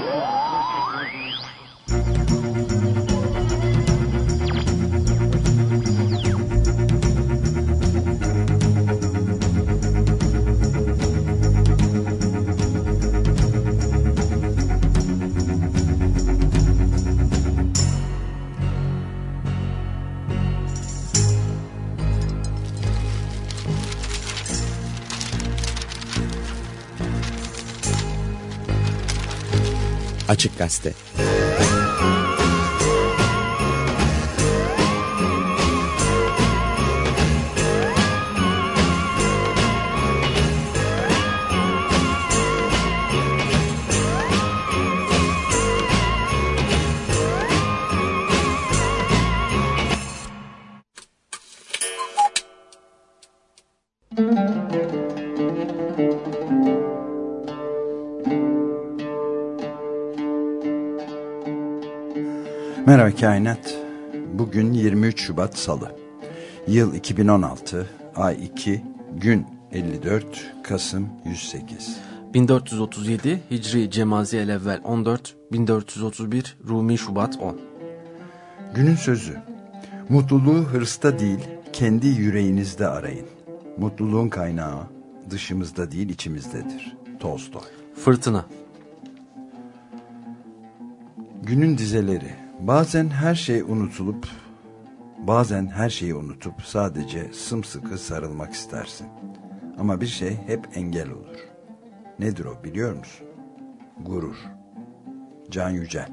Yeah. Açık Gazete Kainat. Bugün 23 Şubat Salı. Yıl 2016, ay 2, gün 54, Kasım 108. 1437 Hicri Cemazi Elevvel 14, 1431 Rumi Şubat 10. Günün sözü. Mutluluğu hırsta değil, kendi yüreğinizde arayın. Mutluluğun kaynağı dışımızda değil içimizdedir. Tolstoy. Fırtına. Günün dizeleri. Bazen her şey unutulup, bazen her şeyi unutup sadece sımsıkı sarılmak istersin. Ama bir şey hep engel olur. Nedir o biliyor musun? Gurur. Can Yücel.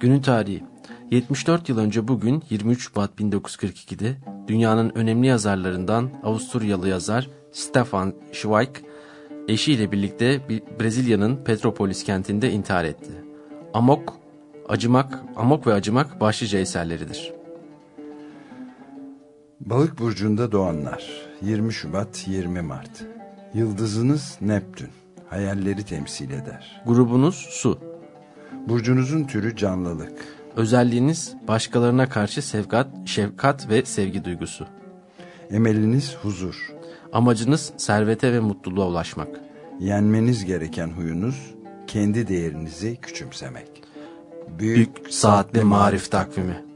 Günün tarihi. 74 yıl önce bugün 23 Şubat 1942'de dünyanın önemli yazarlarından Avusturyalı yazar Stefan Zweig eşiyle birlikte Brezilya'nın Petropolis kentinde intihar etti. Amok Acımak, Amok ve Acımak başlıca eserleridir. Balık burcunda doğanlar 20 Şubat 20 Mart Yıldızınız Neptün hayalleri temsil eder. Grubunuz su. Burcunuzun türü canlılık. Özelliğiniz başkalarına karşı sevkat, şefkat ve sevgi duygusu. Emeliniz huzur. Amacınız servete ve mutluluğa ulaşmak. Yenmeniz gereken huyunuz kendi değerinizi küçümsemek. Büyük, Saatli Marif Takvimi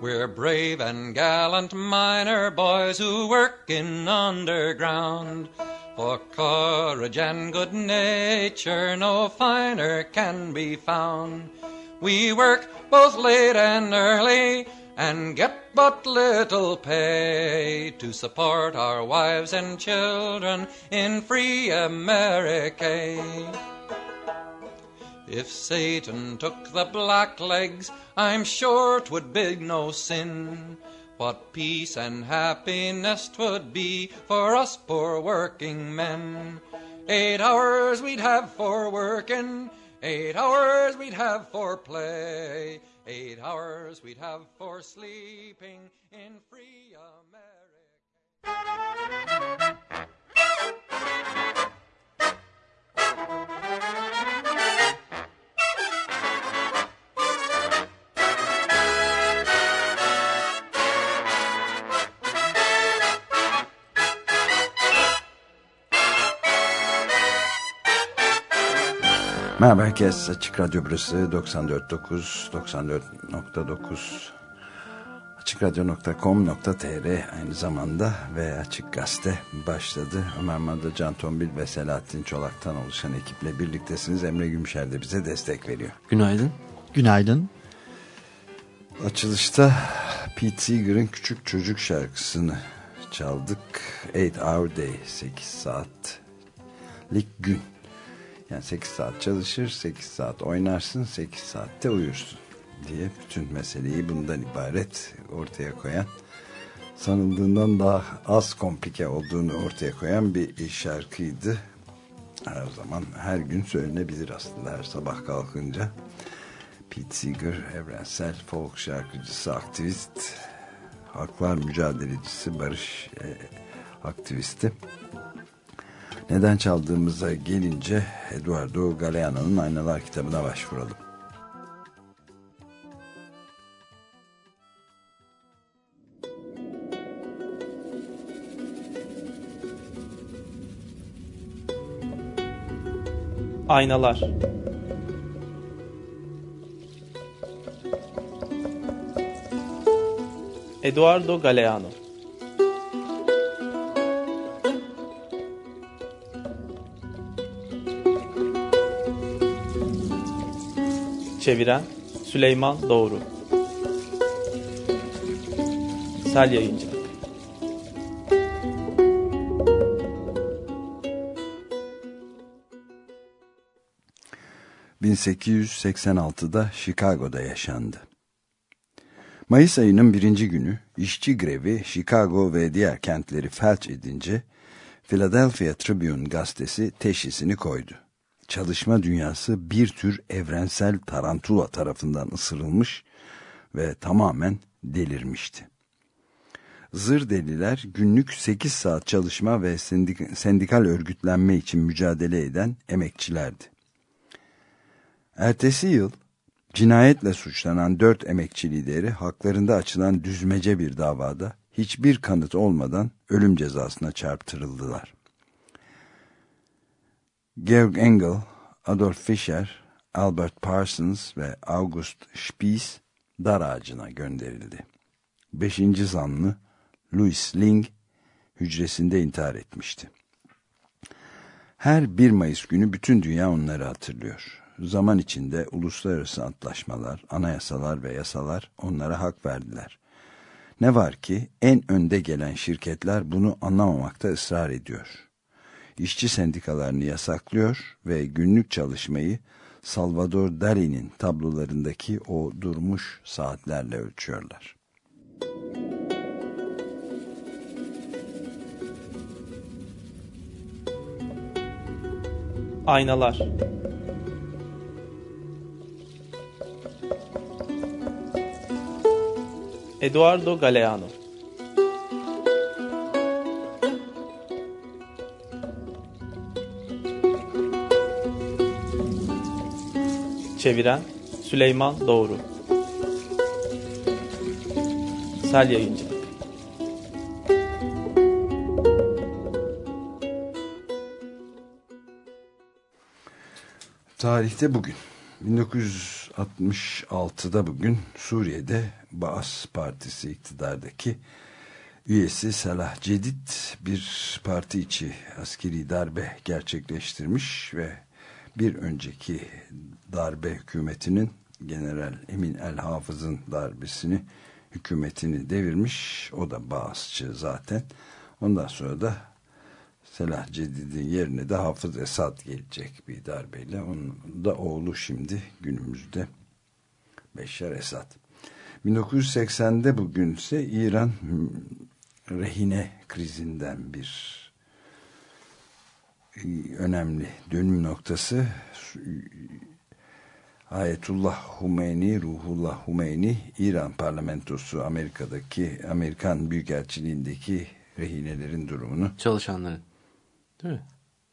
We're brave and gallant miner boys who work in underground. For courage and good nature no finer can be found. We work both late and early and get but little pay to support our wives and children in free America. If Satan took the blacklegs, I'm sure 'twould be no sin. What peace and happiness 'twould be for us poor working men. Eight hours we'd have for working, eight hours we'd have for play, eight hours we'd have for sleeping in free America. Merhaba herkes. Açık Radyo burası 94.9 94.9 açıkradyo.com.tr aynı zamanda ve Açık Gazete başladı. Ömer Madra, Can Tombil ve Selahattin Çolak'tan oluşan ekiple birliktesiniz. Emre Gümşer de bize destek veriyor. Günaydın. Günaydın. Açılışta Pete Seeger'ın Küçük Çocuk şarkısını çaldık. 8 Hour Day 8 saatlik gün. Yani 8 saat çalışır, 8 saat oynarsın, 8 saatte uyursun diye bütün meseleyi bundan ibaret ortaya koyan sanıldığından daha az komplike olduğunu ortaya koyan bir şarkıydı. Her zaman her gün söylenebilir aslında her sabah kalkınca. Pete Seeger evrensel folk şarkıcısı, aktivist, haklar mücadelecisi, barış e, aktivisti. Neden çaldığımıza gelince Eduardo Galeano'nun Aynalar kitabına başvuralım. Aynalar Eduardo Galeano Çeviren Süleyman Doğru Sel Yayıncı 1886'da Chicago'da yaşandı. Mayıs ayının birinci günü işçi grevi Chicago ve diğer kentleri felç edince Philadelphia Tribune gazetesi teşhisini koydu. Çalışma dünyası bir tür evrensel tarantula tarafından ısırılmış ve tamamen delirmişti. Zır deliler günlük 8 saat çalışma ve sendik sendikal örgütlenme için mücadele eden emekçilerdi. Ertesi yıl cinayetle suçlanan dört emekçi lideri haklarında açılan düzmece bir davada hiçbir kanıt olmadan ölüm cezasına çarptırıldılar. Georg Engel, Adolf Fischer, Albert Parsons ve August Spies dar ağacına gönderildi. Beşinci zanlı Louis Ling hücresinde intihar etmişti. Her 1 Mayıs günü bütün dünya onları hatırlıyor zaman içinde uluslararası antlaşmalar, anayasalar ve yasalar onlara hak verdiler. Ne var ki en önde gelen şirketler bunu anlamamakta ısrar ediyor. İşçi sendikalarını yasaklıyor ve günlük çalışmayı Salvador Dali'nin tablolarındaki o durmuş saatlerle ölçüyorlar. Aynalar Eduardo Galeano Çeviren Süleyman Doğru. Sel Yayıncı. Tarihte bugün 1966'da bugün Suriye'de Baas Partisi iktidardaki üyesi Salah Cedid bir parti içi askeri darbe gerçekleştirmiş ve bir önceki darbe hükümetinin General Emin El Hafız'ın darbesini hükümetini devirmiş. O da Baasçı zaten. Ondan sonra da Selah Cedid'in yerine de Hafız Esad gelecek bir darbeyle. Onun da oğlu şimdi günümüzde Beşar Esad. 1980'de bugünse İran rehine krizinden bir önemli dönüm noktası Ayetullah Humeyni, Ruhullah Humeyni, İran parlamentosu Amerika'daki Amerikan Büyükelçiliğindeki rehinelerin durumunu çalışanların değil mi?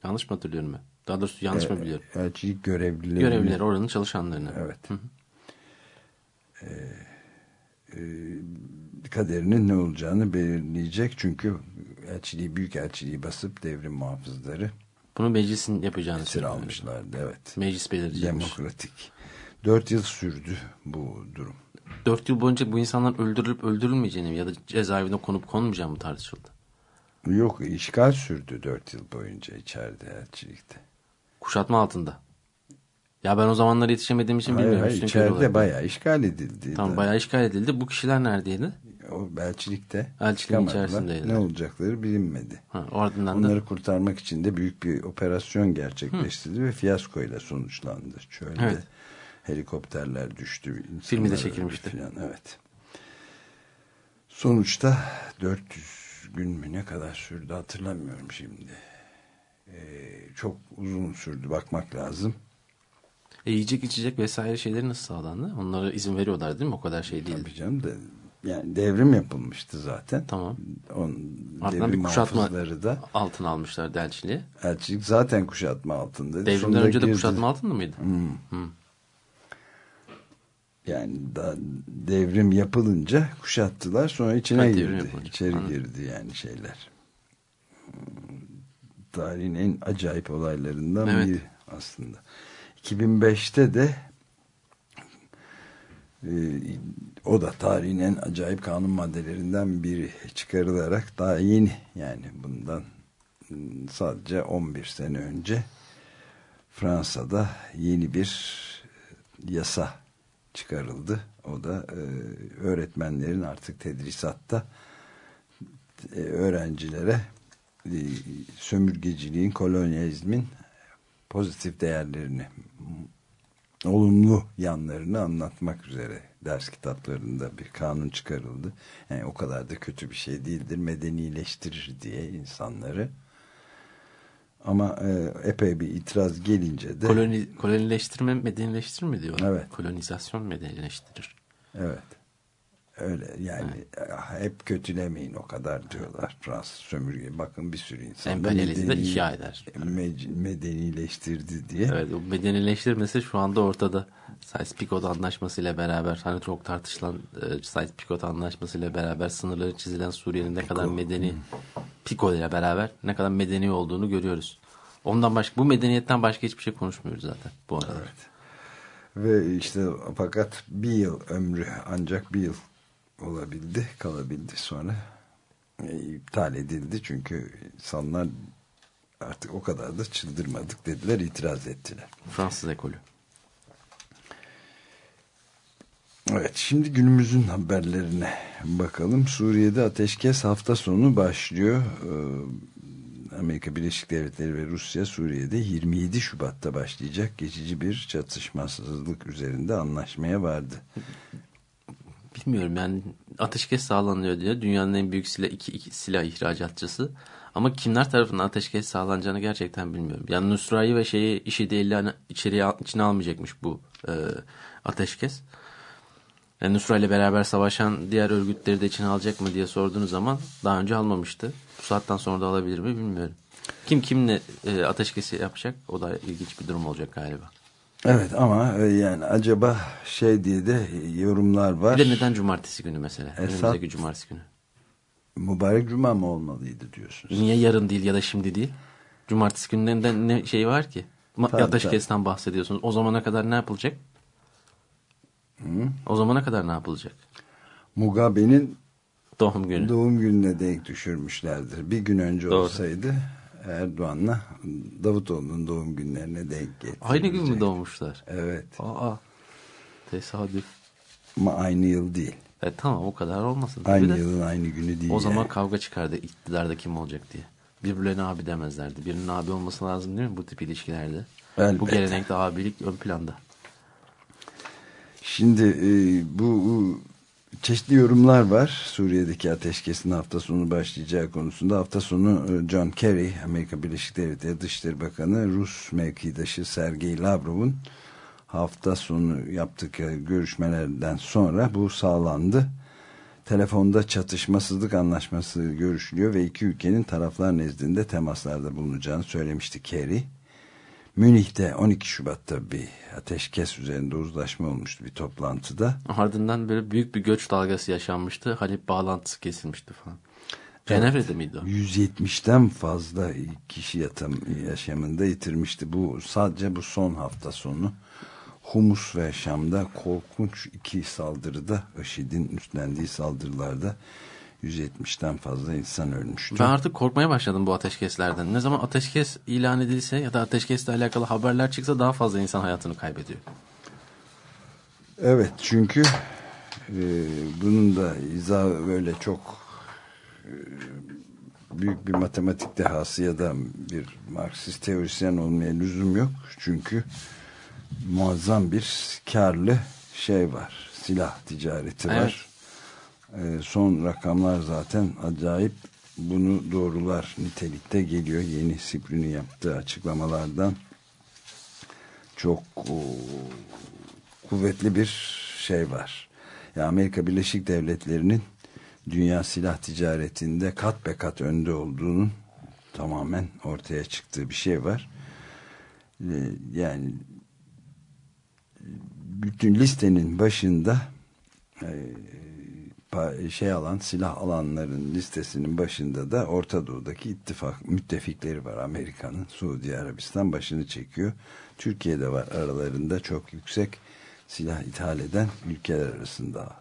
Yanlış mı hatırlıyorum ben? Daha doğrusu yanlış e, mı biliyorum? Elçilik görevlileri. Görevlileri oranın çalışanlarını. Evet. Hı hı. E, e, kaderinin ne olacağını belirleyecek. Çünkü elçiliği, büyük elçiliği basıp devrim muhafızları bunu meclisin yapacağını esir almışlardı. Evet. Meclis belirleyecekmiş. Demokratik. Dört yıl sürdü bu durum. Dört yıl boyunca bu insanların öldürülüp öldürülmeyeceğini ya da cezaevine konup konmayacağı mı tartışıldı? Yok işgal sürdü dört yıl boyunca içeride elçilikte. Kuşatma altında. Ya ben o zamanlar yetişemediğim için hayır, bilmiyorum. Hayır içeride bayağı işgal edildi. Tamam bayağı işgal edildi. Bu kişiler neredeydi? O elçilikte. Elçiliğin içerisindeydi. Ne olacakları bilinmedi. Ha, ardından Onları da... kurtarmak için de büyük bir operasyon gerçekleştirdi Hı. ve fiyaskoyla sonuçlandı. Çölde evet. helikopterler düştü. Filmi de çekilmişti. Falan. Evet. Sonuçta 400 gün mü ne kadar sürdü hatırlamıyorum şimdi. Ee, çok uzun sürdü bakmak lazım. E, yiyecek içecek vesaire şeyleri nasıl sağlandı? Onlara izin veriyorlar değil mi? O kadar şey değil. Tabii canım da yani devrim yapılmıştı zaten. Tamam. On, Ardından bir kuşatma da altına almışlar elçiliği. Elçilik zaten kuşatma altında. Devrimden Sonunda önce de kuşatma altında mıydı? Hmm. Hmm. Yani da devrim yapılınca kuşattılar sonra içine ha, girdi. İçeri Anladım. girdi yani şeyler. Tarihin en acayip olaylarından evet. bir aslında. 2005'te de e, o da tarihin en acayip kanun maddelerinden biri çıkarılarak daha yeni yani bundan sadece 11 sene önce Fransa'da yeni bir yasa çıkarıldı. O da e, öğretmenlerin artık tedrisatta e, öğrencilere e, sömürgeciliğin, kolonyalizmin pozitif değerlerini olumlu yanlarını anlatmak üzere ders kitaplarında bir kanun çıkarıldı. Yani o kadar da kötü bir şey değildir. Medenileştirir diye insanları. Ama e, epey bir itiraz gelince de... Koloni, kolonileştirme medenileştirir mi diyor? Evet. Kolonizasyon medenileştirir. Evet. Öyle yani evet. hep kötülemeyin o kadar diyorlar Fransız sömürge. Bakın bir sürü insan Emperyalizm de ihya eder. medenileştirdi diye. Evet o medenileştirmesi şu anda ortada. Sykes-Picot Anlaşması ile beraber hani çok tartışılan e, Sykes-Picot Anlaşması ile beraber sınırları çizilen Suriye'nin ne kadar medeni Picot ile beraber ne kadar medeni olduğunu görüyoruz. Ondan başka bu medeniyetten başka hiçbir şey konuşmuyoruz zaten bu arada. Evet. Ve işte fakat bir yıl ömrü ancak bir yıl olabildi, kalabildi. Sonra e, iptal edildi çünkü insanlar artık o kadar da çıldırmadık dediler, itiraz ettiler. Fransız ekolü. Evet, şimdi günümüzün haberlerine bakalım. Suriye'de ateşkes hafta sonu başlıyor. Amerika Birleşik Devletleri ve Rusya Suriye'de 27 Şubat'ta başlayacak geçici bir çatışmasızlık üzerinde anlaşmaya vardı bilmiyorum yani ateşkes sağlanıyor diye dünyanın en büyük silah iki, iki silah ihracatçısı ama kimler tarafından ateşkes sağlanacağını gerçekten bilmiyorum. Yani Nusra'yı ve şeyi işi değil içeriye içine almayacakmış bu e, ateşkes. Yani Nusra ile beraber savaşan diğer örgütleri de içine alacak mı diye sorduğunuz zaman daha önce almamıştı. Bu saatten sonra da alabilir mi bilmiyorum. Kim kimle e, ateşkesi yapacak o da ilginç bir durum olacak galiba. Evet ama e, yani acaba şey diye de yorumlar var. Bir de neden cumartesi günü mesela? Esat, Önümüzdeki cumartesi günü. Mübarek cuma mı olmalıydı diyorsunuz? Niye yarın değil ya da şimdi değil? Cumartesi günlerinde ne şey var ki? Tabii, Ateşkesten bahsediyorsunuz. O zamana kadar ne yapılacak? Hı? O zamana kadar ne yapılacak? Mugabe'nin doğum günü. Doğum gününe denk düşürmüşlerdir. Bir gün önce Doğru. olsaydı Erdoğan'la Davutoğlu'nun doğum günlerine denk getirdi. Aynı gün mü doğmuşlar? Evet. Aa, tesadüf. Ama aynı yıl değil. E, tamam o kadar olmasın. Aynı de. yılın aynı günü değil. O zaman yani. kavga çıkardı iktidarda kim olacak diye. Birbirlerine abi demezlerdi. Birinin abi olması lazım değil mi bu tip ilişkilerde? Elbette. Bu gelenekte abilik ön planda. Şimdi e, bu çeşitli yorumlar var. Suriye'deki ateşkesin hafta sonu başlayacağı konusunda. Hafta sonu e, John Kerry, Amerika Birleşik Devletleri Dışişleri Bakanı, Rus mevkidaşı Sergey Lavrov'un hafta sonu yaptığı görüşmelerden sonra bu sağlandı. Telefonda çatışmasızlık anlaşması görüşülüyor ve iki ülkenin taraflar nezdinde temaslarda bulunacağını söylemişti Kerry. Münih'te 12 Şubat'ta bir ateşkes üzerinde uzlaşma olmuştu bir toplantıda. Ardından böyle büyük bir göç dalgası yaşanmıştı. Halep bağlantısı kesilmişti falan. Cenevre'de evet, miydi o? 170'ten fazla kişi yatım, yaşamında yitirmişti. Bu sadece bu son hafta sonu. Humus ve Şam'da korkunç iki saldırıda IŞİD'in üstlendiği saldırılarda 170'ten fazla insan ölmüştü. Ben artık korkmaya başladım bu ateşkeslerden. Ne zaman ateşkes ilan edilse ya da ateşkesle alakalı haberler çıksa daha fazla insan hayatını kaybediyor. Evet çünkü e, bunun da izahı böyle çok e, büyük bir matematik dehası ya da bir Marksist teorisyen olmaya lüzum yok. Çünkü muazzam bir karlı şey var. Silah ticareti evet. var son rakamlar zaten acayip bunu doğrular nitelikte geliyor. Yeni Sipri'nin yaptığı açıklamalardan çok kuvvetli bir şey var. Ya Amerika Birleşik Devletleri'nin dünya silah ticaretinde kat be kat önde olduğunun tamamen ortaya çıktığı bir şey var. Ee, yani bütün listenin başında e, şey alan silah alanların listesinin başında da Orta Doğu'daki ittifak müttefikleri var. Amerika'nın Suudi Arabistan başını çekiyor. Türkiye'de var aralarında çok yüksek silah ithal eden ülkeler arasında.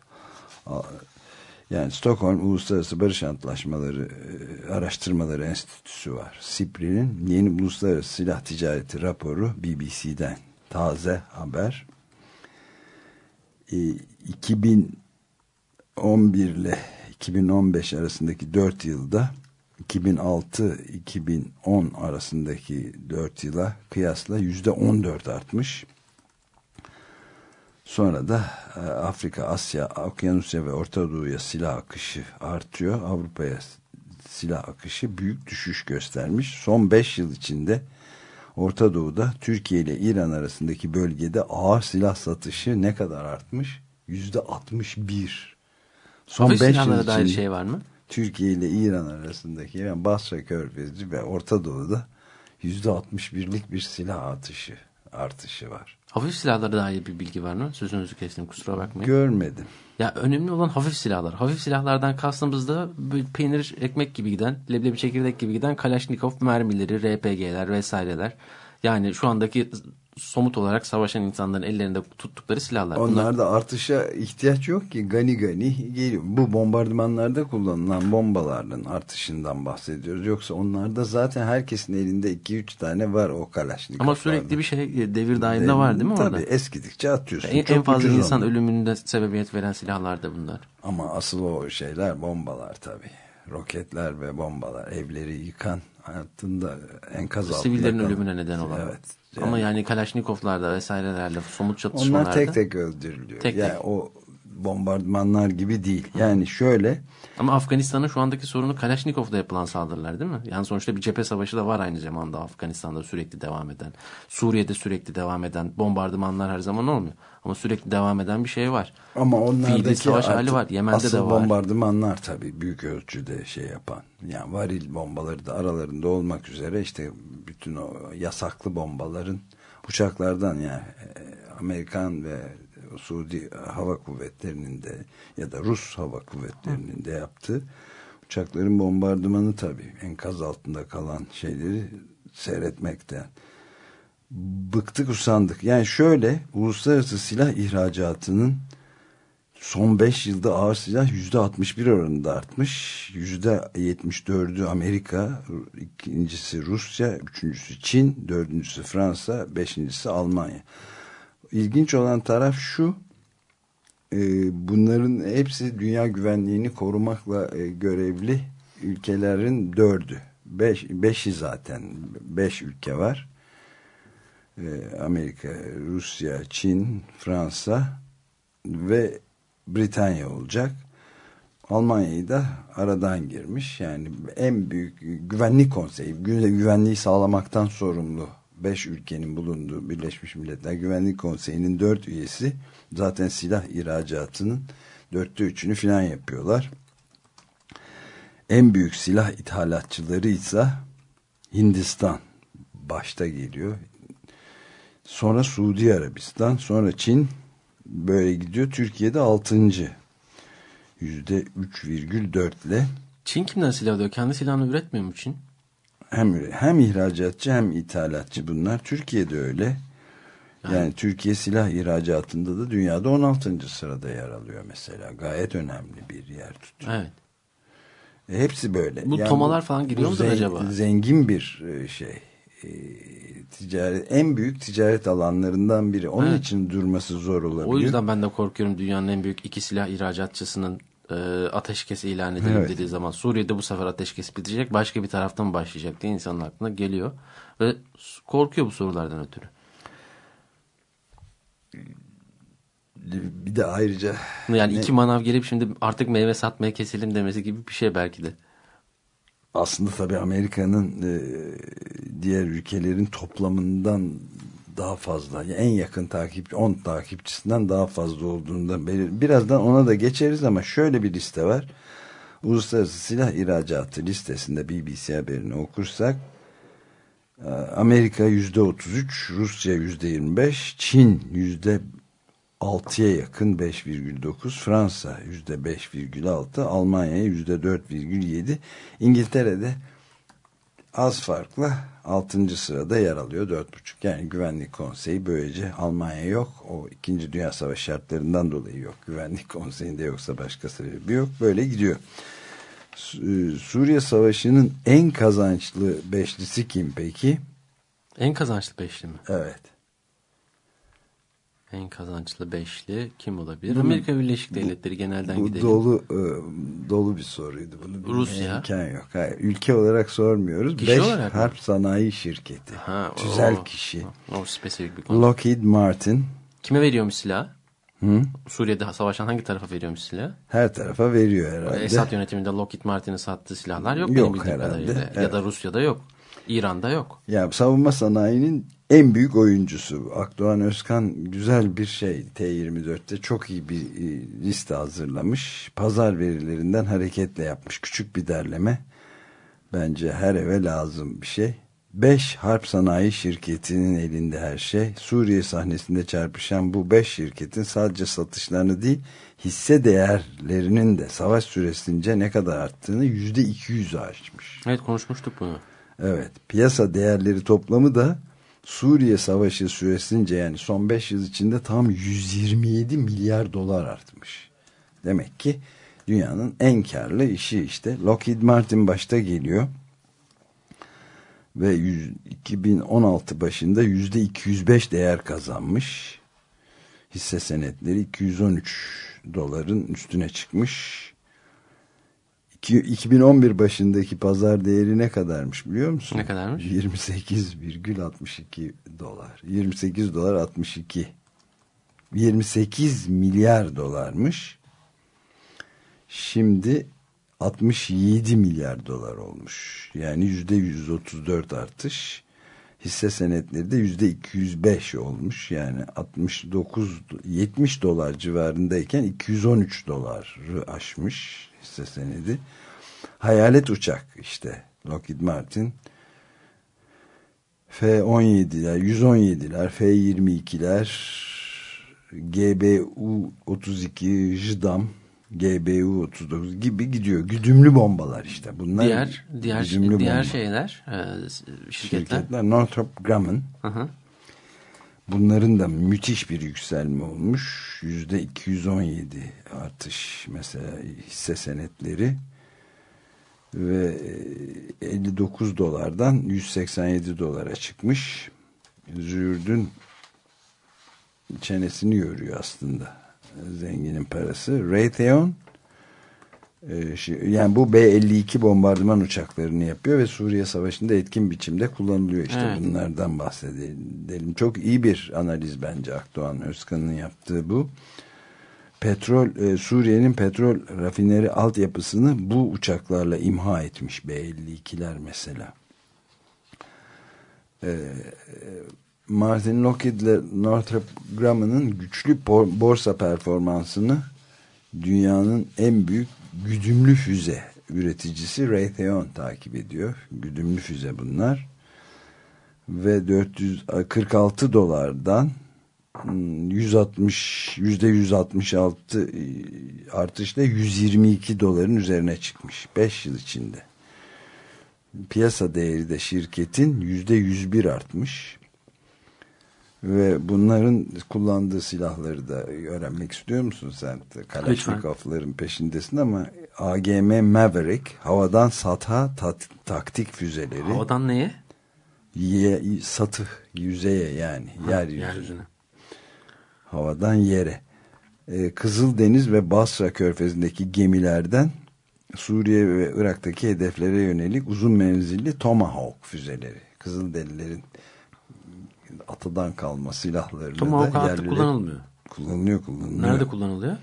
Yani Stockholm Uluslararası Barış Antlaşmaları e, Araştırmaları Enstitüsü var. SIPRI'nin yeni uluslararası silah ticareti raporu BBC'den taze haber. E, 2011 ile 2015 arasındaki 4 yılda 2006-2010 arasındaki 4 yıla kıyasla %14 artmış. Sonra da e, Afrika, Asya, Okyanusya ve Orta Doğu'ya silah akışı artıyor. Avrupa'ya silah akışı büyük düşüş göstermiş. Son 5 yıl içinde Orta Doğu'da Türkiye ile İran arasındaki bölgede ağır silah satışı ne kadar artmış? Yüzde 61. Son Hafif 5 yıl silahlara dair şey var mı? Türkiye ile İran arasındaki yani Basra Körfezi ve Orta Doğu'da yüzde 61'lik bir silah atışı artışı var. Hafif silahlara dair bir bilgi var mı? Sözünüzü kestim kusura bakmayın. Görmedim. Ya önemli olan hafif silahlar. Hafif silahlardan kastımız da böyle peynir ekmek gibi giden, leblebi çekirdek gibi giden Kalashnikov mermileri, RPG'ler vesaireler. Yani şu andaki somut olarak savaşan insanların ellerinde tuttukları silahlar. Bunlar Onlarda artışa ihtiyaç yok ki gani gani geliyor. Bu bombardımanlarda kullanılan bombaların artışından bahsediyoruz. Yoksa onlarda zaten herkesin elinde 2-3 tane var o Kalaşnikov. ama sürekli bir şey e, devir daiminde var değil mi Tabii orada? eskidikçe atıyorsun. En, Çok en fazla insan onlar. ölümünde sebebiyet veren silahlar da bunlar. Ama asıl o şeyler bombalar tabii. Roketler ve bombalar evleri yıkan hayatında enkaz altında Sivillerin kalan- ölümüne neden olan. Evet. Ama yani Kalaşnikovlarda vesairelerle somut Onlar çatışmalarda. tek tek öldürülüyor. Tek yani tek. o bombardımanlar gibi değil. Yani şöyle Ama Afganistan'ın şu andaki sorunu Kalaşnikov'da yapılan saldırılar değil mi? Yani sonuçta bir cephe savaşı da var aynı zamanda Afganistan'da sürekli devam eden. Suriye'de sürekli devam eden. Bombardımanlar her zaman olmuyor. Ama sürekli devam eden bir şey var. ama onlardaki Fiili savaş hali var. Yemen'de asıl de var. bombardımanlar tabii büyük ölçüde şey yapan. Yani varil bombaları da aralarında olmak üzere işte bütün o yasaklı bombaların uçaklardan yani e, Amerikan ve Suudi Hava Kuvvetleri'nin de ya da Rus Hava Kuvvetleri'nin de yaptığı uçakların bombardımanı tabii enkaz altında kalan şeyleri seyretmekten bıktık usandık. Yani şöyle uluslararası silah ihracatının son 5 yılda ağır silah yüzde 61 oranında artmış. Yüzde 74'ü Amerika, ikincisi Rusya, üçüncüsü Çin, dördüncüsü Fransa, beşincisi Almanya. İlginç olan taraf şu, e, bunların hepsi dünya güvenliğini korumakla e, görevli ülkelerin dördü. Beş, beşi zaten, beş ülke var. E, Amerika, Rusya, Çin, Fransa ve Britanya olacak. Almanya'yı da aradan girmiş. Yani en büyük güvenlik konseyi, gü- güvenliği sağlamaktan sorumlu 5 ülkenin bulunduğu Birleşmiş Milletler Güvenlik Konseyi'nin 4 üyesi zaten silah ihracatının dörtte üçünü filan yapıyorlar. En büyük silah ithalatçıları ise Hindistan başta geliyor. Sonra Suudi Arabistan, sonra Çin böyle gidiyor. Türkiye'de 6. Yüzde 3,4 ile Çin kimden silah alıyor? Kendi silahını üretmiyor mu Çin? Hem hem ihracatçı hem ithalatçı bunlar. Türkiye'de öyle. Yani, Türkiye silah ihracatında da dünyada 16. sırada yer alıyor mesela. Gayet önemli bir yer tutuyor. Evet. E, hepsi böyle. Bu tomalar falan giriyor bu mudur acaba? Zengin bir e, şey. E, ticaret en büyük ticaret alanlarından biri. Onun Evet. için durması zor olabiliyor. O yüzden ben de korkuyorum dünyanın en büyük iki silah ihracatçısının e, ateşkes ilan edelim Evet. dediği zaman Suriye'de bu sefer ateşkes bitecek başka bir taraftan başlayacak diye insanın aklına geliyor ve korkuyor bu sorulardan ötürü. bir de ayrıca Yani Ne- iki manav gelip şimdi artık meyve satmaya keselim demesi gibi bir şey belki de. aslında tabii Amerika'nın e, diğer ülkelerin toplamından daha fazla yani en yakın takip 10 takipçisinden daha fazla olduğunda. Birazdan ona da geçeriz ama şöyle bir liste var. Uluslararası silah ihracatı listesinde BBC haberini okursak e, Amerika yüzde 33, Rusya yüzde 25, Çin yüzde 6'ya yakın 5,9 Fransa %5,6 Almanya %4,7 İngiltere'de az farkla 6. sırada yer alıyor 4,5 yani güvenlik konseyi böylece Almanya yok o 2. Dünya Savaşı şartlarından dolayı yok güvenlik konseyinde yoksa başka sebebi yok böyle gidiyor Su- Suriye Savaşı'nın en kazançlı beşlisi kim peki? En kazançlı beşli mi? Evet. En kazançlı beşli kim olabilir? Amerika Birleşik Devletleri genelden Bu gidelim. dolu e, dolu bir soruydu. Bunu Rusya. imkan yok. Hayır, ülke olarak sormuyoruz. Kişi Beş olarak mı? harp sanayi şirketi. Ha, o- Tüzel o- kişi. O spesifik bir konu. Lockheed Martin Kime veriyormuş silah? Hı? Suriye'de savaşan hangi tarafa veriyormuş silah? her tarafa veriyor herhalde. Esad yönetiminde Lockheed Martin'in sattığı silahlar yok, Yok herhalde, kadarıyla. evet. Ya da Rusya'da yok. İran'da yok. Ya savunma sanayinin en büyük oyuncusu. Akdoğan Özkan güzel bir şey T24'te çok iyi bir e, liste hazırlamış. Pazar verilerinden hareketle yapmış. Küçük bir derleme. Bence her eve lazım bir şey. 5 harp sanayi şirketinin elinde her şey. Suriye sahnesinde çarpışan bu 5 şirketin sadece satışlarını değil hisse değerlerinin de savaş süresince ne kadar arttığını %200'ü aşmış. Evet konuşmuştuk bunu. Evet. Piyasa değerleri toplamı da Suriye Savaşı süresince yani son 5 yıl içinde tam 127 milyar dolar artmış. Demek ki dünyanın en karlı işi işte. Lockheed Martin başta geliyor. Ve 100 2016 başında yüzde 205 değer kazanmış. Hisse senetleri 213 doların üstüne çıkmış. İki- 2011 başındaki pazar değeri ne kadarmış biliyor musun? Ne kadarmış? 28,62 dolar. 28 dolar 62. 28 milyar dolarmış. Şimdi 67 milyar dolar olmuş. Yani yüzde 134 artış. Hisse senetleri de yüzde 205 olmuş. Yani 69 70 dolar civarındayken 213 doları aşmış hisse senedi. Hayalet uçak işte Lockheed Martin F-17'ler, 117'ler, F-22'ler, GBU-32, JDAM, GBU-39 gibi gidiyor. Güdümlü bombalar işte. Bunlar diğer diğer güdümlü diğer bomba. şeyler, e, şirketler. şirketler. Northrop Grumman. Hı hı. Bunların da müthiş bir yükselme olmuş. Yüzde 217 artış mesela hisse senetleri ve e, 59 dolardan 187 dolara çıkmış. Zürdün çenesini yoruyor aslında zenginin parası. Raytheon e, yani bu B-52 bombardıman uçaklarını yapıyor ve Suriye Savaşı'nda etkin biçimde kullanılıyor. İşte Evet. bunlardan bahsedelim. Çok iyi bir analiz bence Akdoğan Özkan'ın yaptığı bu. Petrol e, Suriye'nin petrol rafineri altyapısını bu uçaklarla imha etmiş B-52'ler mesela. E, Martin Lockheed ile Northrop Grumman'ın güçlü borsa performansını dünyanın en büyük güdümlü füze üreticisi Raytheon takip ediyor. Güdümlü füze bunlar. Ve 446 dolardan hmm, 160 yüzde 166 e, artışla 122 doların üzerine çıkmış 5 yıl içinde. Piyasa değeri de şirketin yüzde 101 artmış. Ve bunların kullandığı silahları da öğrenmek istiyor musun sen? Kalashnikovların peşindesin ama AGM Maverick havadan satha tat- taktik füzeleri. Havadan neye? Ye, satı yüzeye yani yeryüzüne. Yeryüzüne. Havadan yere. Ee, Kızıldeniz ve Basra körfezindeki gemilerden Suriye ve Irak'taki hedeflere yönelik uzun menzilli Tomahawk füzeleri. Kızılderililerin atadan kalma silahlarını Tomahawk da yerlere- kullanılmıyor. Kullanılıyor kullanılıyor. Nerede kullanılıyor?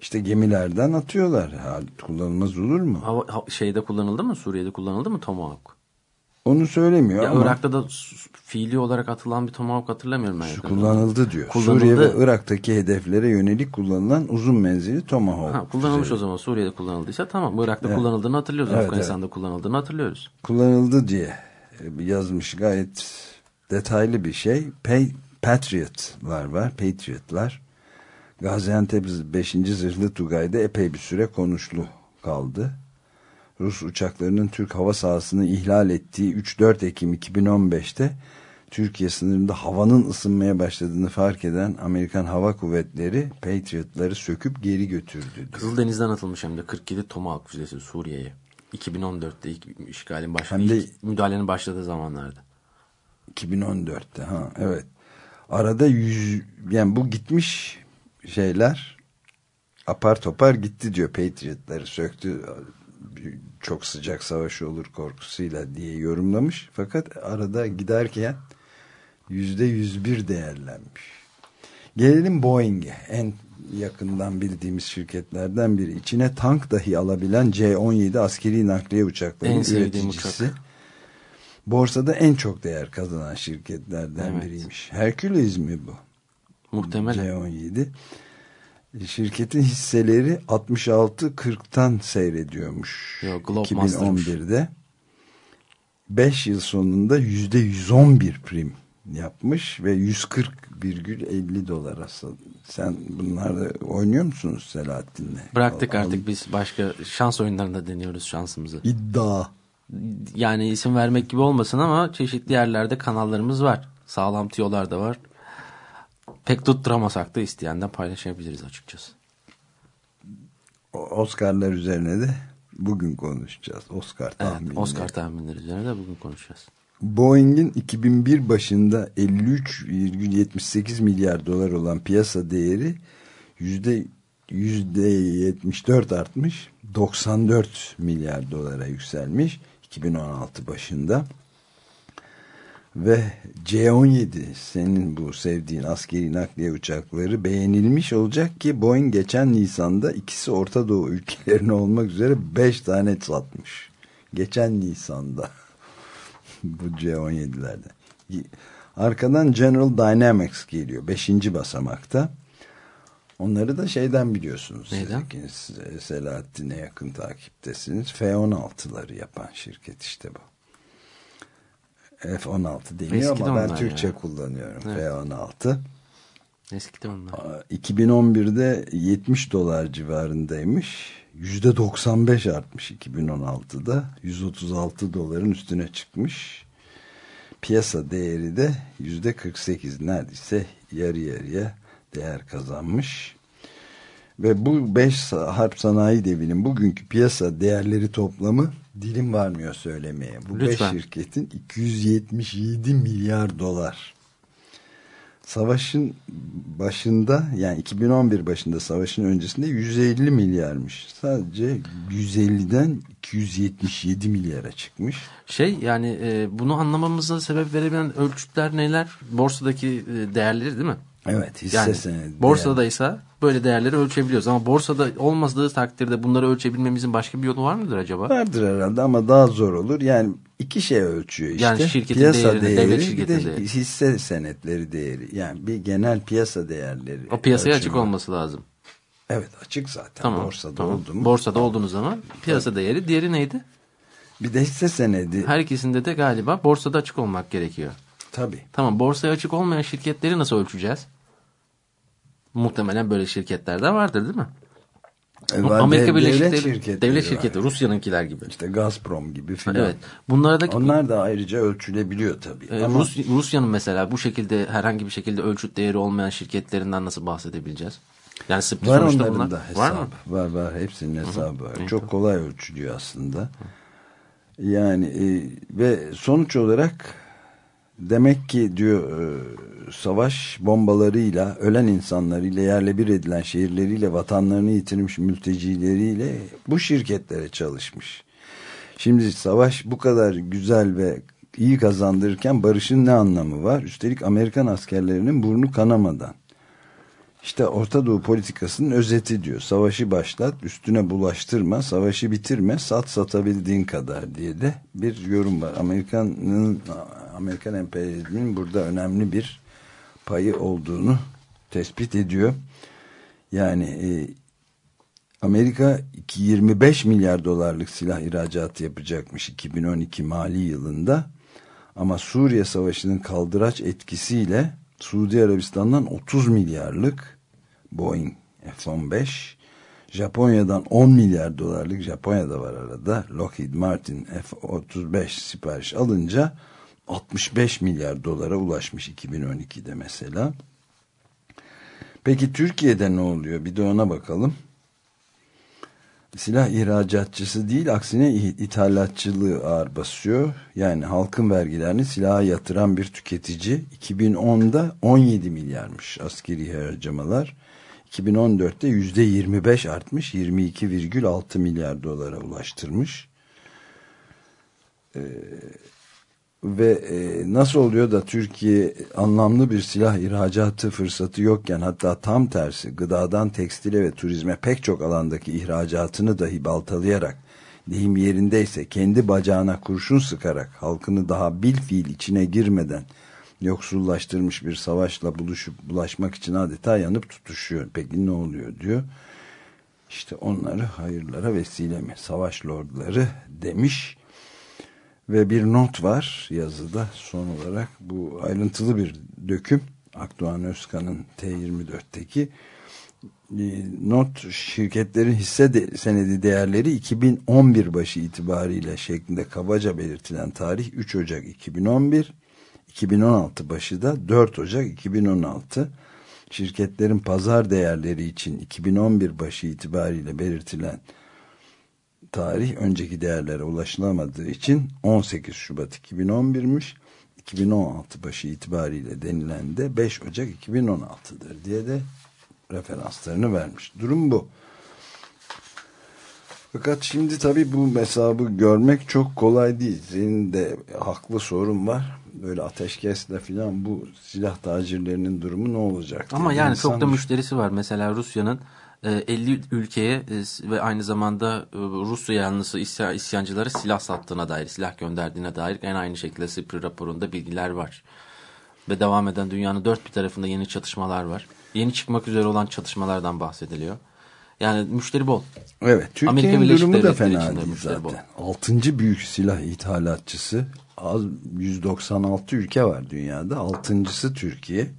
İşte gemilerden atıyorlar. Kullanılmaz olur mu? Hava, ha- şeyde kullanıldı mı? Suriye'de kullanıldı mı Tomahawk? Onu söylemiyor Ya ama Irak'ta da fiili olarak atılan bir Tomahawk hatırlamıyorum ben. şu kullanıldı diyor. Kullanıldı. Suriye ve Irak'taki hedeflere yönelik kullanılan uzun menzilli Tomahawk. Ha, kullanılmış füzeleri. o zaman Suriye'de kullanıldıysa tamam. Irak'ta Evet. kullanıldığını hatırlıyoruz. Evet, Afganistan'da kullanıldığını hatırlıyoruz. kullanıldı diye e, yazmış gayet detaylı bir şey. Pay, Patriot'lar var. Patriot'lar. Gaziantep 5. Zırhlı Tugay'da epey bir süre konuşlu kaldı. Rus uçaklarının Türk hava sahasını ihlal ettiği 3-4 Ekim 2015'te Türkiye sınırında havanın ısınmaya başladığını fark eden Amerikan Hava Kuvvetleri Patriot'ları söküp geri götürdü. Kızıldeniz'den atılmış hem de 47 Tomahawk füzesi Suriye'ye. 2014'te ilk işgalin başladığı, Hem de- ilk müdahalenin başladığı zamanlarda. 2014'te ha evet. Arada yüz yani bu gitmiş şeyler apar topar gitti diyor Patriot'ları söktü çok sıcak savaşı olur korkusuyla diye yorumlamış. Fakat arada giderken yüzde yüz bir değerlenmiş. Gelelim Boeing'e en yakından bildiğimiz şirketlerden biri. İçine tank dahi alabilen C-17 askeri nakliye uçaklarının üreticisi. uçak. Borsada en çok değer kazanan şirketlerden Evet. biriymiş. Hercules mi bu? Muhtemelen. C17. Şirketin hisseleri 66.40'tan seyrediyormuş. Globemaster'mış. 2011'de. 5 yıl sonunda %111 prim yapmış ve 140,50 dolara Sen bunlarda oynuyor musunuz Selahattin'le? Bıraktık Al- artık biz başka şans oyunlarında deniyoruz şansımızı. İddia. Yani isim vermek gibi olmasın ama çeşitli yerlerde kanallarımız var. Sağlam tiyolar da var. Pek tutturamasak da isteyenden paylaşabiliriz açıkçası. Oscar'lar üzerine de bugün konuşacağız. Oscar Evet, tahminleri. Oscar tahminleri üzerine de bugün konuşacağız. Boeing'in 2001 başında 53,78 milyar dolar olan piyasa değeri yüzde 74 artmış 94 milyar dolara yükselmiş 2016 başında ve C-17 senin bu sevdiğin askeri nakliye uçakları beğenilmiş olacak ki Boeing geçen Nisan'da ikisi Orta Doğu ülkelerine olmak üzere 5 tane satmış. Geçen Nisan'da bu C-17'lerde. Arkadan General Dynamics geliyor. Beşinci basamakta. Onları da şeyden biliyorsunuz. siz Neyden? e, Selahattin'e yakın takiptesiniz. F-16'ları yapan şirket işte bu. F-16 deniyor Eskidi ama ben Türkçe ya. kullanıyorum. Evet. F-16. Eskidi onlar. 2011'de 70 dolar civarındaymış. %95 artmış 2016'da. 136 doların üstüne çıkmış. Piyasa değeri de %48 neredeyse yarı yarıya değer kazanmış. Ve bu 5 harp sanayi devinin bugünkü piyasa değerleri toplamı dilim varmıyor söylemeye. Bu 5 Lütfen. şirketin 277 milyar dolar. Savaşın başında yani 2011 başında savaşın öncesinde 150 milyarmış. Sadece 150'den 277 milyara çıkmış. Şey yani e, bunu anlamamıza sebep verebilen ölçütler neler? Borsadaki e, değerleri değil mi? Evet hisse Yani senedi. borsadaysa böyle değerleri ölçebiliyoruz ama borsada olmadığı takdirde bunları ölçebilmemizin başka bir yolu var mıdır acaba? Vardır herhalde ama daha zor olur. Yani iki şey ölçüyor işte. Yani şirketin piyasa değerini, değeri, devlet bir şirketinin de değeri. hisse senetleri değeri. Yani bir genel piyasa değerleri. O piyasaya ölçümü. açık olması lazım. Evet açık zaten. Tamam. Borsada tamam. oldu mu? Borsada olduğunuz zaman piyasa değeri. Diğeri neydi? Bir de hisse senedi. Her ikisinde de galiba borsada açık olmak gerekiyor. Tabii. Tamam borsaya açık olmayan şirketleri nasıl ölçeceğiz? Muhtemelen böyle şirketler de vardır değil mi? E, Amerika dev- Birleşik devlet şirketleri devlet şirketi Rusya'nınkiler gibi. İşte Gazprom gibi filan. Evet. Bunlardaki Onlar da ayrıca ölçülebiliyor tabii. e, Ama Rus, Rusya'nın mesela bu şekilde herhangi bir şekilde ölçüt değeri olmayan şirketlerinden nasıl bahsedebileceğiz? Yani sıfır var sonuçta bunlar. da hesabı. Var mı? Var var. Hepsinin hesabı var. Çok kolay ölçülüyor aslında. Yani e, ve sonuç olarak demek ki diyor e, savaş bombalarıyla ölen insanlarıyla yerle bir edilen şehirleriyle vatanlarını yitirmiş mültecileriyle bu şirketlere çalışmış. Şimdi savaş bu kadar güzel ve iyi kazandırırken barışın ne anlamı var? Üstelik Amerikan askerlerinin burnu kanamadan. İşte Orta Doğu politikasının özeti diyor. Savaşı başlat, üstüne bulaştırma, savaşı bitirme, sat satabildiğin kadar diye de bir yorum var. Amerikan'ın Amerikan emperyalizminin burada önemli bir payı olduğunu tespit ediyor. Yani e, Amerika 25 milyar dolarlık silah ihracatı yapacakmış 2012 mali yılında. Ama Suriye Savaşı'nın kaldıraç etkisiyle Suudi Arabistan'dan 30 milyarlık Boeing F-15 Japonya'dan 10 milyar dolarlık Japonya'da var arada Lockheed Martin F-35 sipariş alınca 65 milyar dolara ulaşmış 2012'de mesela. Peki Türkiye'de ne oluyor? Bir de ona bakalım. Silah ihracatçısı değil aksine ithalatçılığı ağır basıyor. Yani halkın vergilerini silaha yatıran bir tüketici 2010'da 17 milyarmış askeri harcamalar. 2014'te %25 artmış 22,6 milyar dolara ulaştırmış. Ee, ve e, nasıl oluyor da Türkiye anlamlı bir silah ihracatı fırsatı yokken hatta tam tersi gıdadan tekstile ve turizme pek çok alandaki ihracatını dahi baltalayarak deyim yerindeyse kendi bacağına kurşun sıkarak halkını daha bil fiil içine girmeden yoksullaştırmış bir savaşla buluşup bulaşmak için adeta yanıp tutuşuyor. Peki ne oluyor diyor. İşte onları hayırlara vesile mi? Savaş lordları demiş ve bir not var yazıda son olarak bu ayrıntılı bir döküm Akdoğan Özkan'ın T24'teki e, not şirketlerin hisse senedi değerleri 2011 başı itibariyle şeklinde kabaca belirtilen tarih 3 Ocak 2011 2016 başı da 4 Ocak 2016 şirketlerin pazar değerleri için 2011 başı itibariyle belirtilen tarih önceki değerlere ulaşılamadığı için 18 Şubat 2011'miş. 2016 başı itibariyle denilen de 5 Ocak 2016'dır diye de referanslarını vermiş. Durum bu. Fakat şimdi tabii bu hesabı görmek çok kolay değil. Senin de haklı sorun var. Böyle ateşkesle filan bu silah tacirlerinin durumu ne olacak? Ama yani çok da müşterisi var. Mesela Rusya'nın 50 e, ülkeye e, ve aynı zamanda e, Rusya yanlısı isyancıları silah sattığına dair, silah gönderdiğine dair en aynı şekilde SIPRI raporunda bilgiler var. Ve devam eden dünyanın dört bir tarafında yeni çatışmalar var. Yeni çıkmak üzere olan çatışmalardan bahsediliyor. Yani müşteri bol. Evet, Türkiye'nin durumu da fena değil zaten. Bol. Altıncı büyük silah ithalatçısı. Az 196 ülke var dünyada. Altıncısı Türkiye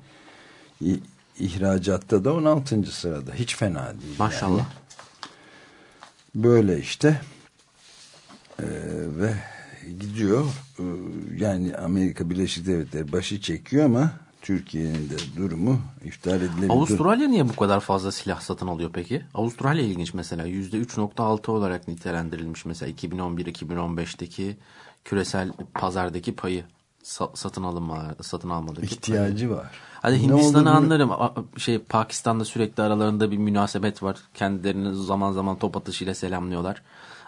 ihracatta da 16. sırada. Hiç fena değil. Maşallah. Yani. Böyle işte ee, ve gidiyor ee, yani Amerika Birleşik Devletleri başı çekiyor ama Türkiye'nin de durumu iftar edilebilir. Avustralya niye bu kadar fazla silah satın alıyor peki? Avustralya ilginç mesela %3.6 olarak nitelendirilmiş mesela 2011-2015'teki küresel pazardaki payı satın alınma satın almadaki ihtiyacı payı. var. Hadi Hindistan'ı anlarım. Şey Pakistan'da sürekli aralarında bir münasebet var. Kendilerini zaman zaman top atışıyla selamlıyorlar.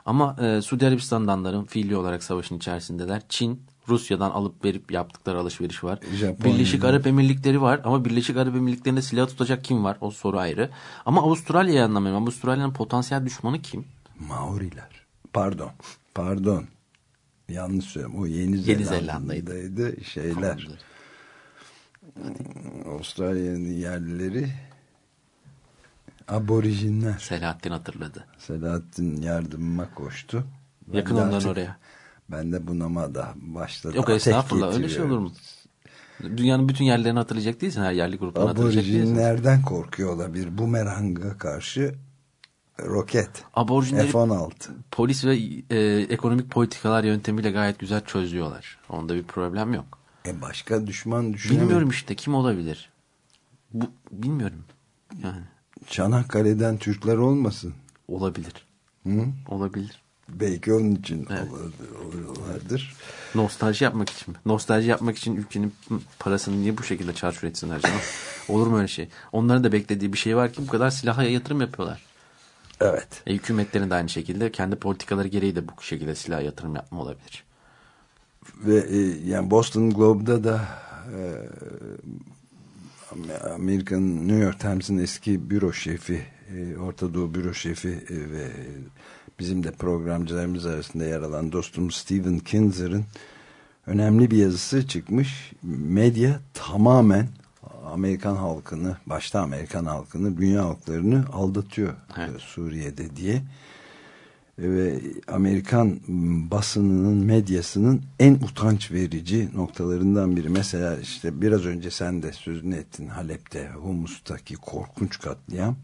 Ama e, Suudi Arabistan'da anlarım. Fiili olarak savaşın içerisindeler. Çin, Rusya'dan alıp verip yaptıkları alışveriş var. Japonya. Birleşik Arap Emirlikleri var ama Birleşik Arap Emirlikleri'nde silah tutacak kim var? O soru ayrı. Ama Avustralya'yı anlamıyorum. Avustralya'nın potansiyel düşmanı kim? Maoriler. Pardon. Pardon. Yanlış söylüyorum. O Yeni, Yeni Zelanda'ydı. Şeyler. Tamamdır. Avustralya'nın yerlileri aborijinler. Selahattin hatırladı. Selahattin yardımıma koştu. Yakın ben ondan oraya. Ben de bunama da başladım. Yok estağfurullah öyle şey olur mu? Dünyanın bütün yerlerini hatırlayacak değilsin. Her yerli gruplarını hatırlayacak değilsin. Aborijinlerden korkuyor olabilir. Bumerang'a karşı roket. F-16. polis ve e, ekonomik politikalar yöntemiyle gayet güzel çözüyorlar. Onda bir problem yok. E başka düşman düşünemem. Bilmiyorum işte kim olabilir. Bu, bilmiyorum. Yani. Çanakkale'den Türkler olmasın. Olabilir. Hı? Olabilir. Belki onun için evet. oluyorlardır. Nostalji yapmak için mi? Nostalji yapmak için ülkenin parasını niye bu şekilde çarçur etsinler canım? Olur mu öyle şey? Onların da beklediği bir şey var ki bu kadar silaha yatırım yapıyorlar. Evet. E, hükümetlerin de aynı şekilde kendi politikaları gereği de bu şekilde silah yatırım yapma olabilir ve e, yani Boston Globe'da da e, Amerikan New York Times'ın eski büro şefi e, Orta Doğu büro şefi e, ve bizim de programcılarımız arasında yer alan dostumuz Steven Kinzer'ın önemli bir yazısı çıkmış. Medya tamamen Amerikan halkını, başta Amerikan halkını, dünya halklarını aldatıyor evet. Suriye'de diye ve Amerikan basınının medyasının en utanç verici noktalarından biri. Mesela işte biraz önce sen de sözünü ettin Halep'te Humus'taki korkunç katliam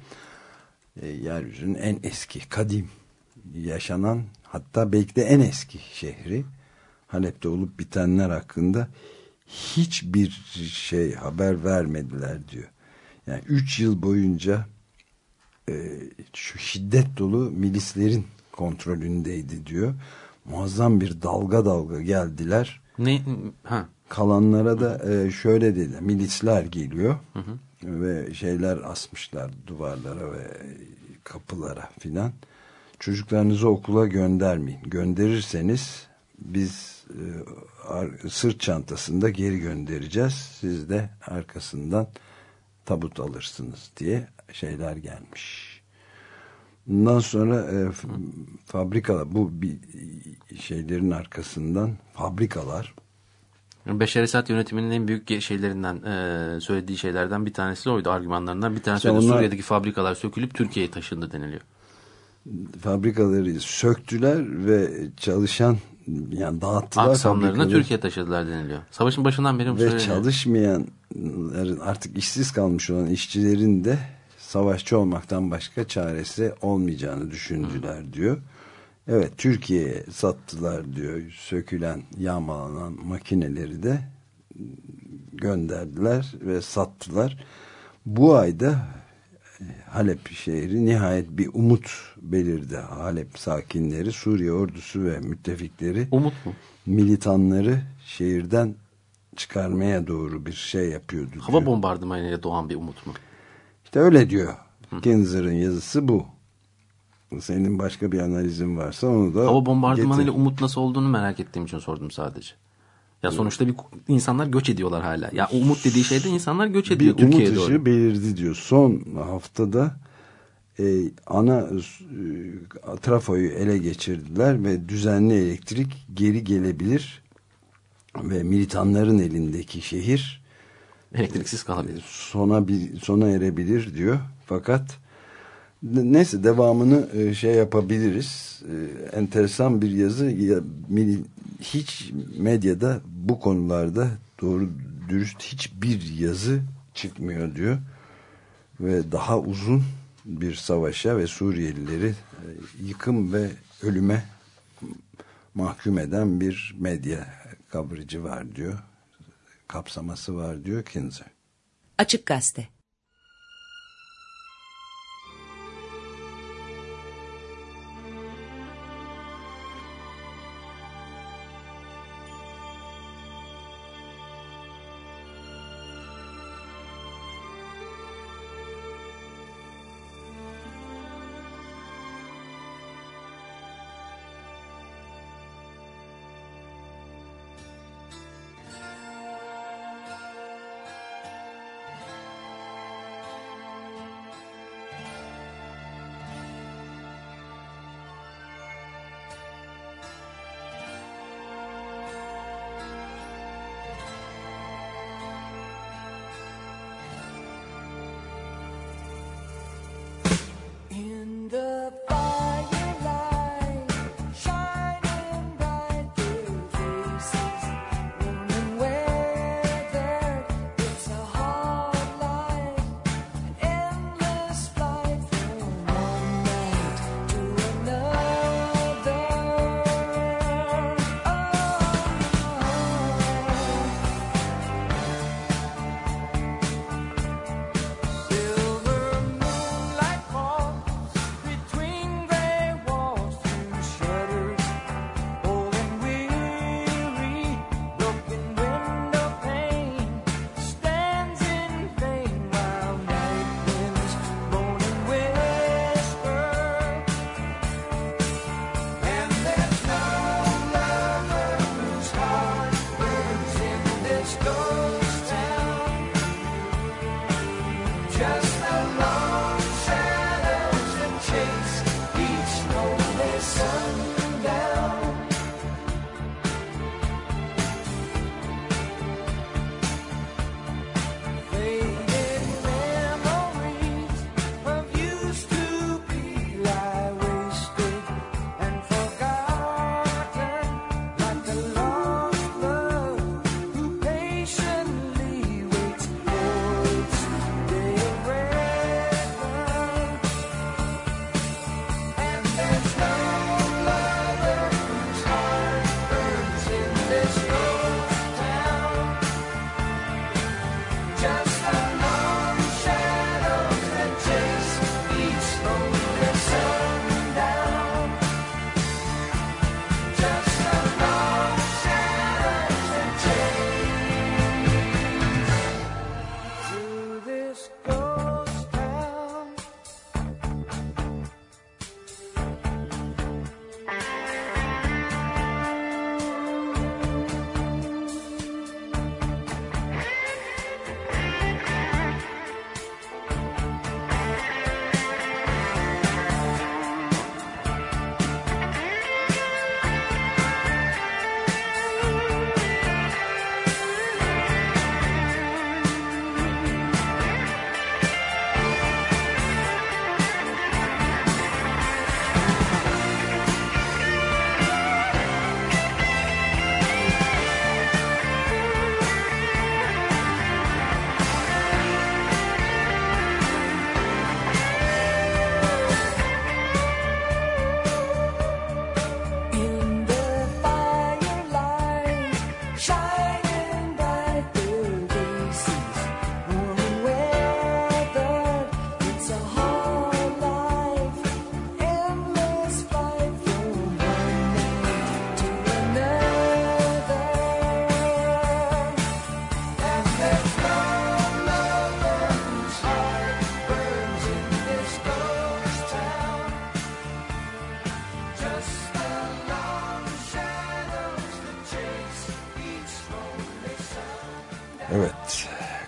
e, yeryüzünün en eski kadim yaşanan hatta belki de en eski şehri Halep'te olup bitenler hakkında hiçbir şey haber vermediler diyor. Yani 3 yıl boyunca e, şu şiddet dolu milislerin kontrolündeydi diyor. Muazzam bir dalga dalga geldiler. Ne? Ha. Kalanlara da e, şöyle dedi. Milisler geliyor hı hı. ve şeyler asmışlar duvarlara ve kapılara filan. Çocuklarınızı okula göndermeyin. Gönderirseniz biz sırt çantasında geri göndereceğiz. Siz de arkasından tabut alırsınız diye şeyler gelmiş. Bundan sonra e, fabrikalar bu bir şeylerin arkasından fabrikalar Beşer Esad yönetiminin en büyük şeylerinden e, söylediği şeylerden bir tanesi oydu argümanlarından bir tanesi onlar, Suriye'deki fabrikalar sökülüp Türkiye'ye taşındı deniliyor. Fabrikaları söktüler ve çalışan yani dağıttılar aksamlarını Türkiye taşıdılar deniliyor. Savaşın başından beri bu ve çalışmayanların artık işsiz kalmış olan işçilerin de savaşçı olmaktan başka çaresi olmayacağını düşündüler Hı. diyor. Evet Türkiye'ye sattılar diyor sökülen yağmalanan makineleri de gönderdiler ve sattılar. Bu ayda Halep şehri nihayet bir umut belirdi. Halep sakinleri, Suriye ordusu ve müttefikleri umut mu? militanları şehirden çıkarmaya doğru bir şey yapıyordu. Diyor. Hava bombardımanıyla doğan bir umut mu? İşte öyle diyor. Kinzer'ın yazısı bu. Senin başka bir analizin varsa onu da Hava bombardımanıyla umut nasıl olduğunu merak ettiğim için sordum sadece. Ya sonuçta bir insanlar göç ediyorlar hala. Ya umut dediği şeyde insanlar göç ediyor bir Türkiye'ye umut doğru. ışığı belirdi diyor. Son haftada e, ana e, trafoyu ele geçirdiler ve düzenli elektrik geri gelebilir ve militanların elindeki şehir elektriksiz kalabilir. Sona bir sona erebilir diyor. Fakat neyse devamını e, şey yapabiliriz. E, enteresan bir yazı. Hiç medyada bu konularda doğru dürüst hiçbir yazı çıkmıyor diyor. Ve daha uzun bir savaşa ve Suriyelileri e, yıkım ve ölüme mahkum eden bir medya kavrıcı var diyor. Kapsaması var diyor Kinzer. Açık Gazete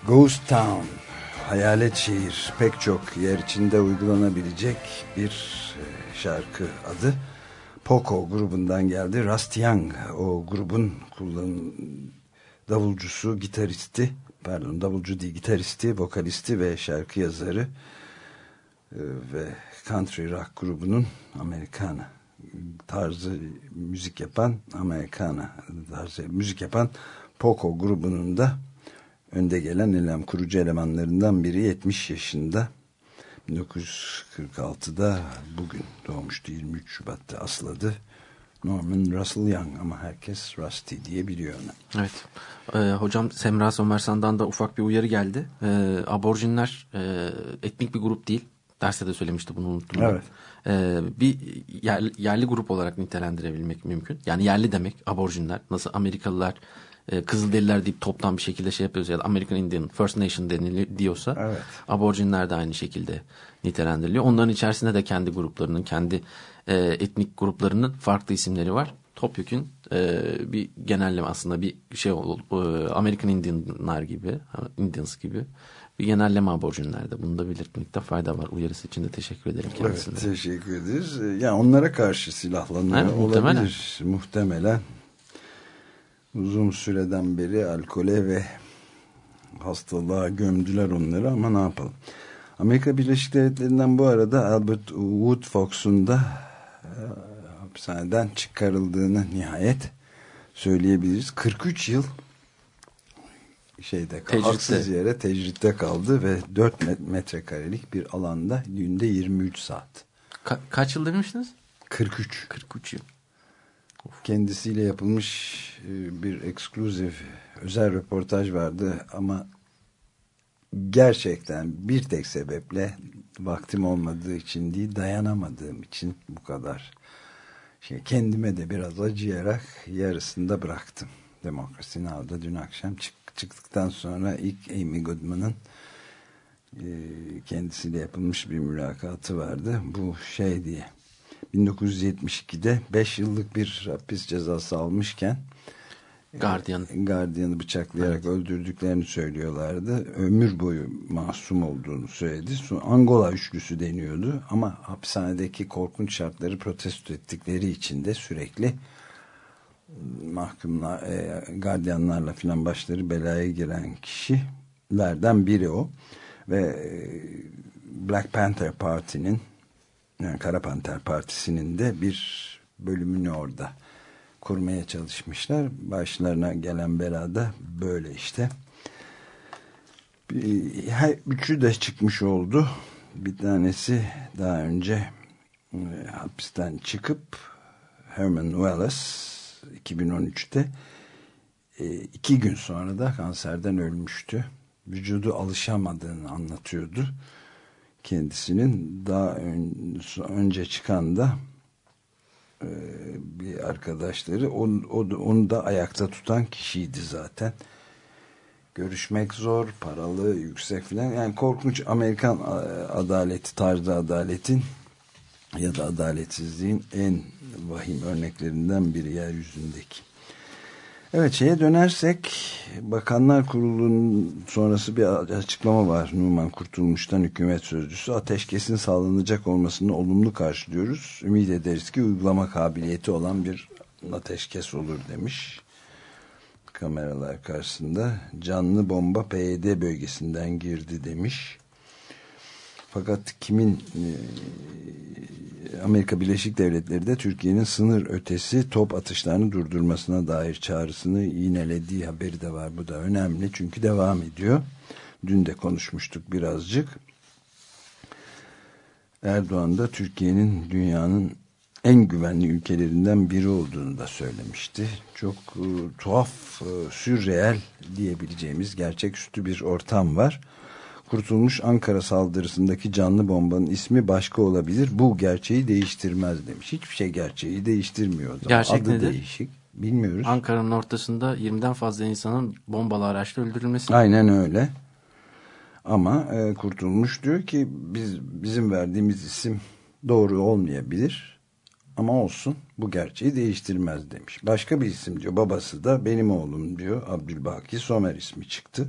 Ghost Town. Hayalet şehir. Pek çok yer içinde uygulanabilecek bir e, şarkı adı. Poco grubundan geldi. Rust Young o grubun kullan davulcusu, gitaristi, pardon davulcu değil gitaristi, vokalisti ve şarkı yazarı e, ve country rock grubunun Americana tarzı müzik yapan Americana tarzı müzik yapan Poco grubunun da önde gelen elem kurucu elemanlarından biri 70 yaşında 1946'da bugün doğmuştu 23 Şubat'ta asladı Norman Russell Young ama herkes Rusty diye biliyor onu. Evet. Ee, hocam Semra Somersan'dan da ufak bir uyarı geldi. Ee, aborjinler e, etnik bir grup değil. Derste de söylemişti bunu unuttum. Evet. Ee, bir yerli, yerli grup olarak nitelendirebilmek mümkün. Yani yerli demek aborjinler. Nasıl Amerikalılar e, Kızılderililer deyip toptan bir şekilde şey yapıyoruz ya da American Indian, First Nation deniliyor diyorsa Evet. aborjinler de aynı şekilde nitelendiriliyor. Onların içerisinde de kendi gruplarının, kendi e, etnik gruplarının farklı isimleri var. Topyekün e, bir genelleme aslında bir şey oldu. E, American Indianlar gibi, Indians gibi bir genelleme aborjinlerde. Bunu da belirtmekte fayda var. Uyarısı için de teşekkür ederim kendisine. Evet teşekkür ederiz. Yani onlara karşı silahlanıyor Evet, muhtemelen. olabilir. Muhtemelen. Uzun süreden beri alkole ve hastalığa gömdüler onları ama ne yapalım. Amerika Birleşik Devletleri'nden bu arada Albert Woodfox'un da e, hapishaneden çıkarıldığını nihayet söyleyebiliriz. 43 yıl şeyde Tecritte. haksız yere tecritte kaldı ve 4 met- metrekarelik bir alanda günde 23 saat. Ka- kaç yıl demiştiniz? 43. 43 yıl. Kendisiyle yapılmış bir ekskluzif özel röportaj vardı ama gerçekten bir tek sebeple vaktim olmadığı için değil dayanamadığım için bu kadar şey kendime de biraz acıyarak yarısında bıraktım. Demokrasi Now'da dün akşam çık- çıktıktan sonra ilk Amy Goodman'ın e, kendisiyle yapılmış bir mülakatı vardı. Bu şey diye 1972'de 5 yıllık bir hapis cezası almışken Guardian. Guardian'ı bıçaklayarak öldürdüklerini söylüyorlardı. Ömür boyu masum olduğunu söyledi. Angola üçlüsü deniyordu ama hapishanedeki korkunç şartları protesto ettikleri için de sürekli mahkumlar, e, gardiyanlarla filan başları belaya giren kişilerden biri o. Ve e, Black Panther Parti'nin yani Kara Panter Partisi'nin de bir bölümünü orada kurmaya çalışmışlar. Başlarına gelen belada böyle işte. Her üçü de çıkmış oldu. Bir tanesi daha önce e, hapisten çıkıp Herman Wallace 2013'te e, iki gün sonra da kanserden ölmüştü. Vücudu alışamadığını anlatıyordu. Kendisinin daha ön- önce çıkan da e, bir arkadaşları onu, onu da ayakta tutan kişiydi zaten. Görüşmek zor, paralı, yüksek filan. Yani korkunç Amerikan e, adaleti, tarzı adaletin ya da adaletsizliğin en vahim örneklerinden biri yeryüzündeki. Evet şeye dönersek Bakanlar Kurulu'nun sonrası bir açıklama var. Numan Kurtulmuş'tan hükümet sözcüsü ateşkesin sağlanacak olmasını olumlu karşılıyoruz. Ümit ederiz ki uygulama kabiliyeti olan bir ateşkes olur demiş. Kameralar karşısında canlı bomba PYD bölgesinden girdi demiş. Fakat kimin e, Amerika Birleşik Devletleri de Türkiye'nin sınır ötesi top atışlarını durdurmasına dair çağrısını yinelediği haberi de var. Bu da önemli çünkü devam ediyor. Dün de konuşmuştuk birazcık. Erdoğan da Türkiye'nin dünyanın en güvenli ülkelerinden biri olduğunu da söylemişti. Çok e, tuhaf, e, sürreel diyebileceğimiz gerçeküstü bir ortam var. Kurtulmuş Ankara saldırısındaki canlı bombanın ismi başka olabilir. Bu gerçeği değiştirmez demiş. Hiçbir şey gerçeği değiştirmiyor. o zaman. Gerçek Adı nedir? değişik. Bilmiyoruz. Ankara'nın ortasında 20'den fazla insanın bombalı araçla öldürülmesi. Aynen öyle. Ama e, Kurtulmuş diyor ki biz bizim verdiğimiz isim doğru olmayabilir. ama olsun bu gerçeği değiştirmez demiş. Başka bir isim diyor babası da benim oğlum diyor Abdülbaki Somer ismi çıktı.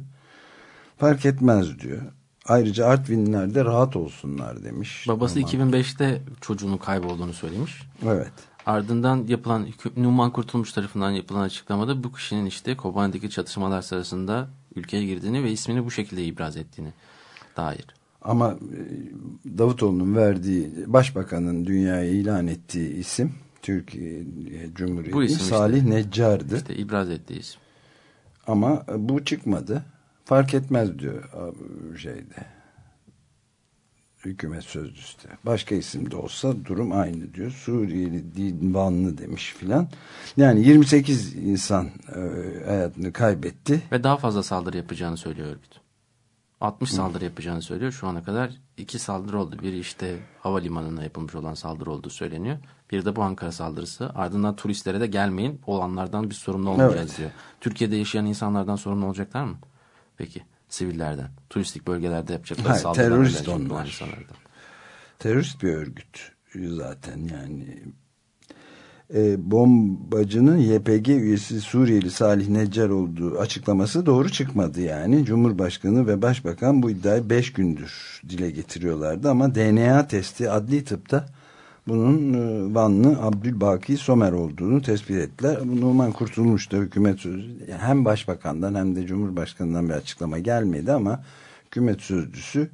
Fark etmez diyor. Ayrıca Artvinliler de rahat olsunlar demiş. Babası Numan. 2005'te çocuğunun kaybolduğunu söylemiş. Evet. Ardından yapılan Numan Kurtulmuş tarafından yapılan açıklamada bu kişinin işte Kobani'deki çatışmalar sırasında ülkeye girdiğini ve ismini bu şekilde ibraz ettiğini dair. Ama e, Davutoğlu'nun verdiği başbakanın dünyaya ilan ettiği isim Türkiye Bu Cumhuriyeti isim işte. Salih Neccar'dı. İşte ibraz ettiği isim. Ama bu çıkmadı. Fark etmez diyor şeyde. Hükümet sözcüsü de. Başka isim de olsa durum aynı diyor. Suriyeli divanlı demiş filan. Yani 28 insan e, hayatını kaybetti. Ve daha fazla saldırı yapacağını söylüyor örgüt. 60 saldırı yapacağını söylüyor. Şu ana kadar iki saldırı oldu. Biri işte havalimanına yapılmış olan saldırı olduğu söyleniyor. Bir de bu Ankara saldırısı. Ardından turistlere de gelmeyin olanlardan bir sorumlu olmayacağız Evet. diyor. Türkiye'de yaşayan insanlardan sorumlu olacaklar mı? Peki sivillerden. Turistik bölgelerde yapacaklar Hayır, saldırılar. terörist onlar. Terörist bir örgüt zaten yani. E, bombacının YPG üyesi Suriyeli Salih Neccar olduğu açıklaması doğru çıkmadı yani. Cumhurbaşkanı ve Başbakan bu iddiayı 5 gündür dile getiriyorlardı ama DNA testi adli tıpta bunun e, Vanlı Abdülbaki Somer olduğunu tespit ettiler. Numan Kurtulmuş da hükümet yani hem başbakandan hem de cumhurbaşkanından bir açıklama gelmedi ama hükümet sözcüsü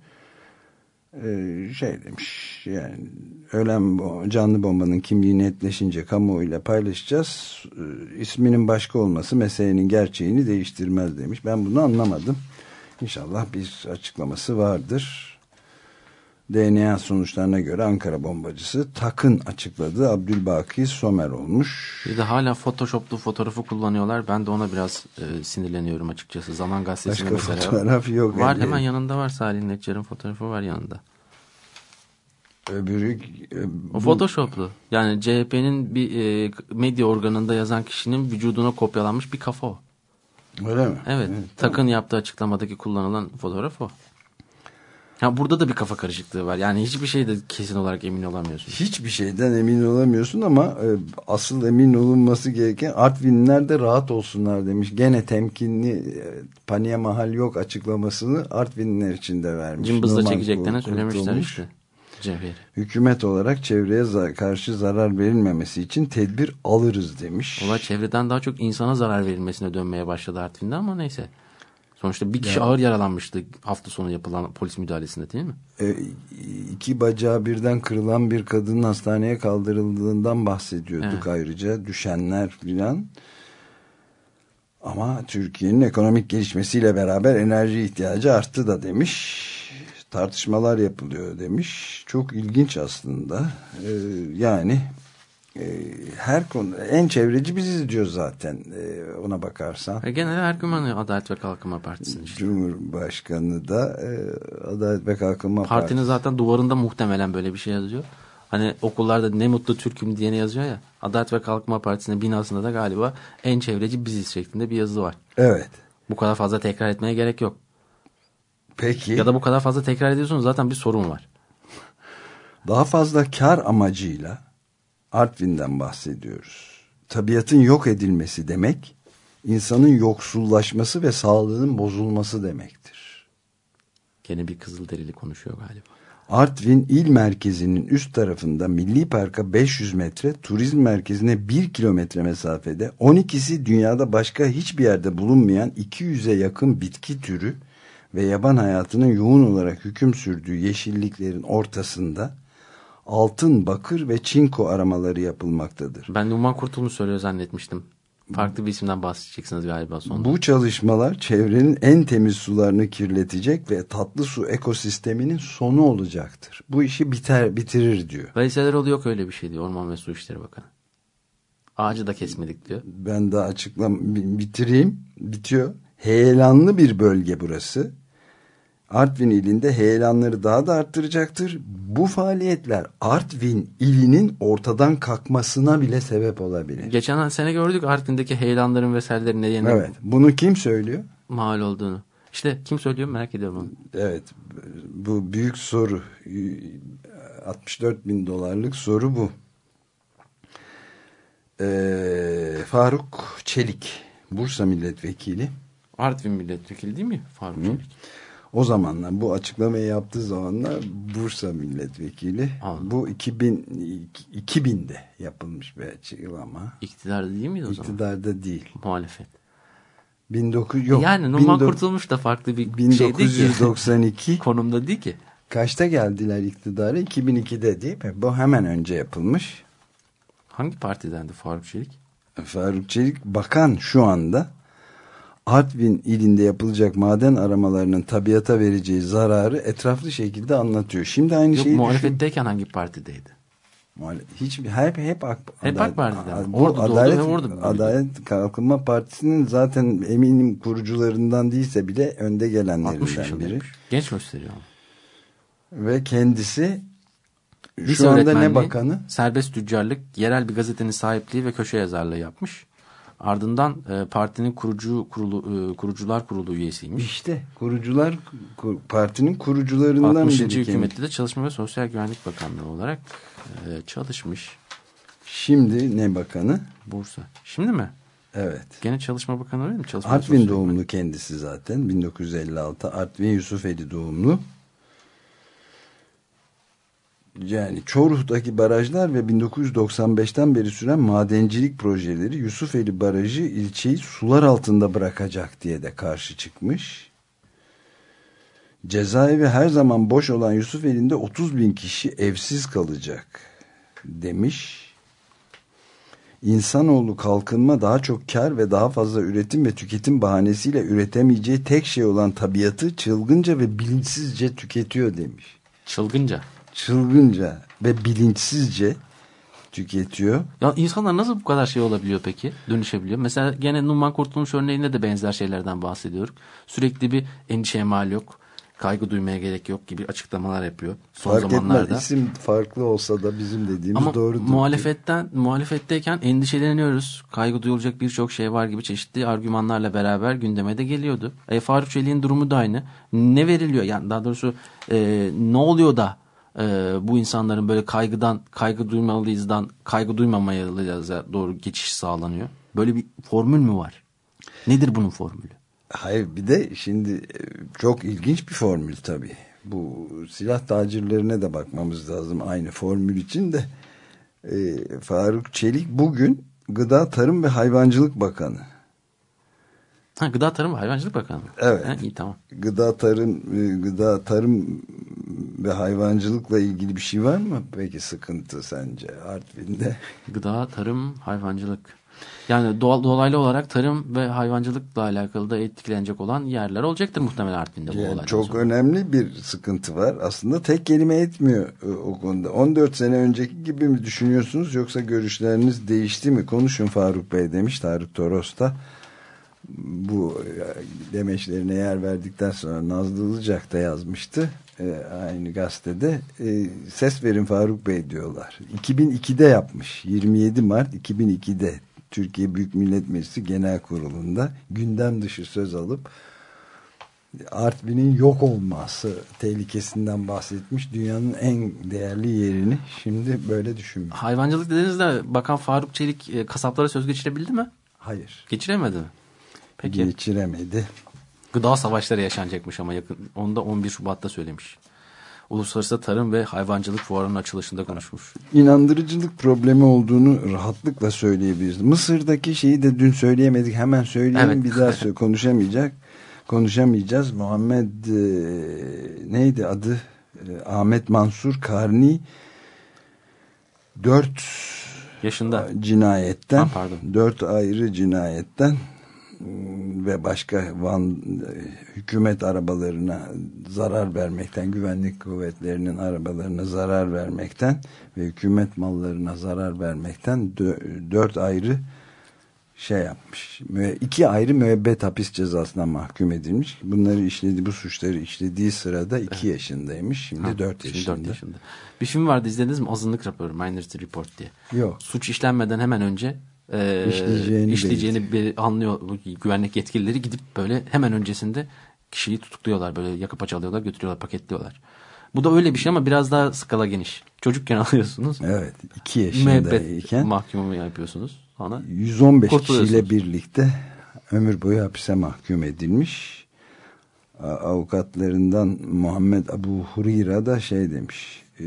e, şey demiş yani ölen canlı bombanın kimliği netleşince kamuoyuyla paylaşacağız. E, isminin başka olması meselenin gerçeğini değiştirmez demiş. Ben bunu anlamadım. İnşallah bir açıklaması vardır. DNA sonuçlarına göre Ankara bombacısı Takın açıkladı. Abdülbaki Somer olmuş. Bir de hala photoshoplu fotoğrafı kullanıyorlar. Ben de ona biraz e, sinirleniyorum açıkçası. Zaman gazetesinde Başka mesela. fotoğraf yok. Var elde. hemen yanında var Salih Neccar'ın fotoğrafı var yanında. Öbürü e, O bu- photoshoplu. Yani CHP'nin bir e, medya organında yazan kişinin vücuduna kopyalanmış bir kafa o. öyle mi? Evet. Takın yaptığı açıklamadaki kullanılan fotoğraf o. Ya burada da bir kafa karışıklığı var. Yani hiçbir şeyde kesin olarak emin olamıyorsun. Hiçbir şeyden emin olamıyorsun ama e, asıl emin olunması gereken Artvinliler de rahat olsunlar demiş. Gene temkinli e, paniğe mahal yok açıklamasını Artvinliler için de vermiş. Cımbızla Kurtulmuş. söylemişler işte. Cevheri. Hükümet olarak çevreye za- karşı zarar verilmemesi için tedbir alırız demiş. Olay çevreden daha çok insana zarar verilmesine dönmeye başladı Artvin'de ama neyse. Sonuçta bir kişi ağır yaralanmıştı hafta sonu yapılan polis müdahalesinde değil mi? E, iki bacağı birden kırılan bir kadının hastaneye kaldırıldığından bahsediyorduk Evet. ayrıca düşenler filan. Ama Türkiye'nin ekonomik gelişmesiyle beraber enerji ihtiyacı arttı da demiş. Tartışmalar yapılıyor demiş. Çok ilginç aslında. E, yani her konu en çevreci biziz diyor zaten e, ona bakarsan. E genel Ergümen Adalet ve Kalkınma Partisi'nin işte. Cumhurbaşkanı da e, Adalet ve Kalkınma Partinin zaten duvarında muhtemelen böyle bir şey yazıyor. Hani okullarda ne mutlu Türk'üm diyene yazıyor ya. Adalet ve Kalkınma Partisi'nin binasında da galiba en çevreci biziz şeklinde bir yazı var. Evet. Bu kadar fazla tekrar etmeye gerek yok. Peki Ya da bu kadar fazla tekrar ediyorsunuz zaten bir sorun var. daha fazla kar amacıyla Artvin'den bahsediyoruz. Tabiatın yok edilmesi demek insanın yoksullaşması ve sağlığının bozulması demektir. Gene bir kızıl derili konuşuyor galiba. Artvin il merkezinin üst tarafında Milli Park'a 500 metre, turizm merkezine 1 kilometre mesafede 12'si dünyada başka hiçbir yerde bulunmayan 200'e yakın bitki türü ve yaban hayatının yoğun olarak hüküm sürdüğü yeşilliklerin ortasında altın, bakır ve çinko aramaları yapılmaktadır. Ben Numan Kurtulmuş söylüyor zannetmiştim. Farklı bir isimden bahsedeceksiniz galiba sonra. Bu çalışmalar çevrenin en temiz sularını kirletecek ve tatlı su ekosisteminin sonu olacaktır. Bu işi biter bitirir diyor. Veyseler yok öyle bir şey diyor Orman ve Su İşleri Bakanı. Ağacı da kesmedik diyor. Ben daha açıklam bi- bitireyim. Bitiyor. Heyelanlı bir bölge burası. Artvin ilinde heyelanları daha da arttıracaktır. Bu faaliyetler Artvin ilinin ortadan kalkmasına bile sebep olabilir. Geçen sene gördük Artvin'deki heyelanların vesairelerin nedeni Evet. Bunu kim söylüyor? mal olduğunu. İşte kim söylüyor merak ediyorum onu. Evet. Bu büyük soru. 64 bin dolarlık soru bu. Ee, Faruk Çelik, Bursa milletvekili. Artvin milletvekili değil mi Faruk Çelik? O zamanlar bu açıklamayı yaptığı zamanlar Bursa milletvekili. Anladım. Bu 2000 2000'de yapılmış bir açıklama. İktidarda değil miydi o zaman? İktidarda değil. Muhalefet. 19 yok. yani Numan 19 Kurtulmuş da farklı bir şey değil ki. 1992 Konumda değil ki. kaçta geldiler iktidara? 2002'de değil mi? Bu hemen önce yapılmış. Hangi partidendi Faruk Çelik? Faruk Çelik bakan şu anda Artvin ilinde yapılacak maden aramalarının tabiata vereceği zararı etraflı şekilde anlatıyor. Şimdi aynı Yok şeyi düşün- muhalefetteyken hangi partideydi? Hiç hep hep AK, Hep AK Parti'den. Orada Adalet, orada. Adalet Kalkınma Partisi'nin zaten eminim kurucularından değilse bile önde 60 gelenlerinden biri. Genç gösteriyor. Ve kendisi Lise şu anda ne bakanı? Serbest tüccarlık, yerel bir gazetenin sahipliği ve köşe yazarlığı yapmış. Ardından e, partinin kurucu kurulu e, kurucular kurulu üyesiymiş. İşte kurucular kur- partinin kurucularından 60. biri. kendisi. hükümette de Çalışma ve Sosyal Güvenlik Bakanlığı olarak e, çalışmış. Şimdi ne bakanı? Bursa. Şimdi mi? Evet. Gene Çalışma Bakanı öyle mi? Çalışma Artvin doğumlu kendisi zaten. 1956 Artvin Yusufeli doğumlu. Yani Çoruh'taki barajlar ve 1995'ten beri süren madencilik projeleri Yusufeli Barajı ilçeyi sular altında bırakacak diye de karşı çıkmış. Cezaevi her zaman boş olan Yusufeli'nde 30 bin kişi evsiz kalacak demiş. İnsanoğlu kalkınma daha çok kar ve daha fazla üretim ve tüketim bahanesiyle üretemeyeceği tek şey olan tabiatı çılgınca ve bilinçsizce tüketiyor demiş. Çılgınca. Çılgınca ve bilinçsizce tüketiyor. Ya insanlar nasıl bu kadar şey olabiliyor peki? Dönüşebiliyor. Mesela gene Numan Kurtulmuş örneğinde de benzer şeylerden bahsediyoruz. Sürekli bir endişeye mal yok. Kaygı duymaya gerek yok gibi açıklamalar yapıyor. Son Fark zamanlarda. etmez isim farklı olsa da bizim dediğimiz Ama doğrudur. muhalefetten muhalefetteyken endişeleniyoruz. Kaygı duyulacak birçok şey var gibi çeşitli argümanlarla beraber gündeme de geliyordu. E, Faruk Çelik'in durumu da aynı. Ne veriliyor? Yani daha doğrusu e, ne oluyor da e, bu insanların böyle kaygıdan kaygı duymalıyızdan kaygı duymamalıyız'a doğru geçiş sağlanıyor. Böyle bir formül mü var? Nedir bunun formülü? Hayır bir de şimdi e, çok ilginç bir formül tabii. Bu silah tacirlerine de bakmamız lazım aynı formül için de. E, Faruk Çelik bugün Gıda Tarım ve Hayvancılık Bakanı. Ha, Gıda Tarım ve Hayvancılık Bakanı. Evet. Ha, iyi tamam. Gıda tarım e, gıda tarım ve hayvancılıkla ilgili bir şey var mı? Peki sıkıntı sence Artvin'de? Gıda, tarım, hayvancılık. Yani doğal, dolaylı olarak tarım ve hayvancılıkla alakalı da etkilenecek olan yerler olacaktır muhtemelen Artvin'de bu Yani çok sonra. önemli bir sıkıntı var. Aslında tek kelime etmiyor e, o konuda. 14 sene önceki gibi mi düşünüyorsunuz yoksa görüşleriniz değişti mi? Konuşun Faruk Bey demiş Tarık Toros da. Bu e, demeçlerine yer verdikten sonra Nazlı Ilıcak da yazmıştı. E, aynı gazetede. E, ses verin Faruk Bey diyorlar. 2002'de yapmış. 27 Mart 2002'de Türkiye Büyük Millet Meclisi Genel Kurulu'nda gündem dışı söz alıp Artvin'in yok olması tehlikesinden bahsetmiş. Dünyanın en değerli yerini şimdi böyle düşünmüş. Hayvancılık dediğinizde Bakan Faruk Çelik kasaplara söz geçirebildi mi? Hayır. Geçiremedi mi? Peki. Geçiremedi. Gıda savaşları yaşanacakmış ama yakın. Onu da 11 Şubat'ta söylemiş. Uluslararası Tarım ve Hayvancılık Fuarı'nın açılışında konuşmuş. İnandırıcılık problemi olduğunu rahatlıkla söyleyebiliriz. Mısır'daki şeyi de dün söyleyemedik. Hemen söyleyelim Evet. bir daha konuşamayacak. Konuşamayacağız. Muhammed e, neydi adı? E, Ahmet Mansur Karni dört Yaşında. cinayetten Ha, pardon. dört ayrı cinayetten ve başka Van e, hükümet arabalarına zarar vermekten güvenlik kuvvetlerinin arabalarına zarar vermekten ve hükümet mallarına zarar vermekten dö- dört ayrı şey yapmış. İki ayrı müebbet hapis cezasına mahkum edilmiş. Bunları işledi, bu suçları işlediği sırada iki yaşındaymış. Şimdi Ha, dört yaşında. yaşında. Bir film vardı izlediniz mi? Azınlık raporu Minority Report diye. Yok. Suç işlenmeden hemen önce e, İşleyeceğini işleyeceğini bir anlıyor güvenlik yetkilileri gidip böyle hemen öncesinde kişiyi tutukluyorlar böyle yakıp açalıyorlar götürüyorlar paketliyorlar. Bu da öyle bir şey ama biraz daha skala geniş. Çocukken alıyorsunuz. Evet. iki yaşındayken mahkumu yapıyorsunuz. Ona 115 kurtuluyorsunuz. kişiyle birlikte ömür boyu hapise mahkum edilmiş. Avukatlarından Muhammed Abu Hurira da şey demiş. e,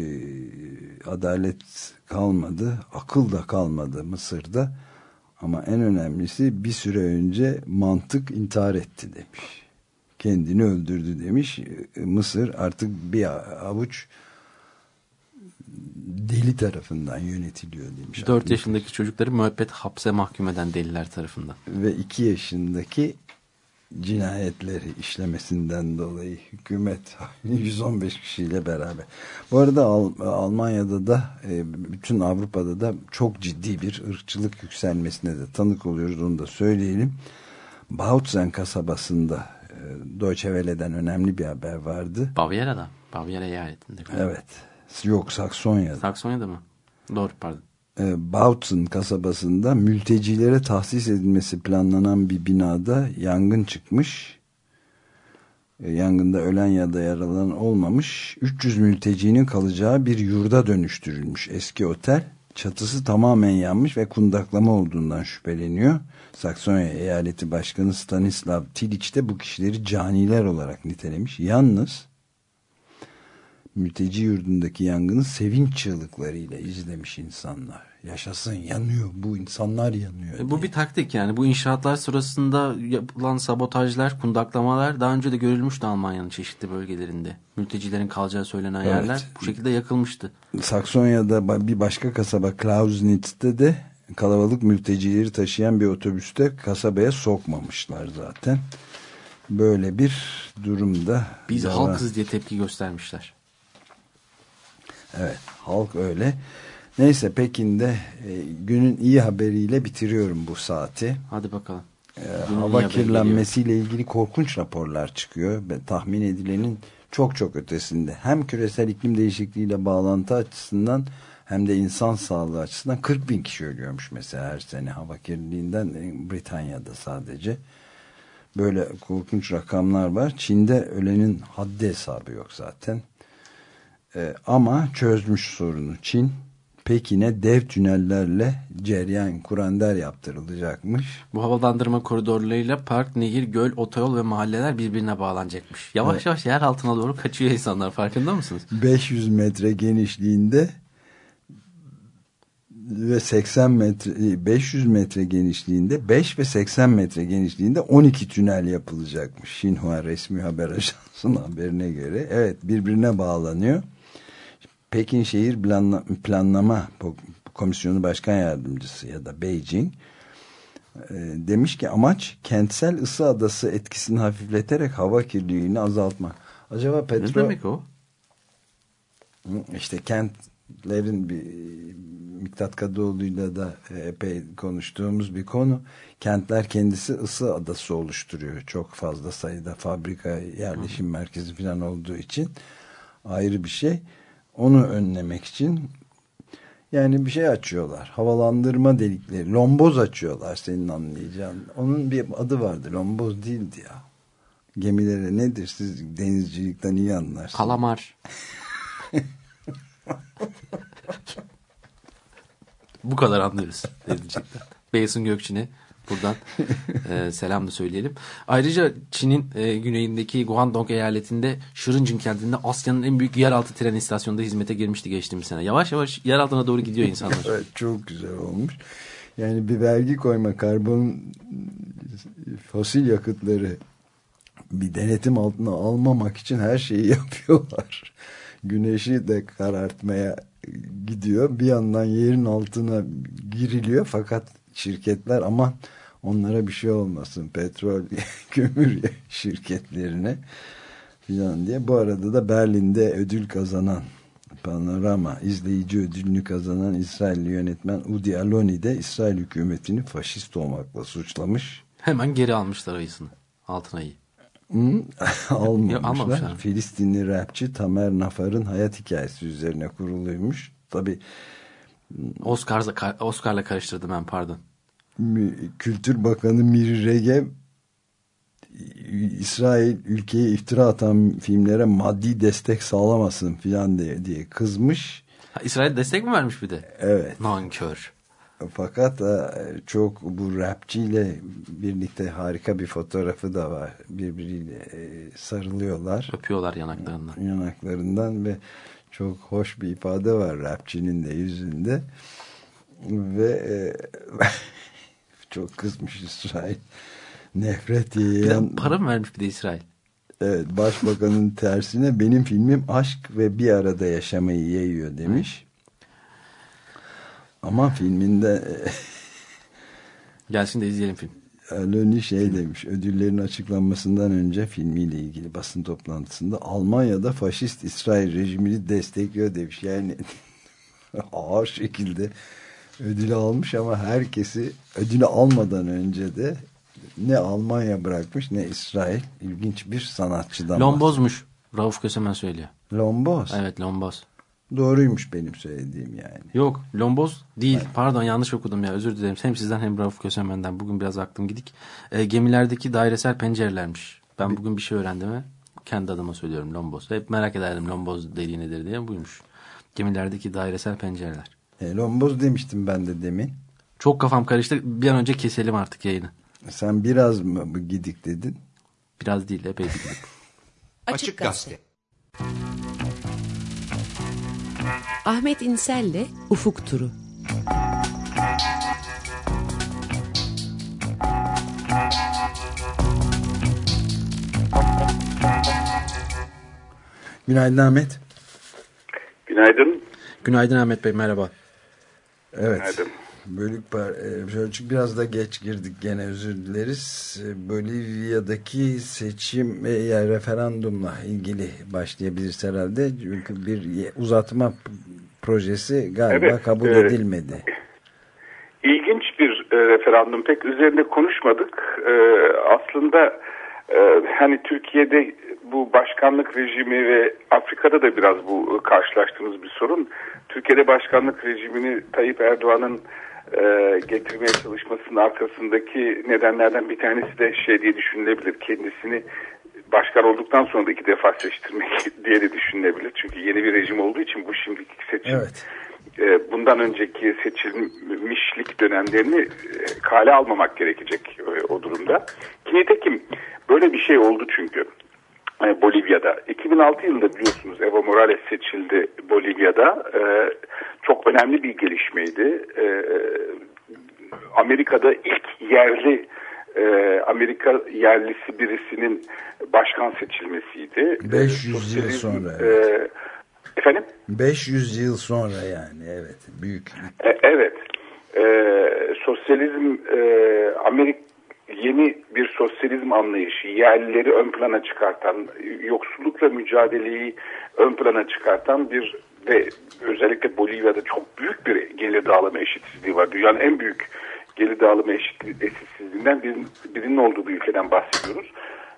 adalet kalmadı, akıl da kalmadı Mısır'da. Ama en önemlisi bir süre önce mantık intihar etti demiş. Kendini öldürdü demiş. Mısır artık bir avuç deli tarafından yönetiliyor demiş. 4 yaşındaki çocukları müebbet hapse mahkum eden deliler tarafından. ve 2 yaşındaki cinayetleri işlemesinden dolayı hükümet 115 kişiyle beraber. Bu arada Al- Almanya'da da e, bütün Avrupa'da da çok ciddi bir ırkçılık yükselmesine de tanık oluyoruz onu da söyleyelim. Bautzen kasabasında e, Deutsche Welle'den önemli bir haber vardı. Bavyera'da. Bavyera eyaletinde. Evet. Yok Saksonya'da. Saksonya'da mı? Doğru pardon. E, Bautzen kasabasında mültecilere tahsis edilmesi planlanan bir binada yangın çıkmış. E, yangında ölen ya da yaralanan olmamış. 300 mültecinin kalacağı bir yurda dönüştürülmüş eski otel. Çatısı tamamen yanmış ve kundaklama olduğundan şüpheleniyor. Saksonya Eyaleti Başkanı Stanislav Tilic de bu kişileri caniler olarak nitelemiş. Yalnız mülteci yurdundaki yangını sevinç çığlıklarıyla izlemiş insanlar. Yaşasın yanıyor bu insanlar yanıyor. E, Bu bir taktik yani. Bu inşaatlar sırasında yapılan sabotajlar, kundaklamalar daha önce de görülmüştü Almanya'nın çeşitli bölgelerinde. Mültecilerin kalacağı söylenen Evet. yerler bu şekilde yakılmıştı. Saksonya'da bir başka kasaba Klausnitz'te de kalabalık mültecileri taşıyan bir otobüste kasabaya sokmamışlar zaten. Böyle bir durumda. Biz devam- halkız diye tepki göstermişler. Evet halk öyle. Neyse Pekin'de e, günün iyi haberiyle bitiriyorum bu saati. Hadi bakalım. İyi hava kirlenmesiyle ilgili korkunç raporlar çıkıyor ve tahmin edilenin çok çok ötesinde. Hem küresel iklim değişikliğiyle bağlantı açısından hem de insan sağlığı açısından 40 bin kişi ölüyormuş mesela her sene hava kirliliğinden e, Britanya'da sadece. Böyle korkunç rakamlar var. Çin'de ölenin haddi hesabı yok zaten. Ee, ama çözmüş sorunu Çin. Pekin'e dev tünellerle ceryan kurander yaptırılacakmış. Bu havalandırma koridorlarıyla park, nehir, göl, otoyol ve mahalleler birbirine bağlanacakmış. Yavaş Evet. yavaş yer altına doğru kaçıyor insanlar farkında mısınız? 500 metre genişliğinde ve 80 metre 500 metre genişliğinde 5 ve 80 metre genişliğinde 12 tünel yapılacakmış. Xinhua resmi haber ajansının haberine göre. Evet birbirine bağlanıyor. Pekin Şehir Planla- Planlama Komisyonu Başkan Yardımcısı ya da Beijing e, demiş ki amaç kentsel ısı adası etkisini hafifleterek hava kirliliğini azaltmak. Acaba Ne petrol demek o? işte kentlerin bir Miktat Kadıoğlu'yla da epey konuştuğumuz bir konu. Kentler kendisi ısı adası oluşturuyor. Çok fazla sayıda fabrika, yerleşim merkezi falan olduğu için ayrı bir şey. Onu önlemek için yani bir şey açıyorlar. Havalandırma delikleri. Lomboz açıyorlar senin anlayacağın. Onun bir adı vardı. Lomboz değildi ya. Gemilere nedir? Siz denizcilikten iyi anlarsınız. Kalamar. Bu kadar anlıyoruz denizcilikten. Beysun Gökçin'e buradan e, selam da söyleyelim. Ayrıca Çin'in e, güneyindeki Guangdong eyaletinde Shenzhen kentinde Asya'nın en büyük yeraltı tren istasyonunda hizmete girmişti geçtiğimiz sene. Yavaş yavaş yer altına doğru gidiyor insanlar. Evet çok güzel olmuş. Yani bir vergi koyma karbon fosil yakıtları bir denetim altına almamak için her şeyi yapıyorlar. Güneşi de karartmaya gidiyor. Bir yandan yerin altına giriliyor fakat şirketler aman onlara bir şey olmasın petrol kömür şirketlerine filan diye. Bu arada da Berlin'de ödül kazanan Panorama izleyici ödülünü kazanan İsrailli yönetmen Udi Aloni de İsrail hükümetini faşist olmakla suçlamış. Hemen geri almışlar ayısını. Altın ayı. Almamışlar. almamışlar. Filistinli rapçi Tamer Nafar'ın hayat hikayesi üzerine kuruluymuş. Tabi Oscar'la, Oscar'la karıştırdım ben pardon. Kültür Bakanı Miri Regev İsrail ülkeye iftira atan filmlere maddi destek sağlamasın filan diye, diye kızmış. Ha, İsrail destek mi vermiş bir de? Evet. Nankör. Fakat e, çok bu rapçiyle birlikte harika bir fotoğrafı da var. Birbiriyle e, sarılıyorlar. Öpüyorlar yanaklarından. Yanaklarından ve çok hoş bir ifade var rapçinin de yüzünde. Ve e, çok kızmış İsrail. Nefret yiyen para mı vermiş bir de İsrail? evet, başbakanın tersine benim filmim aşk ve bir arada yaşamayı yayıyor demiş. Ama filminde Gelsin de izleyelim film. Aloni şey demiş ödüllerin açıklanmasından önce filmiyle ilgili basın toplantısında Almanya'da faşist İsrail rejimini destekliyor demiş. Yani ağır şekilde ödülü almış ama herkesi ödülü almadan önce de ne Almanya bırakmış ne İsrail. İlginç bir sanatçıdan. Lombozmuş. Rauf Kösemen söylüyor. Lomboz. Evet Lomboz. Doğruymuş benim söylediğim yani. Yok Lomboz değil. Pardon yanlış okudum ya özür dilerim. Hem sizden hem Rauf Kösemen'den. Bugün biraz aklım gidik. E, gemilerdeki dairesel pencerelermiş. Ben bugün bir şey öğrendim ve kendi adıma söylüyorum Lomboz. Hep merak ederdim Lomboz dediği nedir diye buymuş. Gemilerdeki dairesel pencereler. E, Lomboz demiştim ben de demin. Çok kafam karıştı. Bir an önce keselim artık yayını. Sen biraz mı gidik dedin? Biraz değil epey bir gidip. Açık Gazete. Ahmet İnsel'le Ufuk Turu. Günaydın Ahmet. Günaydın. Günaydın Ahmet Bey merhaba. Evet. Günaydın. Bölük par e, biraz da geç girdik gene özür dileriz. E, Bolivya'daki seçim ve yani referandumla ilgili başlayabiliriz herhalde. Çünkü bir uzatma projesi galiba Evet, kabul e, edilmedi. İlginç bir e, referandum. Pek üzerinde konuşmadık. E, aslında e, hani Türkiye'de bu başkanlık rejimi ve Afrika'da da biraz bu e, karşılaştığımız bir sorun. Türkiye'de başkanlık rejimini Tayyip Erdoğan'ın e, getirmeye çalışmasının arkasındaki nedenlerden bir tanesi de şey diye düşünülebilir. Kendisini başkan olduktan sonra da iki defa seçtirmek diye de düşünülebilir. Çünkü yeni bir rejim olduğu için bu şimdiki seçim Evet. e, bundan önceki seçilmişlik dönemlerini e, kale almamak gerekecek e, o durumda. Ki Nitekim böyle bir şey oldu çünkü e, Bolivya'da. 2006 yılında biliyorsunuz Evo Morales seçildi Bolivya'da. E, çok önemli bir gelişmeydi. E, Amerika'da ilk yerli e, Amerika yerlisi birisinin başkan seçilmesiydi. 500 yıl Sosyalizm, sonra, e, efendim? 500 yıl sonra yani evet büyük. E, Evet. Ee, sosyalizm e, Amerika yeni bir sosyalizm anlayışı, yerlileri ön plana çıkartan, yoksullukla mücadeleyi ön plana çıkartan bir ve özellikle Bolivya'da çok büyük bir gelir dağılımı eşitsizliği var. Dünyanın en büyük gelir dağılımı eşit- eşitsizliğinden birinin, birinin olduğu bir ülkeden bahsediyoruz.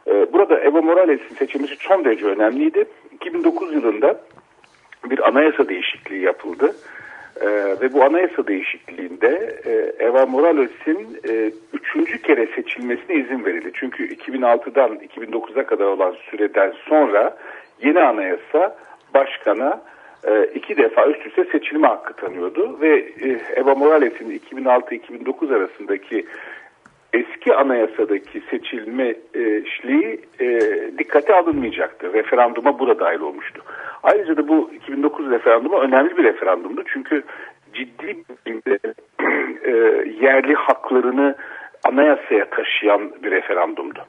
Ee, burada Evo Morales'in seçilmesi son derece önemliydi. 2009 yılında bir anayasa değişikliği yapıldı. Ee, ve bu anayasa değişikliğinde e, Eva Morales'in e, üçüncü kere seçilmesine izin verildi. Çünkü 2006'dan 2009'a kadar olan süreden sonra yeni anayasa başkana e, iki defa üst üste seçilme hakkı tanıyordu. Ve e, Eva Morales'in 2006-2009 arasındaki eski anayasadaki seçilme e, e, dikkate alınmayacaktı. Referanduma bu da dahil olmuştu. Ayrıca da bu 2009 referandumu önemli bir referandumdu. Çünkü ciddi bir e, yerli haklarını anayasaya taşıyan bir referandumdu.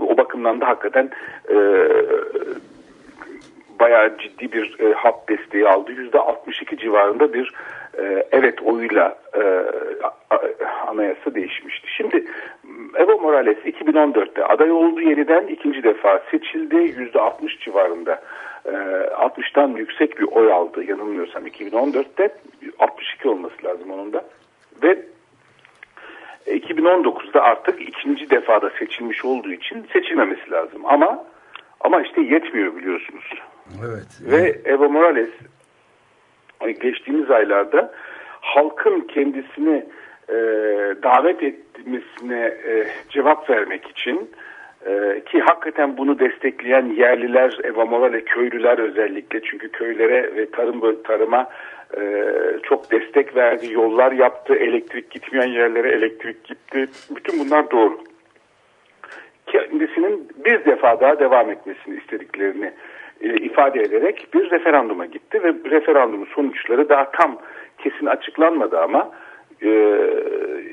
O bakımdan da hakikaten e, bayağı ciddi bir e, halk desteği aldı. Yüzde 62 civarında bir evet oyuyla e, anayasa değişmişti. Şimdi Evo Morales 2014'te aday oldu yeniden ikinci defa seçildi. Yüzde 60 civarında e, 60'tan yüksek bir oy aldı yanılmıyorsam 2014'te 62 olması lazım onun da ve 2019'da artık ikinci defada seçilmiş olduğu için seçilmemesi lazım ama ama işte yetmiyor biliyorsunuz. Evet. Ve Evo Morales e, geçtiğimiz aylarda halkın kendisini e, davet etmesine e, cevap vermek için Ee, ki hakikaten bunu destekleyen yerliler, Eva Morale köylüler özellikle çünkü köylere ve tarım tarıma e, çok destek verdi, yollar yaptı, elektrik gitmeyen yerlere elektrik gitti. Bütün bunlar doğru. Kendisinin bir defa daha devam etmesini istediklerini e, ifade ederek bir referanduma gitti ve referandumun sonuçları daha tam kesin açıklanmadı ama e,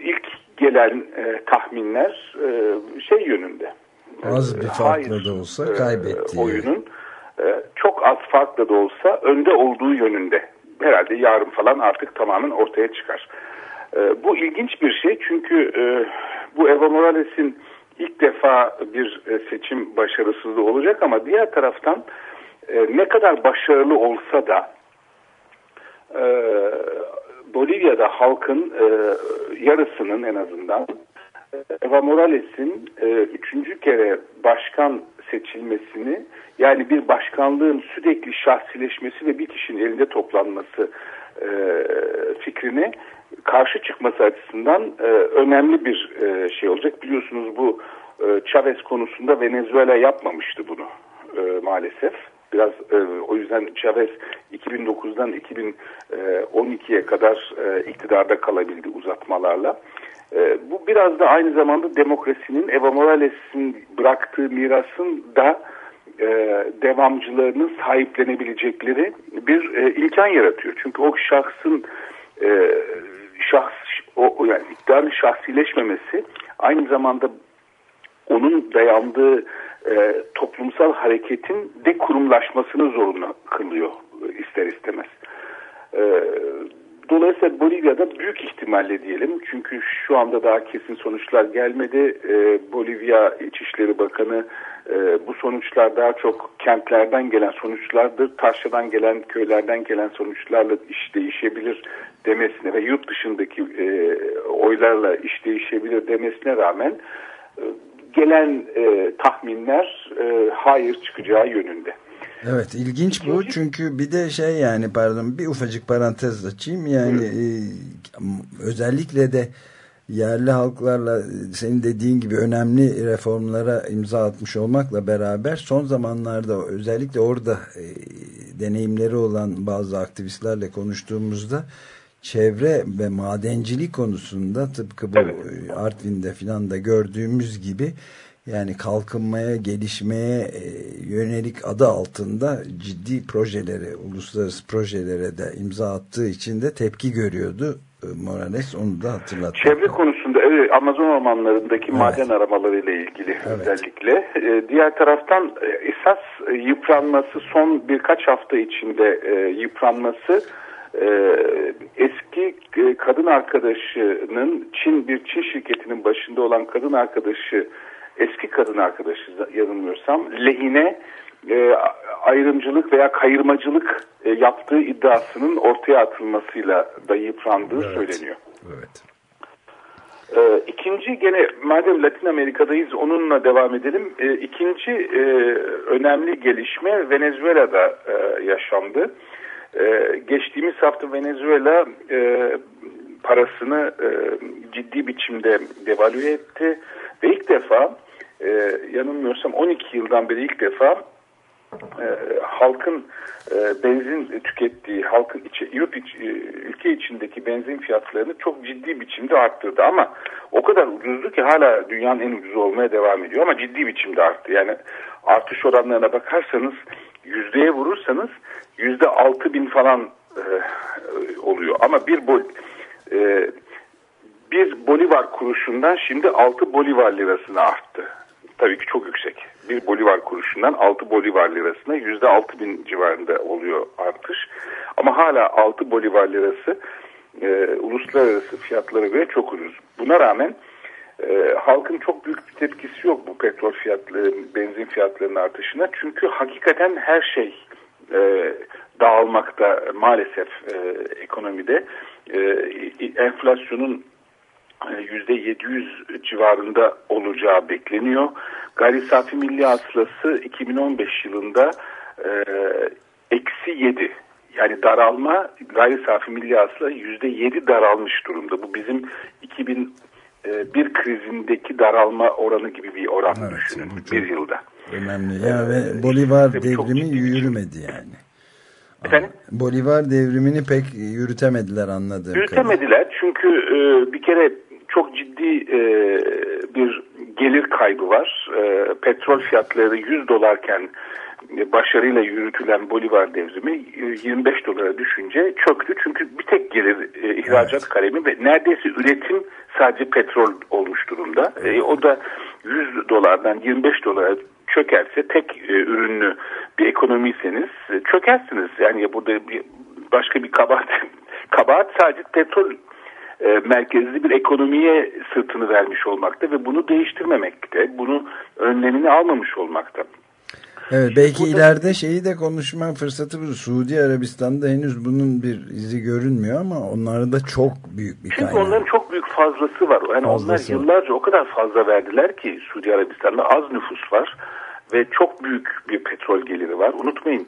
ilk gelen e, tahminler e, şey yönünde. Az bir farkla da olsa e, kaybetti. Oyunun e, çok az farkla da olsa önde olduğu yönünde. Herhalde yarın falan artık tamamen ortaya çıkar. E, bu ilginç bir şey çünkü e, bu Evo Morales'in ilk defa bir e, seçim başarısızlığı olacak ama diğer taraftan e, ne kadar başarılı olsa da e, Bolivya'da halkın e, yarısının en azından Eva Morales'in e, üçüncü kere başkan seçilmesini yani bir başkanlığın sürekli şahsileşmesi ve bir kişinin elinde toplanması e, fikrine karşı çıkması açısından e, önemli bir e, şey olacak. Biliyorsunuz bu e, Chavez konusunda Venezuela yapmamıştı bunu e, maalesef. Biraz e, o yüzden Chavez 2009'dan 2012'ye kadar e, iktidarda kalabildi uzatmalarla. E, bu biraz da aynı zamanda demokrasinin Eva Morales'in bıraktığı mirasın da e, devamcılarının sahiplenebilecekleri bir e, imkan yaratıyor. Çünkü o şahsın e, şahs o yani iktidarın şahsileşmemesi aynı zamanda onun dayandığı e, toplumsal hareketin de kurumlaşmasını zorunlu kılıyor ister istemez. E, dolayısıyla Bolivya'da büyük ihtimalle diyelim çünkü şu anda daha kesin sonuçlar gelmedi. E, Bolivya İçişleri Bakanı e, bu sonuçlar daha çok kentlerden gelen sonuçlardır. Taşradan gelen, köylerden gelen sonuçlarla iş değişebilir demesine ve yurt dışındaki e, oylarla iş değişebilir demesine rağmen e, gelen e, tahminler e, hayır çıkacağı yönünde. Evet ilginç bu. Çünkü bir de şey yani pardon bir ufacık parantez açayım. Yani e, özellikle de yerli halklarla senin dediğin gibi önemli reformlara imza atmış olmakla beraber son zamanlarda özellikle orada e, deneyimleri olan bazı aktivistlerle konuştuğumuzda çevre ve madencilik konusunda tıpkı bu evet. Artvin'de filan da gördüğümüz gibi yani kalkınmaya, gelişmeye e, yönelik adı altında ciddi projelere, uluslararası projelere de imza attığı için de tepki görüyordu e, Morales. Onu da hatırlattı. Çevre konusunda evet, Amazon ormanlarındaki evet. maden aramalarıyla ilgili evet. özellikle. E, diğer taraftan esas yıpranması son birkaç hafta içinde yıpranması eski kadın arkadaşının Çin bir Çin şirketinin başında olan kadın arkadaşı eski kadın arkadaşı yanılmıyorsam lehine e, ayrımcılık veya kayırmacılık e, yaptığı iddiasının ortaya atılmasıyla da yıprandığı evet. söyleniyor. Evet. E, ikinci gene madem Latin Amerika'dayız onunla devam edelim. E, ikinci e, önemli gelişme Venezuela'da e, yaşandı. E, geçtiğimiz hafta Venezuela e, parasını e, ciddi biçimde devalüe etti ve ilk defa e, yanılmıyorsam 12 yıldan beri ilk defa e, halkın e, benzin tükettiği, halkın içi, yurt iç, e, ülke içindeki benzin fiyatlarını çok ciddi biçimde arttırdı ama o kadar ucuzdu ki hala dünyanın en ucuzu olmaya devam ediyor ama ciddi biçimde arttı. Yani artış oranlarına bakarsanız yüzdeye vurursanız yüzde altı bin falan e, oluyor ama bir bol e, bir bolivar kuruşundan şimdi 6 bolivar lirasına arttı tabii ki çok yüksek. Bir bolivar kuruşundan 6 bolivar lirasına %6 bin civarında oluyor artış. Ama hala 6 bolivar lirası e, uluslararası fiyatlara göre çok ucuz. Buna rağmen e, halkın çok büyük bir tepkisi yok bu petrol fiyatları, benzin fiyatlarının artışına. Çünkü hakikaten her şey e, dağılmakta maalesef e, ekonomide. E, enflasyonun %700 civarında olacağı bekleniyor. Gayri safi milli hasılası 2015 yılında e, eksi 7 yani daralma gayri safi milli hasıla %7 daralmış durumda. Bu bizim 2000 e, bir krizindeki daralma oranı gibi bir oran Evet, düşünün çok- bir yılda. Önemli. Ya ve Bolivar çok devrimi yürümedi yani. Efendim? Bolivar devrimini pek yürütemediler anladığım. Yürütemediler çünkü e, bir kere çok ciddi e, bir gelir kaybı var. E, petrol fiyatları 100 dolarken e, başarıyla yürütülen Bolivar devrimi e, 25 dolara düşünce çöktü. Çünkü bir tek gelir e, ihracat Evet. kalemi ve neredeyse üretim sadece petrol olmuş durumda. E, o da 100 dolardan 25 dolara çökerse tek e, ürünlü bir ekonomiyseniz e, çökersiniz. Yani burada bir, başka bir kabahat kabahat sadece petrol e, merkezli bir ekonomiye sırtını vermiş olmakta ve bunu değiştirmemekte. Bunu önlemini almamış olmakta. Evet, belki burada- ileride şeyi de konuşma fırsatı bulur. Suudi Arabistan'da henüz bunun bir izi görünmüyor ama onlarda çok büyük bir Çünkü kaynak. onların çok büyük fazlası var. Yani Fazlası onlar yıllarca o kadar fazla verdiler ki Suudi Arabistan'da az nüfus var ve çok büyük bir petrol geliri var. Unutmayın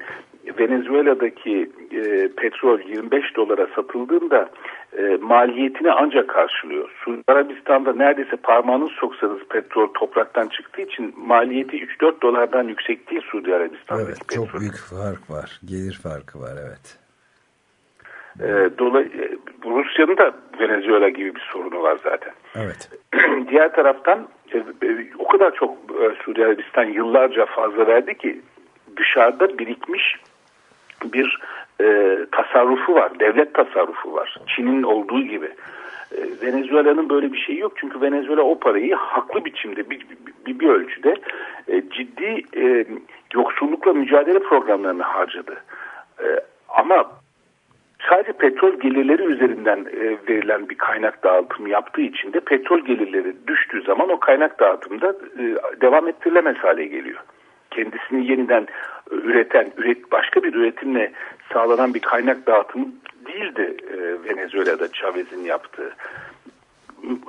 Venezuela'daki e, petrol 25 dolara satıldığında e, maliyetini ancak karşılıyor. Suudi Arabistan'da neredeyse parmağınız soksanız petrol topraktan çıktığı için maliyeti 3-4 dolardan yüksek değil Suudi Arabistan'daki Evet, petrol. çok büyük fark var. Gelir farkı var evet. E, dolay, e, Rusya'nın da Venezuela gibi bir sorunu var zaten. Evet. Diğer taraftan e, e, o kadar çok Suudi Arabistan yıllarca fazla verdi ki dışarıda birikmiş bir e, tasarrufu var. Devlet tasarrufu var. Çin'in olduğu gibi. E, Venezuela'nın böyle bir şeyi yok. Çünkü Venezuela o parayı haklı biçimde bir, bir, bir ölçüde e, ciddi e, yoksullukla mücadele programlarını harcadı. E, ama sadece petrol gelirleri üzerinden e, verilen bir kaynak dağıtımı yaptığı için de petrol gelirleri düştüğü zaman o kaynak dağıtımda e, devam ettirilemez hale geliyor. Kendisini yeniden üreten, üret, başka bir üretimle sağlanan bir kaynak dağıtımı değildi e, Venezuela'da Chavez'in yaptığı.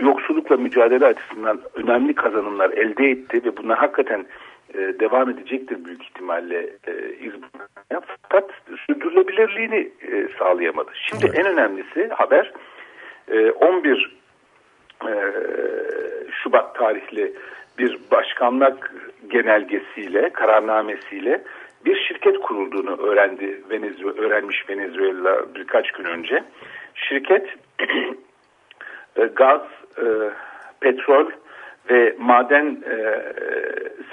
Yoksullukla mücadele açısından önemli kazanımlar elde etti ve bunlar hakikaten e, devam edecektir büyük ihtimalle e, İzmir'e. Fakat sürdürülebilirliğini e, sağlayamadı. Şimdi en önemlisi haber e, 11 e, Şubat tarihli bir başkanlık genelgesiyle, kararnamesiyle bir şirket kurulduğunu öğrendi Venezuela, öğrenmiş Venezuela birkaç gün önce. Şirket e, gaz, e, petrol ve maden e,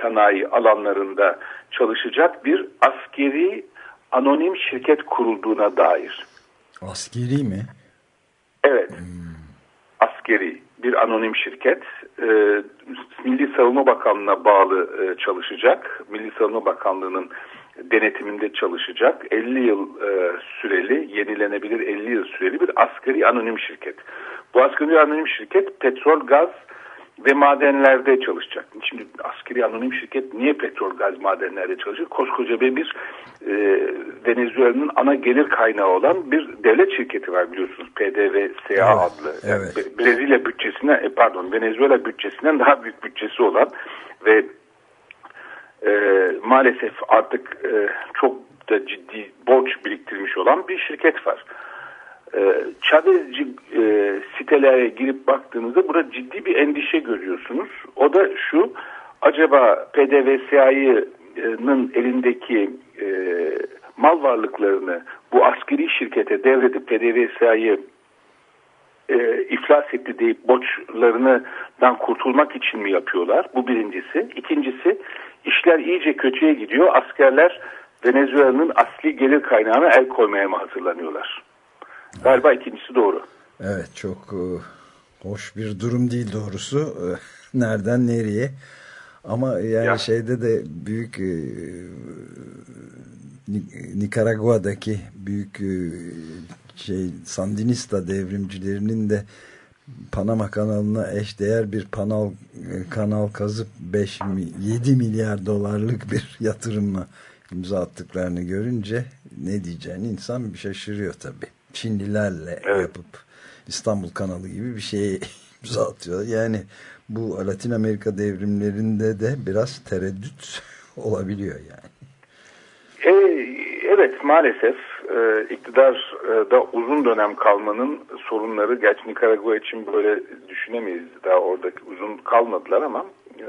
sanayi alanlarında çalışacak bir askeri anonim şirket kurulduğuna dair. Askeri mi? Evet. Askeri bir anonim şirket. E, Milli Savunma Bakanlığı'na bağlı e, çalışacak. Milli Savunma Bakanlığı'nın denetiminde çalışacak. 50 yıl e, süreli, yenilenebilir 50 yıl süreli bir askeri anonim şirket. Bu askeri anonim şirket petrol, gaz ve madenlerde çalışacak. Şimdi askeri anonim şirket niye petrol, gaz, madenlerde çalışacak? Koskoca bir, bir e, Venezuela'nın ana gelir kaynağı olan bir devlet şirketi var biliyorsunuz. PDVSA Evet, adlı. Evet. Brezilya bütçesinden, e, pardon Venezuela bütçesinden daha büyük bütçesi olan ve e, maalesef artık e, çok da ciddi borç biriktirmiş olan bir şirket var. E, Chavezci e, sitelere girip baktığınızda burada ciddi bir endişe görüyorsunuz. O da şu, acaba PDVSA'nın elindeki e, mal varlıklarını bu askeri şirkete devredip PDVSA'yı e, iflas etti deyip borçlarından kurtulmak için mi yapıyorlar? Bu birincisi. İkincisi işler iyice kötüye gidiyor. Askerler Venezuela'nın asli gelir kaynağına el koymaya mı hazırlanıyorlar? Galiba ikincisi doğru. Evet çok e, hoş bir durum değil doğrusu. E, Nereden nereye? Ama yani Ya. şeyde de büyük e, Ni- Nikaragua'daki büyük şey Sandinista devrimcilerinin de Panama kanalına eşdeğer bir panal e, kanal kazıp 5 mi- 7 milyar dolarlık bir yatırımla imza attıklarını görünce ne diyeceğini insan bir şaşırıyor tabii. Çinlilerle Evet. yapıp İstanbul kanalı gibi bir şeye imza atıyor. Yani bu Latin Amerika devrimlerinde de biraz tereddüt olabiliyor yani. E, evet maalesef e, iktidarda uzun dönem kalmanın sorunları gerçi Nikaragua için böyle düşünemeyiz. Daha orada orada uzun kalmadılar ama e,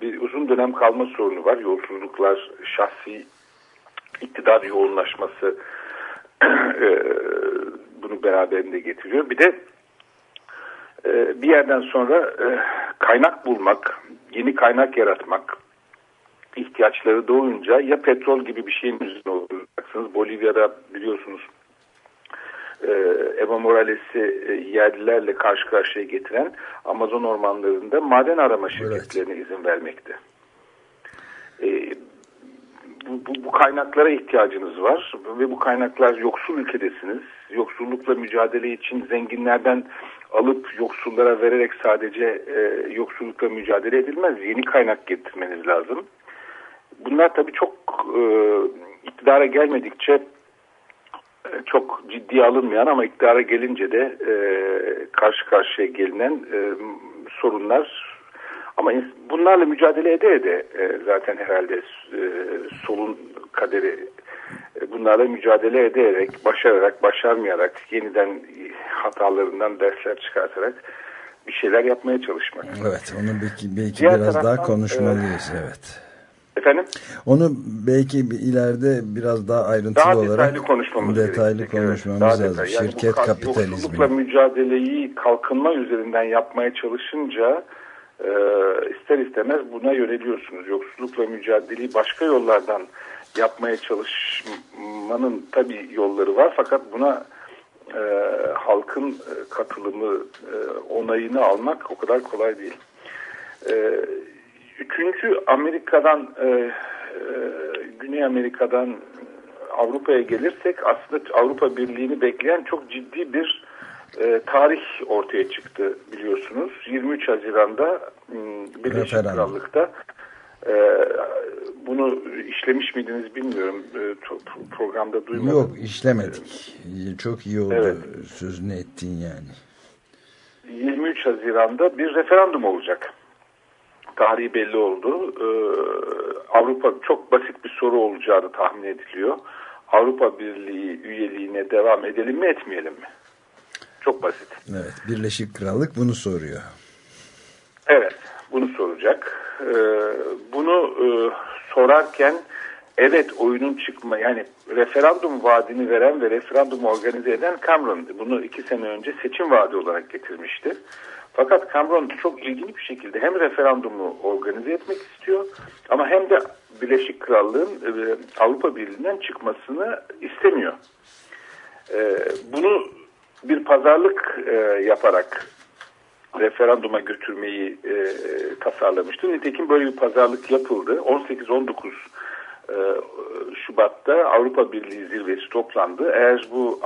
bir uzun dönem kalma sorunu var. Yolsuzluklar, şahsi iktidar yoğunlaşması e, bunu beraberinde getiriyor. Bir de e, bir yerden sonra e, kaynak bulmak, yeni kaynak yaratmak ihtiyaçları doğunca ya petrol gibi bir şeyin üzerine olacaksınız. Bolivya'da biliyorsunuz e, Evo Morales'i e, yerlilerle karşı karşıya getiren Amazon ormanlarında maden arama şirketlerine evet. izin vermekte. E, bu, bu, bu kaynaklara ihtiyacınız var ve bu kaynaklar yoksul ülkedesiniz. Yoksullukla mücadele için zenginlerden alıp yoksullara vererek sadece e, yoksullukla mücadele edilmez. Yeni kaynak getirmeniz lazım. Bunlar tabii çok e, iktidara gelmedikçe e, çok ciddiye alınmayan ama iktidara gelince de e, karşı karşıya gelinen e, sorunlar ama bunlarla mücadele ede ede e, zaten herhalde e, solun kaderi e, bunlarla mücadele ederek, başararak, başarmayarak, yeniden hatalarından dersler çıkartarak bir şeyler yapmaya çalışmak. Evet, onu belki, belki biraz taraftan, daha konuşmalıyız. E, evet. Efendim? Onu belki ileride biraz daha ayrıntılı daha olarak detaylı konuşmamız, detaylı gerekecek. konuşmamız evet, lazım. Detaylı. Yani Şirket kapitalizmi. Yoksullukla mücadeleyi kalkınma üzerinden yapmaya çalışınca e, ister istemez buna yöneliyorsunuz. Yoksullukla mücadeleyi başka yollardan yapmaya çalışmanın tabii yolları var fakat buna e, halkın e, katılımı, e, onayını almak o kadar kolay değil. E, üçüncü Amerika'dan, e, e, Güney Amerika'dan Avrupa'ya gelirsek aslında Avrupa Birliği'ni bekleyen çok ciddi bir e, tarih ortaya çıktı biliyorsunuz. 23 Haziran'da Birleşik Krallık'ta e, bunu işlemiş miydiniz bilmiyorum. E, programda duymadım. Yok işlemedik. Çok iyi oldu evet. sözünü ettin yani. 23 Haziran'da bir referandum olacak. Tarihi belli oldu. Ee, Avrupa çok basit bir soru olacağını tahmin ediliyor. Avrupa Birliği üyeliğine devam edelim mi etmeyelim mi? Çok basit. Evet, Birleşik Krallık bunu soruyor. Evet, bunu soracak. Ee, bunu e, sorarken evet oyunun çıkma yani referandum vaadini veren ve referandum organize eden Cameron bunu iki sene önce seçim vaadi olarak getirmişti. Fakat Cameron çok ilginç bir şekilde hem referandumu organize etmek istiyor ama hem de Birleşik Krallığın e, Avrupa Birliği'nden çıkmasını istemiyor. E, bunu bir pazarlık e, yaparak referanduma götürmeyi e, tasarlamıştı. Nitekim böyle bir pazarlık yapıldı. 18-19 e, Şubat'ta Avrupa Birliği zirvesi toplandı. Eğer bu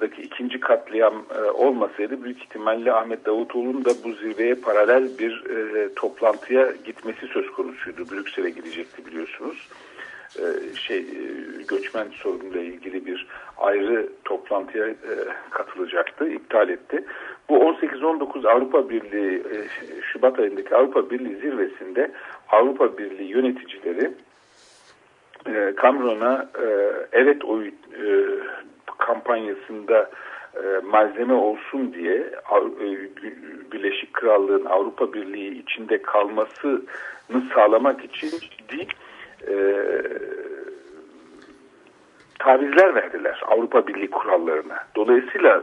Ankara'daki ikinci katliam e, olmasaydı büyük ihtimalle Ahmet Davutoğlu'nun da bu zirveye paralel bir e, toplantıya gitmesi söz konusuydu. Brüksel'e gidecekti biliyorsunuz. E, şey e, göçmen sorunuyla ilgili bir ayrı toplantıya e, katılacaktı, iptal etti. Bu 18-19 Avrupa Birliği Şubat ayındaki Avrupa Birliği zirvesinde Avrupa Birliği yöneticileri Cameron'a evet oy kampanyasında malzeme olsun diye Birleşik Krallığın Avrupa Birliği içinde kalmasını sağlamak için ciddi e, tavizler verdiler Avrupa Birliği kurallarına. Dolayısıyla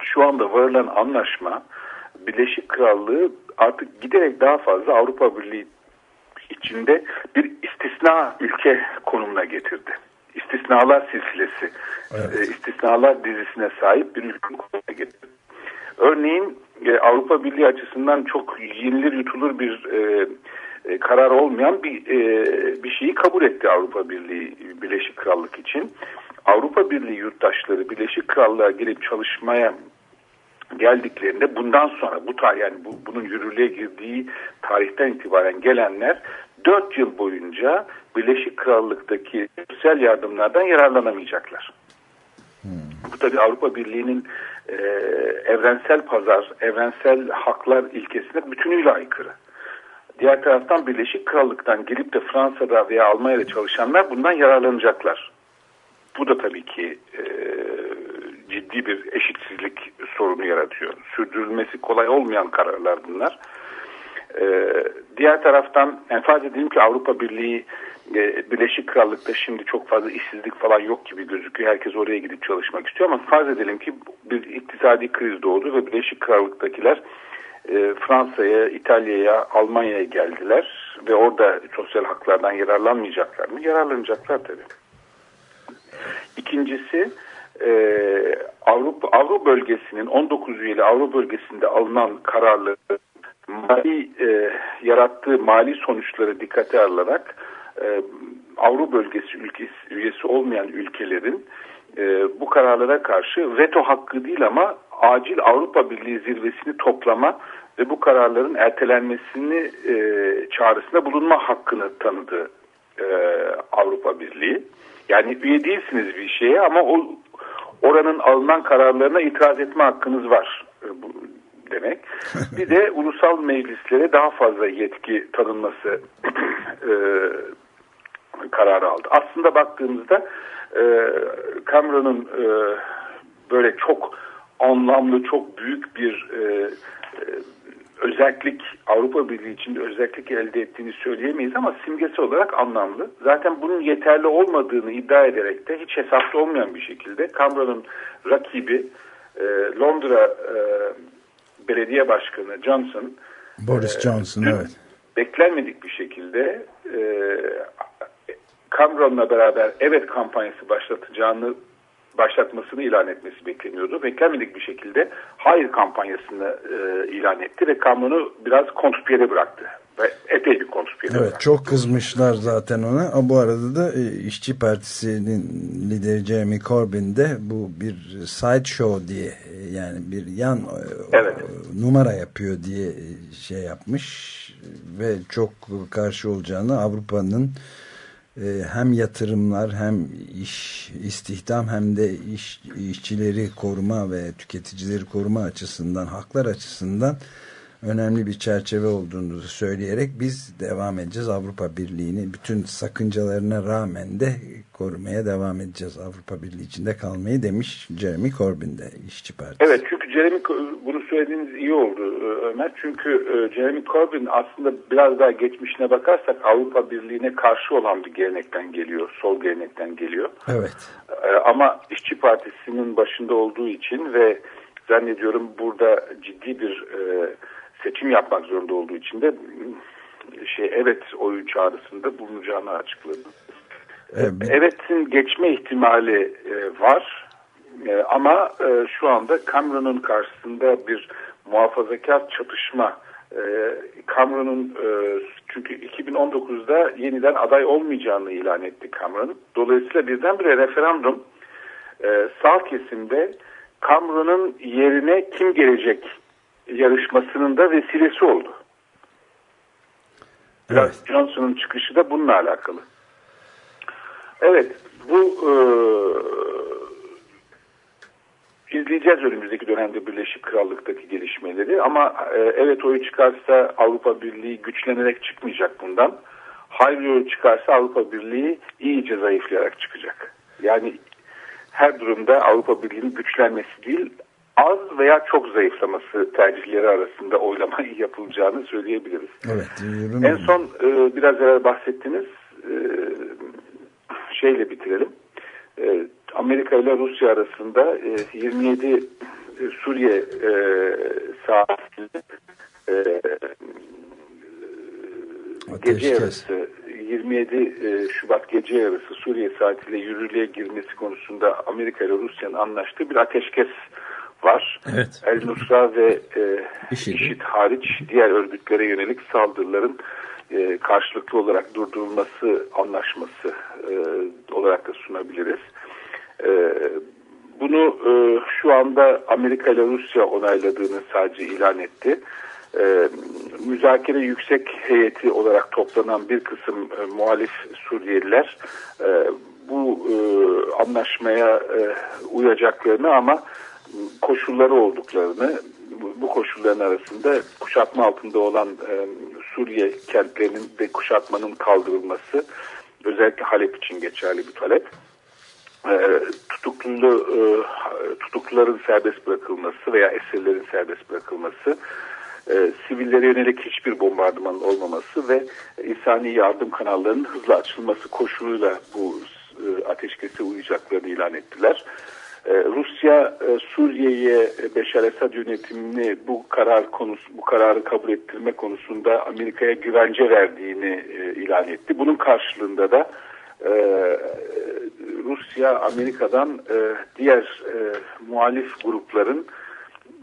şu anda varılan anlaşma Birleşik Krallığı artık giderek daha fazla Avrupa Birliği içinde bir istisna ülke konumuna getirdi. İstisnalar silsilesi, evet. e, istisnalar dizisine sahip bir ülke konumuna getirdi. Örneğin e, Avrupa Birliği açısından çok yenilir yutulur bir e, e, karar olmayan bir e, bir şeyi kabul etti Avrupa Birliği Birleşik Krallık için. Avrupa Birliği yurttaşları Birleşik Krallığa gelip çalışmaya geldiklerinde bundan sonra bu tarih yani bu, bunun yürürlüğe girdiği tarihten itibaren gelenler 4 yıl boyunca Birleşik Krallık'taki sosyal yardımlardan yararlanamayacaklar. Hmm. Bu tabi Avrupa Birliği'nin e, evrensel pazar, evrensel haklar ilkesine bütünüyle aykırı. Diğer taraftan Birleşik Krallık'tan gelip de Fransa'da veya Almanya'da çalışanlar bundan yararlanacaklar. Bu da tabii ki e, ciddi bir eşitsizlik sorunu yaratıyor. Sürdürülmesi kolay olmayan kararlar bunlar. E, diğer taraftan yani farz edelim ki Avrupa Birliği e, Birleşik Krallık'ta şimdi çok fazla işsizlik falan yok gibi gözüküyor. Herkes oraya gidip çalışmak istiyor ama farz edelim ki bir iktisadi kriz doğdu ve Birleşik Krallık'takiler e, Fransa'ya, İtalya'ya, Almanya'ya geldiler ve orada sosyal haklardan yararlanmayacaklar mı? Yararlanacaklar tabii. İkincisi e, Avrupa Avrupa bölgesinin 19 üyeli Avrupa bölgesinde alınan kararları mali e, yarattığı mali sonuçları dikkate alınarak e, Avrupa bölgesi ülkesi üyesi olmayan ülkelerin e, bu kararlara karşı veto hakkı değil ama acil Avrupa Birliği zirvesini toplama ve bu kararların ertelenmesini e, çağrısında bulunma hakkını tanıdı e, Avrupa Birliği. Yani üye değilsiniz bir şeye ama o oranın alınan kararlarına itiraz etme hakkınız var e, bu demek. Bir de ulusal meclislere daha fazla yetki tanınması e, kararı aldı. Aslında baktığımızda e, Cameron'un e, böyle çok anlamlı, çok büyük bir e, e, özellik Avrupa Birliği içinde özellik elde ettiğini söyleyemeyiz ama simgesi olarak anlamlı. Zaten bunun yeterli olmadığını iddia ederek de hiç hesaplı olmayan bir şekilde Cameron'un rakibi e, Londra e, Belediye Başkanı Johnson Boris Johnson e, evet. Beklenmedik bir şekilde e, Cameron'la beraber evet kampanyası başlatacağını başlatmasını ilan etmesi bekleniyordu. Beklenmedik bir şekilde hayır kampanyasını e, ilan etti ve Cameron'u biraz kontrpiyede bıraktı. Ve epey bir kontrpiyede Evet bıraktı. çok kızmışlar zaten ona. Ama bu arada da e, İşçi Partisi'nin lideri Jeremy Corbyn de bu bir side show diye e, yani bir yan e, Evet. numara yapıyor diye e, şey yapmış ve çok karşı olacağını Avrupa'nın hem yatırımlar hem iş istihdam hem de iş, işçileri koruma ve tüketicileri koruma açısından haklar açısından önemli bir çerçeve olduğunu söyleyerek biz devam edeceğiz. Avrupa Birliği'ni bütün sakıncalarına rağmen de korumaya devam edeceğiz. Avrupa Birliği içinde kalmayı demiş Jeremy Corbyn de İşçi Partisi. Evet çünkü Jeremy bunu söylediğiniz iyi oldu e, Ömer. Çünkü e, Jeremy Corbyn aslında biraz daha geçmişine bakarsak Avrupa Birliği'ne karşı olan bir gelenekten geliyor. Sol gelenekten geliyor. Evet. E, Ama İşçi Partisi'nin başında olduğu için ve zannediyorum burada ciddi bir e, seçim yapmak zorunda olduğu için de şey evet oyu çağrısında bulunacağını açıkladı. Evet, Evet'in geçme ihtimali e, var E, ama e, şu anda Cameron'un karşısında bir muhafazakar çatışma Cameron'un e, çünkü 2019'da yeniden aday olmayacağını ilan etti Cameron. Dolayısıyla birdenbire referandum sağ kesimde Cameron'un yerine kim gelecek yarışmasının da vesilesi oldu. Biraz Evet. Johnson'un çıkışı da bununla alakalı. Evet, bu e, izleyeceğiz önümüzdeki dönemde Birleşik Krallık'taki gelişmeleri ama e, evet oyu çıkarsa Avrupa Birliği güçlenerek çıkmayacak bundan. Hayır oyu çıkarsa Avrupa Birliği iyice zayıflayarak çıkacak. Yani her durumda Avrupa Birliği'nin güçlenmesi değil, az veya çok zayıflaması tercihleri arasında oylama yapılacağını söyleyebiliriz. Evet. yorum- En son e, biraz evvel bahsettiniz e, şeyle bitirelim. E, Amerika ile Rusya arasında e, 27 e, Suriye e, saatinde e, gece yarısı 27 e, Şubat gece yarısı Suriye saatiyle yürürlüğe girmesi konusunda Amerika ile Rusya'nın anlaştığı bir ateşkes var. Evet. El Nusra ve e, IŞİD. IŞİD hariç diğer örgütlere yönelik saldırıların e, karşılıklı olarak durdurulması anlaşması e, olarak da sunabiliriz. E, bunu e, şu anda Amerika ile Rusya onayladığını sadece ilan etti. E, müzakere yüksek heyeti olarak toplanan bir kısım e, muhalif Suriyeliler e, bu e, anlaşmaya e, uyacaklarını ama koşulları olduklarını bu- koşulların arasında kuşatma altında olan e, Suriye kentlerinin de kuşatmanın kaldırılması özellikle Halep için geçerli bir talep. e, tutuklu e, tutukluların serbest bırakılması veya esirlerin serbest bırakılması, e, sivillere yönelik hiçbir bombardımanın olmaması ve insani yardım kanallarının hızla açılması koşuluyla bu e, ateşkese uyacaklarını ilan ettiler. E, Rusya e, Suriye'ye Beşar Esad yönetimini bu karar konusu bu kararı kabul ettirme konusunda Amerika'ya güvence verdiğini e, ilan etti. Bunun karşılığında da e, Rusya Amerika'dan e, diğer e, muhalif grupların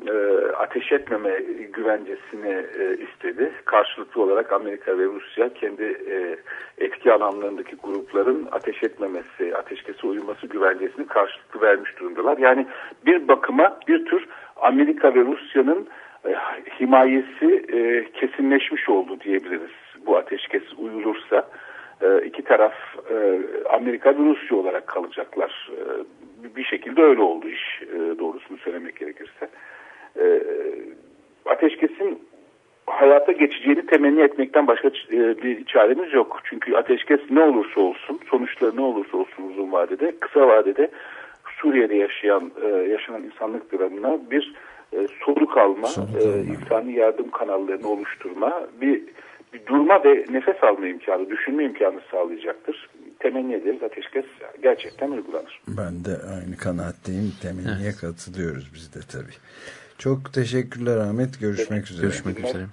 e, ateş etmeme güvencesini e, istedi. Karşılıklı olarak Amerika ve Rusya kendi e, etki alanlarındaki grupların ateş etmemesi, ateşkese uyulması güvencesini karşılıklı vermiş durumdalar. Yani bir bakıma bir tür Amerika ve Rusya'nın e, himayesi e, kesinleşmiş oldu diyebiliriz. Bu ateşkes uyulursa e, iki taraf e, Amerika ve Rusya olarak kalacaklar. E, bir şekilde öyle oldu iş e, doğrusunu söylemek gerekirse. E, ateşkesin hayata geçeceğini temenni etmekten başka e, bir çaremiz yok. Çünkü ateşkes ne olursa olsun, sonuçları ne olursa olsun uzun vadede, kısa vadede Suriye'de yaşayan e, yaşanan insanlık dramına bir e, soluk alma, e, insani yardım kanallarını oluşturma, bir, bir durma ve nefes alma imkanı, düşünme imkanı sağlayacaktır. Temenni ederiz ateşkes gerçekten uygulanır. Ben de aynı kanaatteyim. Temenniye evet. katılıyoruz biz de tabii. Çok teşekkürler Ahmet. Görüşmek üzere. Görüşmek üzere.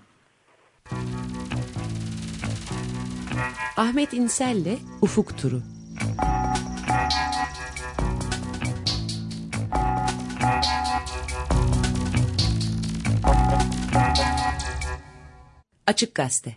Ahmet İnsel'le Ufuk Turu. Açık Gazete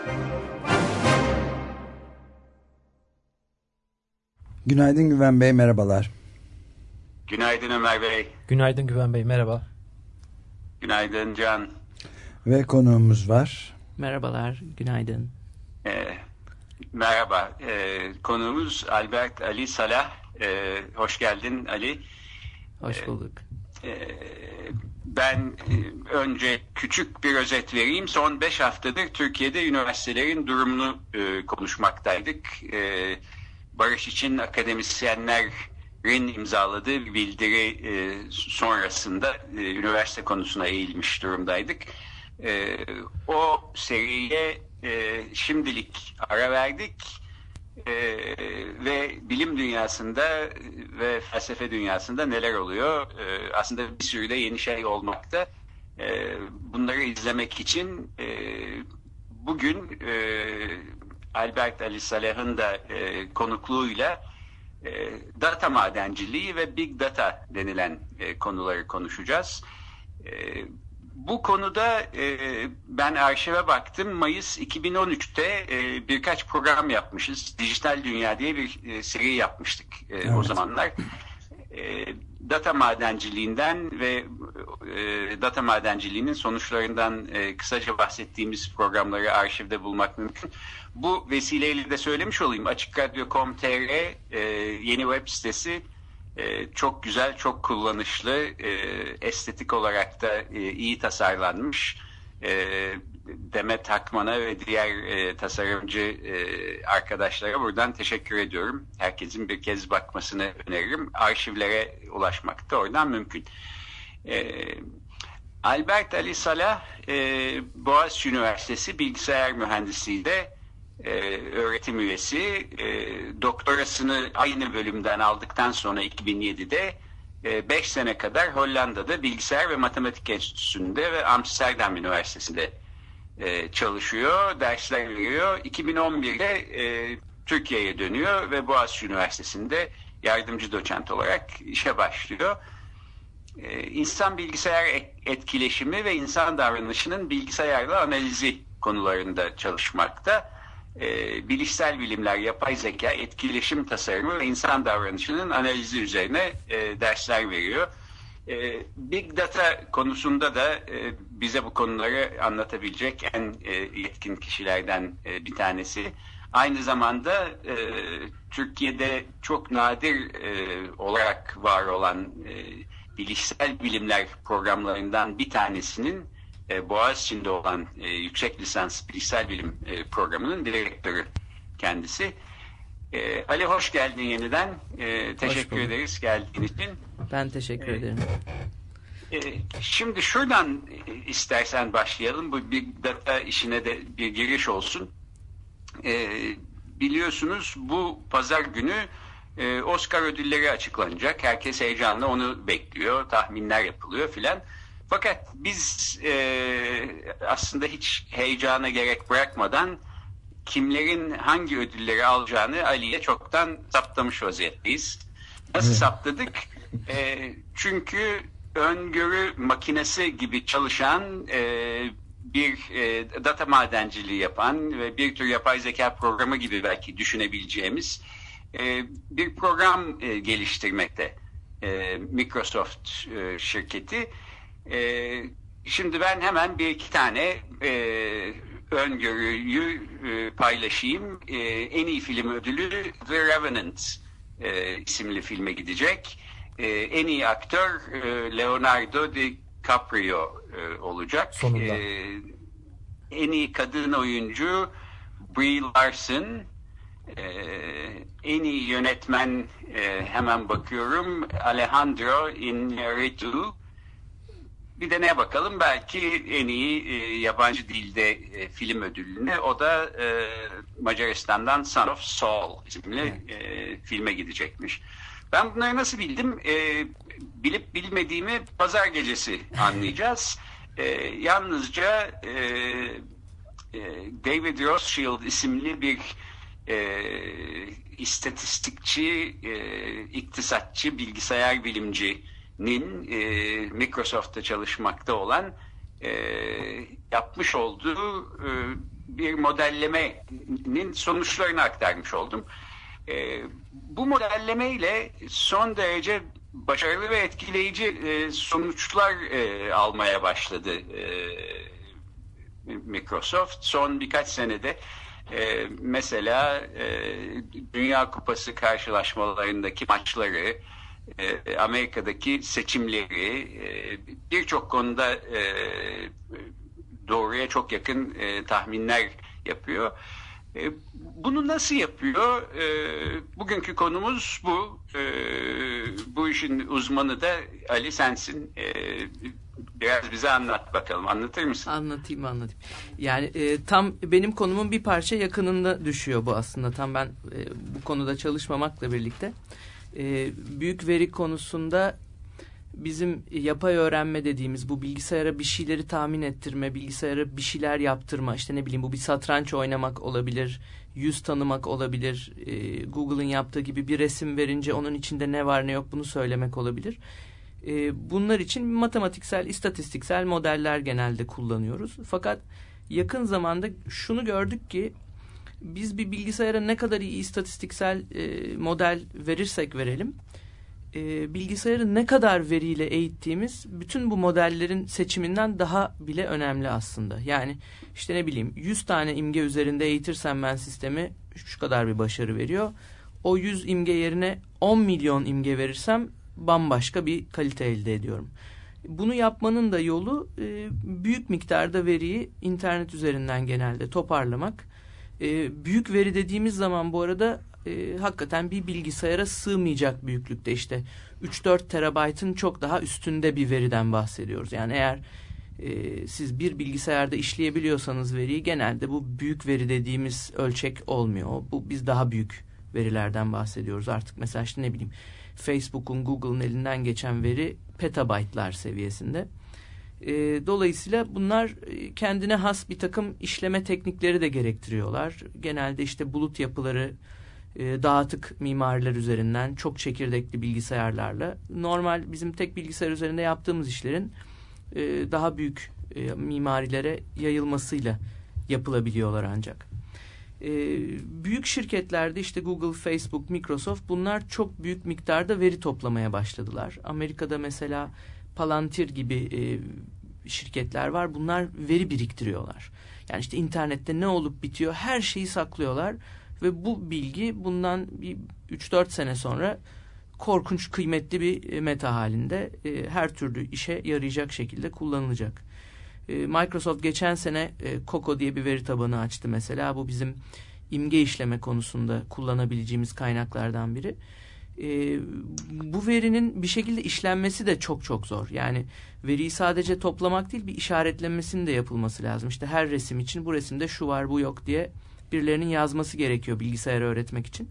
Günaydın Güven Bey, merhabalar. Günaydın Ömer Bey. Günaydın Güven Bey, merhaba. Günaydın Can. Ve konuğumuz var. Merhabalar, günaydın. Ee, merhaba, ee, konuğumuz Albert Ali Salah. Ee, hoş geldin Ali. Hoş bulduk. Ee, ben e, önce küçük bir özet vereyim. Son beş haftadır Türkiye'de üniversitelerin durumunu e, konuşmaktaydık. Evet barış için akademisyenlerin imzaladığı bildiri e, sonrasında e, üniversite konusuna eğilmiş durumdaydık. E, o seriye e, şimdilik ara verdik e, ve bilim dünyasında ve felsefe dünyasında neler oluyor? E, aslında bir sürü de yeni şey olmakta. E, bunları izlemek için e, bugün e, Albert Ali Saleh'in de e, konukluğuyla e, data madenciliği ve big data denilen e, konuları konuşacağız. E, bu konuda e, ben arşive baktım. Mayıs 2013'te e, birkaç program yapmışız. Dijital Dünya diye bir e, seri yapmıştık e, evet. o zamanlar. E, data madenciliğinden ve e, data madenciliğinin sonuçlarından e, kısaca bahsettiğimiz programları arşivde bulmak mümkün. Bu vesileyle de söylemiş olayım. Açıkradyo.com.tr yeni web sitesi çok güzel, çok kullanışlı, estetik olarak da iyi tasarlanmış. E, Demet Hakman'a ve diğer e, tasarımcı e, arkadaşlara buradan teşekkür ediyorum. Herkesin bir kez bakmasını öneririm. Arşivlere ulaşmak da oradan mümkün. E, Albert Ali Salah e, Boğaziçi Üniversitesi Bilgisayar Mühendisliği'de e, öğretim üyesi. E, doktorasını aynı bölümden aldıktan sonra 2007'de 5 e, sene kadar Hollanda'da Bilgisayar ve Matematik Enstitüsü'nde ve Amsterdam Üniversitesi'nde e, çalışıyor, dersler veriyor. 2011'de e, Türkiye'ye dönüyor ve Boğaziçi Üniversitesi'nde yardımcı doçent olarak işe başlıyor. e, insan bilgisayar etkileşimi ve insan davranışının bilgisayarla analizi konularında çalışmakta. E, bilişsel bilimler, yapay zeka, etkileşim tasarımı ve insan davranışının analizi üzerine e, dersler veriyor. E, Big Data konusunda da e, bize bu konuları anlatabilecek en e, yetkin kişilerden e, bir tanesi. Aynı zamanda e, Türkiye'de çok nadir e, olarak var olan e, bilişsel bilimler programlarından bir tanesinin e, Boğaziçi'nde olan e, yüksek lisans bilişsel bilim e, programının direktörü kendisi. E, Ali hoş geldin yeniden. E, teşekkür ederiz geldiğin için. Ben teşekkür e, ederim. E, şimdi şuradan istersen başlayalım. Bu Big Data işine de bir giriş olsun. E, biliyorsunuz bu pazar günü e, Oscar ödülleri açıklanacak. Herkes heyecanla onu bekliyor. Tahminler yapılıyor filan. Fakat biz e, aslında hiç heyecana gerek bırakmadan kimlerin hangi ödülleri alacağını Ali'ye çoktan saptamış vaziyetteyiz. Nasıl evet. saptadık? E, çünkü öngörü makinesi gibi çalışan e, bir e, data madenciliği yapan ve bir tür yapay zeka programı gibi belki düşünebileceğimiz e, bir program e, geliştirmekte e, Microsoft e, şirketi. E, şimdi ben hemen bir iki tane e, öngörüyü e, paylaşayım. E, en iyi film ödülü The Revenant e, isimli filme gidecek. E, en iyi aktör e, Leonardo DiCaprio e, olacak. Sonunda. E, en iyi kadın oyuncu Brie Larson. E, en iyi yönetmen e, hemen bakıyorum Alejandro Iñárritu. Bir de ne bakalım belki en iyi e, yabancı dilde e, film ödülünü o da e, Macaristan'dan Son of Saul isimli e, filme gidecekmiş. Ben bunları nasıl bildim? E, bilip bilmediğimi pazar gecesi anlayacağız. e, yalnızca e, e, David Rothschild isimli bir e, istatistikçi, e, iktisatçı, bilgisayar bilimcinin e, Microsoft'ta çalışmakta olan e, yapmış olduğu e, bir modellemenin sonuçlarını aktarmış oldum. E, bu modellemeyle son derece başarılı ve etkileyici e, sonuçlar e, almaya başladı e, Microsoft. Son birkaç senede e, mesela e, Dünya Kupası karşılaşmalarındaki maçları, Amerika'daki seçimleri e, birçok konuda e, doğruya çok yakın e, tahminler yapıyor. E, bunu nasıl yapıyor? E, bugünkü konumuz bu. E, bu işin uzmanı da Ali sensin. E, biraz bize anlat bakalım. Anlatır mısın? Anlatayım anlatayım. Yani e, tam benim konumun bir parça yakınında düşüyor bu aslında. Tam ben e, bu konuda çalışmamakla birlikte. E, büyük veri konusunda bizim yapay öğrenme dediğimiz bu bilgisayara bir şeyleri tahmin ettirme, bilgisayara bir şeyler yaptırma, işte ne bileyim bu bir satranç oynamak olabilir, yüz tanımak olabilir, e, Google'ın yaptığı gibi bir resim verince onun içinde ne var ne yok bunu söylemek olabilir. E, bunlar için matematiksel, istatistiksel modeller genelde kullanıyoruz. Fakat yakın zamanda şunu gördük ki biz bir bilgisayara ne kadar iyi istatistiksel e, model verirsek verelim, e, bilgisayarı ne kadar veriyle eğittiğimiz bütün bu modellerin seçiminden daha bile önemli aslında. Yani işte ne bileyim 100 tane imge üzerinde eğitirsem ben sistemi şu kadar bir başarı veriyor. O 100 imge yerine 10 milyon imge verirsem bambaşka bir kalite elde ediyorum. Bunu yapmanın da yolu e, büyük miktarda veriyi internet üzerinden genelde toparlamak. E, büyük veri dediğimiz zaman bu arada e, hakikaten bir bilgisayara sığmayacak büyüklükte işte 3-4 terabaytın çok daha üstünde bir veriden bahsediyoruz. Yani eğer e, siz bir bilgisayarda işleyebiliyorsanız veriyi genelde bu büyük veri dediğimiz ölçek olmuyor. Bu biz daha büyük verilerden bahsediyoruz artık mesela işte ne bileyim Facebook'un Google'ın elinden geçen veri petabaytlar seviyesinde. E, dolayısıyla bunlar e, kendine has bir takım işleme teknikleri de gerektiriyorlar. Genelde işte bulut yapıları e, dağıtık mimariler üzerinden çok çekirdekli bilgisayarlarla normal bizim tek bilgisayar üzerinde yaptığımız işlerin e, daha büyük e, mimarilere yayılmasıyla yapılabiliyorlar ancak. E, büyük şirketlerde işte Google, Facebook, Microsoft bunlar çok büyük miktarda veri toplamaya başladılar. Amerika'da mesela Palantir gibi e, şirketler var. Bunlar veri biriktiriyorlar. Yani işte internette ne olup bitiyor her şeyi saklıyorlar ve bu bilgi bundan bir 3-4 sene sonra korkunç kıymetli bir e, meta halinde e, her türlü işe yarayacak şekilde kullanılacak. E, Microsoft geçen sene e, Coco diye bir veri tabanı açtı mesela. Bu bizim imge işleme konusunda kullanabileceğimiz kaynaklardan biri. E, bu verinin bir şekilde işlenmesi de çok çok zor. Yani veriyi sadece toplamak değil bir işaretlenmesinin de yapılması lazım. İşte her resim için bu resimde şu var bu yok diye birilerinin yazması gerekiyor bilgisayarı öğretmek için.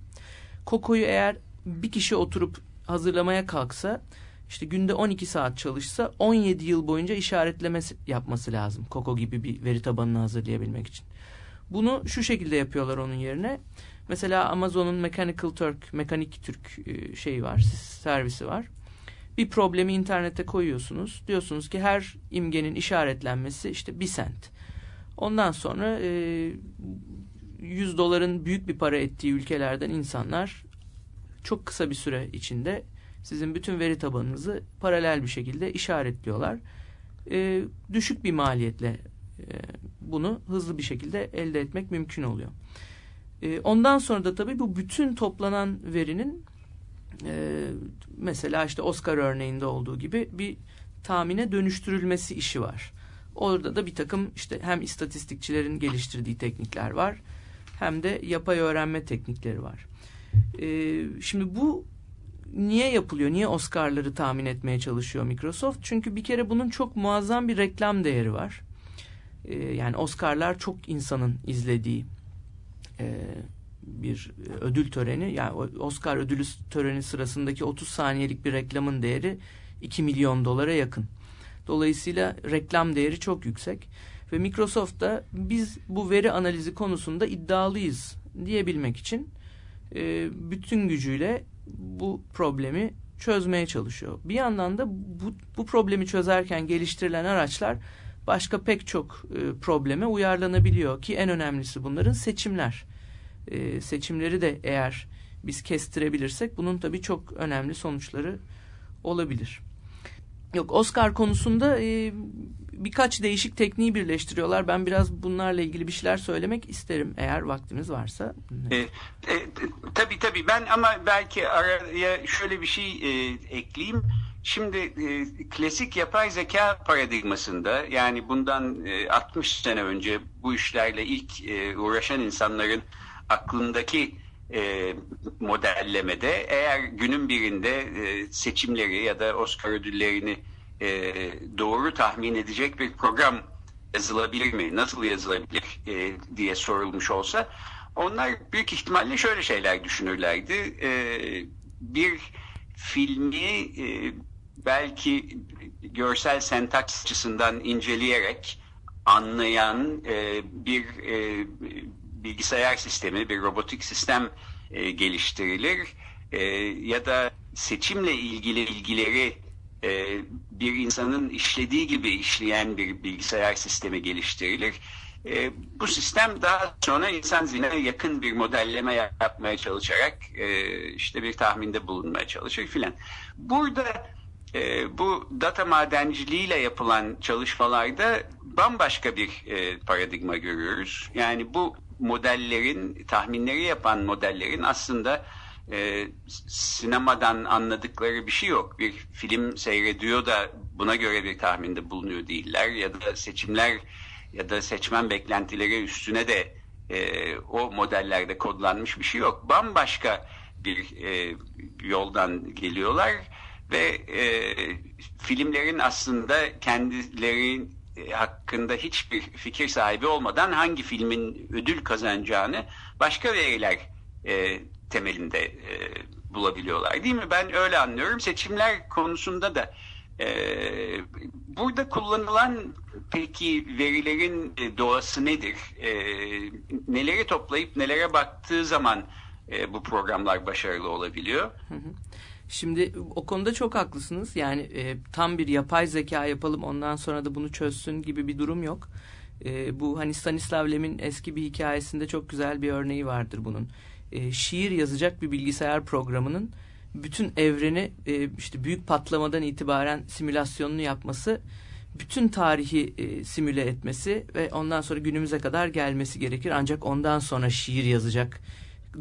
Koko'yu eğer bir kişi oturup hazırlamaya kalksa işte günde 12 saat çalışsa 17 yıl boyunca işaretleme yapması lazım. Koko gibi bir veri tabanını hazırlayabilmek için. Bunu şu şekilde yapıyorlar onun yerine. Mesela Amazon'un Mechanical Turk, Mekanik Türk e, şeyi var, servisi var. Bir problemi internete koyuyorsunuz. Diyorsunuz ki her imgenin işaretlenmesi işte bir sent. Ondan sonra 100 e, doların büyük bir para ettiği ülkelerden insanlar çok kısa bir süre içinde sizin bütün veri tabanınızı paralel bir şekilde işaretliyorlar. E, düşük bir maliyetle bunu hızlı bir şekilde elde etmek mümkün oluyor. E, ondan sonra da tabii bu bütün toplanan verinin e, mesela işte Oscar örneğinde olduğu gibi bir tahmine dönüştürülmesi işi var. Orada da bir takım işte hem istatistikçilerin geliştirdiği teknikler var hem de yapay öğrenme teknikleri var. Ee, şimdi bu niye yapılıyor? Niye Oscar'ları tahmin etmeye çalışıyor Microsoft? Çünkü bir kere bunun çok muazzam bir reklam değeri var. Ee, yani Oscar'lar çok insanın izlediği e, bir ödül töreni. Yani Oscar ödülü töreni sırasındaki 30 saniyelik bir reklamın değeri 2 milyon dolara yakın. Dolayısıyla reklam değeri çok yüksek. Ve Microsoft da biz bu veri analizi konusunda iddialıyız diyebilmek için e, bütün gücüyle bu problemi çözmeye çalışıyor. Bir yandan da bu, bu problemi çözerken geliştirilen araçlar başka pek çok e, probleme uyarlanabiliyor ki en önemlisi bunların seçimler. E, seçimleri de eğer biz kestirebilirsek bunun tabii çok önemli sonuçları olabilir. Yok Oscar konusunda e, birkaç değişik tekniği birleştiriyorlar. Ben biraz bunlarla ilgili bir şeyler söylemek isterim eğer vaktimiz varsa. E, e, tabii tabii ben ama belki araya şöyle bir şey e, ekleyeyim. Şimdi e, klasik yapay zeka paradigmasında yani bundan e, 60 sene önce bu işlerle ilk e, uğraşan insanların aklındaki e, modellemede eğer günün birinde e, seçimleri ya da Oscar ödüllerini e, doğru tahmin edecek bir program yazılabilir mi, nasıl yazılabilir e, diye sorulmuş olsa onlar büyük ihtimalle şöyle şeyler düşünürlerdi. E, bir filmi e, belki görsel sentaks açısından inceleyerek anlayan e, bir e, bilgisayar sistemi, bir robotik sistem e, geliştirilir e, ya da seçimle ilgili bilgileri e, bir insanın işlediği gibi işleyen bir bilgisayar sistemi geliştirilir. E, bu sistem daha sonra insan zihne yakın bir modelleme yapmaya çalışarak e, işte bir tahminde bulunmaya çalışır filan. Burada e, bu data madenciliğiyle yapılan çalışmalarda bambaşka bir e, paradigma görüyoruz. Yani bu modellerin, tahminleri yapan modellerin aslında e, sinemadan anladıkları bir şey yok. Bir film seyrediyor da buna göre bir tahminde bulunuyor değiller ya da seçimler ya da seçmen beklentileri üstüne de e, o modellerde kodlanmış bir şey yok. Bambaşka bir e, yoldan geliyorlar ve e, filmlerin aslında kendilerin hakkında hiçbir fikir sahibi olmadan hangi filmin ödül kazanacağını başka veriler e, temelinde e, bulabiliyorlar değil mi? Ben öyle anlıyorum. Seçimler konusunda da e, burada kullanılan peki verilerin e, doğası nedir? E, neleri toplayıp nelere baktığı zaman e, bu programlar başarılı olabiliyor. Şimdi o konuda çok haklısınız. Yani e, tam bir yapay zeka yapalım ondan sonra da bunu çözsün gibi bir durum yok. E, bu hani Stanislav Lem'in eski bir hikayesinde çok güzel bir örneği vardır bunun. E, şiir yazacak bir bilgisayar programının bütün evreni e, işte büyük patlamadan itibaren simülasyonunu yapması, bütün tarihi e, simüle etmesi ve ondan sonra günümüze kadar gelmesi gerekir. Ancak ondan sonra şiir yazacak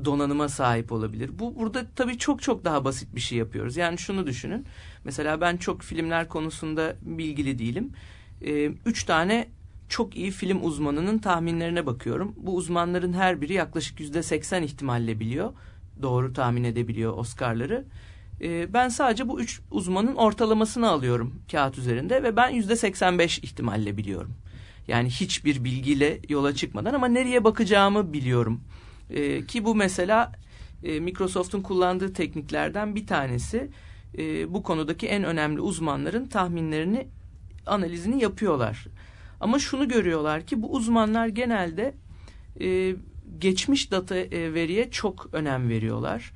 donanıma sahip olabilir. Bu burada tabii çok çok daha basit bir şey yapıyoruz. Yani şunu düşünün. Mesela ben çok filmler konusunda bilgili değilim. E, üç tane çok iyi film uzmanının tahminlerine bakıyorum. Bu uzmanların her biri yaklaşık yüzde seksen ihtimalle biliyor. Doğru tahmin edebiliyor Oscar'ları. E, ben sadece bu üç uzmanın ortalamasını alıyorum kağıt üzerinde ve ben yüzde seksen beş ihtimalle biliyorum. Yani hiçbir bilgiyle yola çıkmadan ama nereye bakacağımı biliyorum. E, ki bu mesela e, Microsoft'un kullandığı tekniklerden bir tanesi. E, bu konudaki en önemli uzmanların tahminlerini, analizini yapıyorlar. Ama şunu görüyorlar ki bu uzmanlar genelde e, geçmiş data e, veriye çok önem veriyorlar.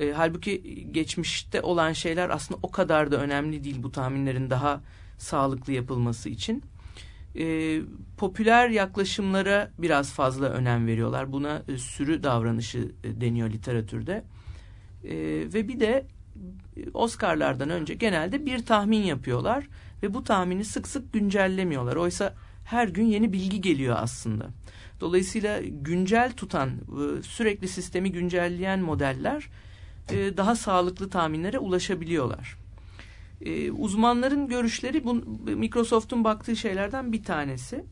E, halbuki geçmişte olan şeyler aslında o kadar da önemli değil bu tahminlerin daha sağlıklı yapılması için. E, popüler yaklaşımlara biraz fazla önem veriyorlar. Buna e, sürü davranışı e, deniyor literatürde. E, ve bir de Oscar'lardan önce genelde bir tahmin yapıyorlar ve bu tahmini sık sık güncellemiyorlar. Oysa her gün yeni bilgi geliyor aslında. Dolayısıyla güncel tutan, e, sürekli sistemi güncelleyen modeller e, daha sağlıklı tahminlere ulaşabiliyorlar. E, uzmanların görüşleri bu, Microsoft'un baktığı şeylerden bir tanesi.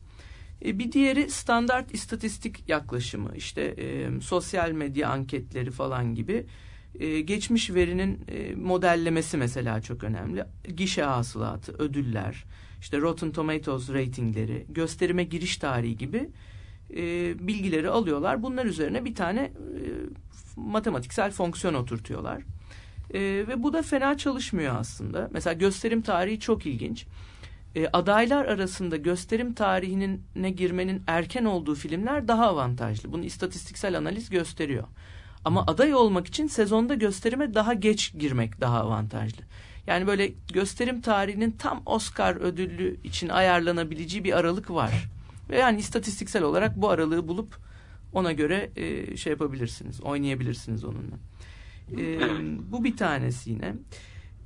Bir diğeri standart istatistik yaklaşımı. İşte sosyal medya anketleri falan gibi. geçmiş verinin modellemesi mesela çok önemli. Gişe hasılatı, ödüller, işte Rotten Tomatoes ratingleri, gösterime giriş tarihi gibi e, bilgileri alıyorlar. Bunlar üzerine bir tane e, matematiksel fonksiyon oturtuyorlar. E, ve bu da fena çalışmıyor aslında. Mesela gösterim tarihi çok ilginç. E, adaylar arasında gösterim tarihine girmenin erken olduğu filmler daha avantajlı. Bunu istatistiksel analiz gösteriyor. Ama aday olmak için sezonda gösterime daha geç girmek daha avantajlı. Yani böyle gösterim tarihinin tam Oscar ödüllü için ayarlanabileceği bir aralık var. Ve yani istatistiksel olarak bu aralığı bulup ona göre e, şey yapabilirsiniz, oynayabilirsiniz onunla. Bu bir tanesi yine.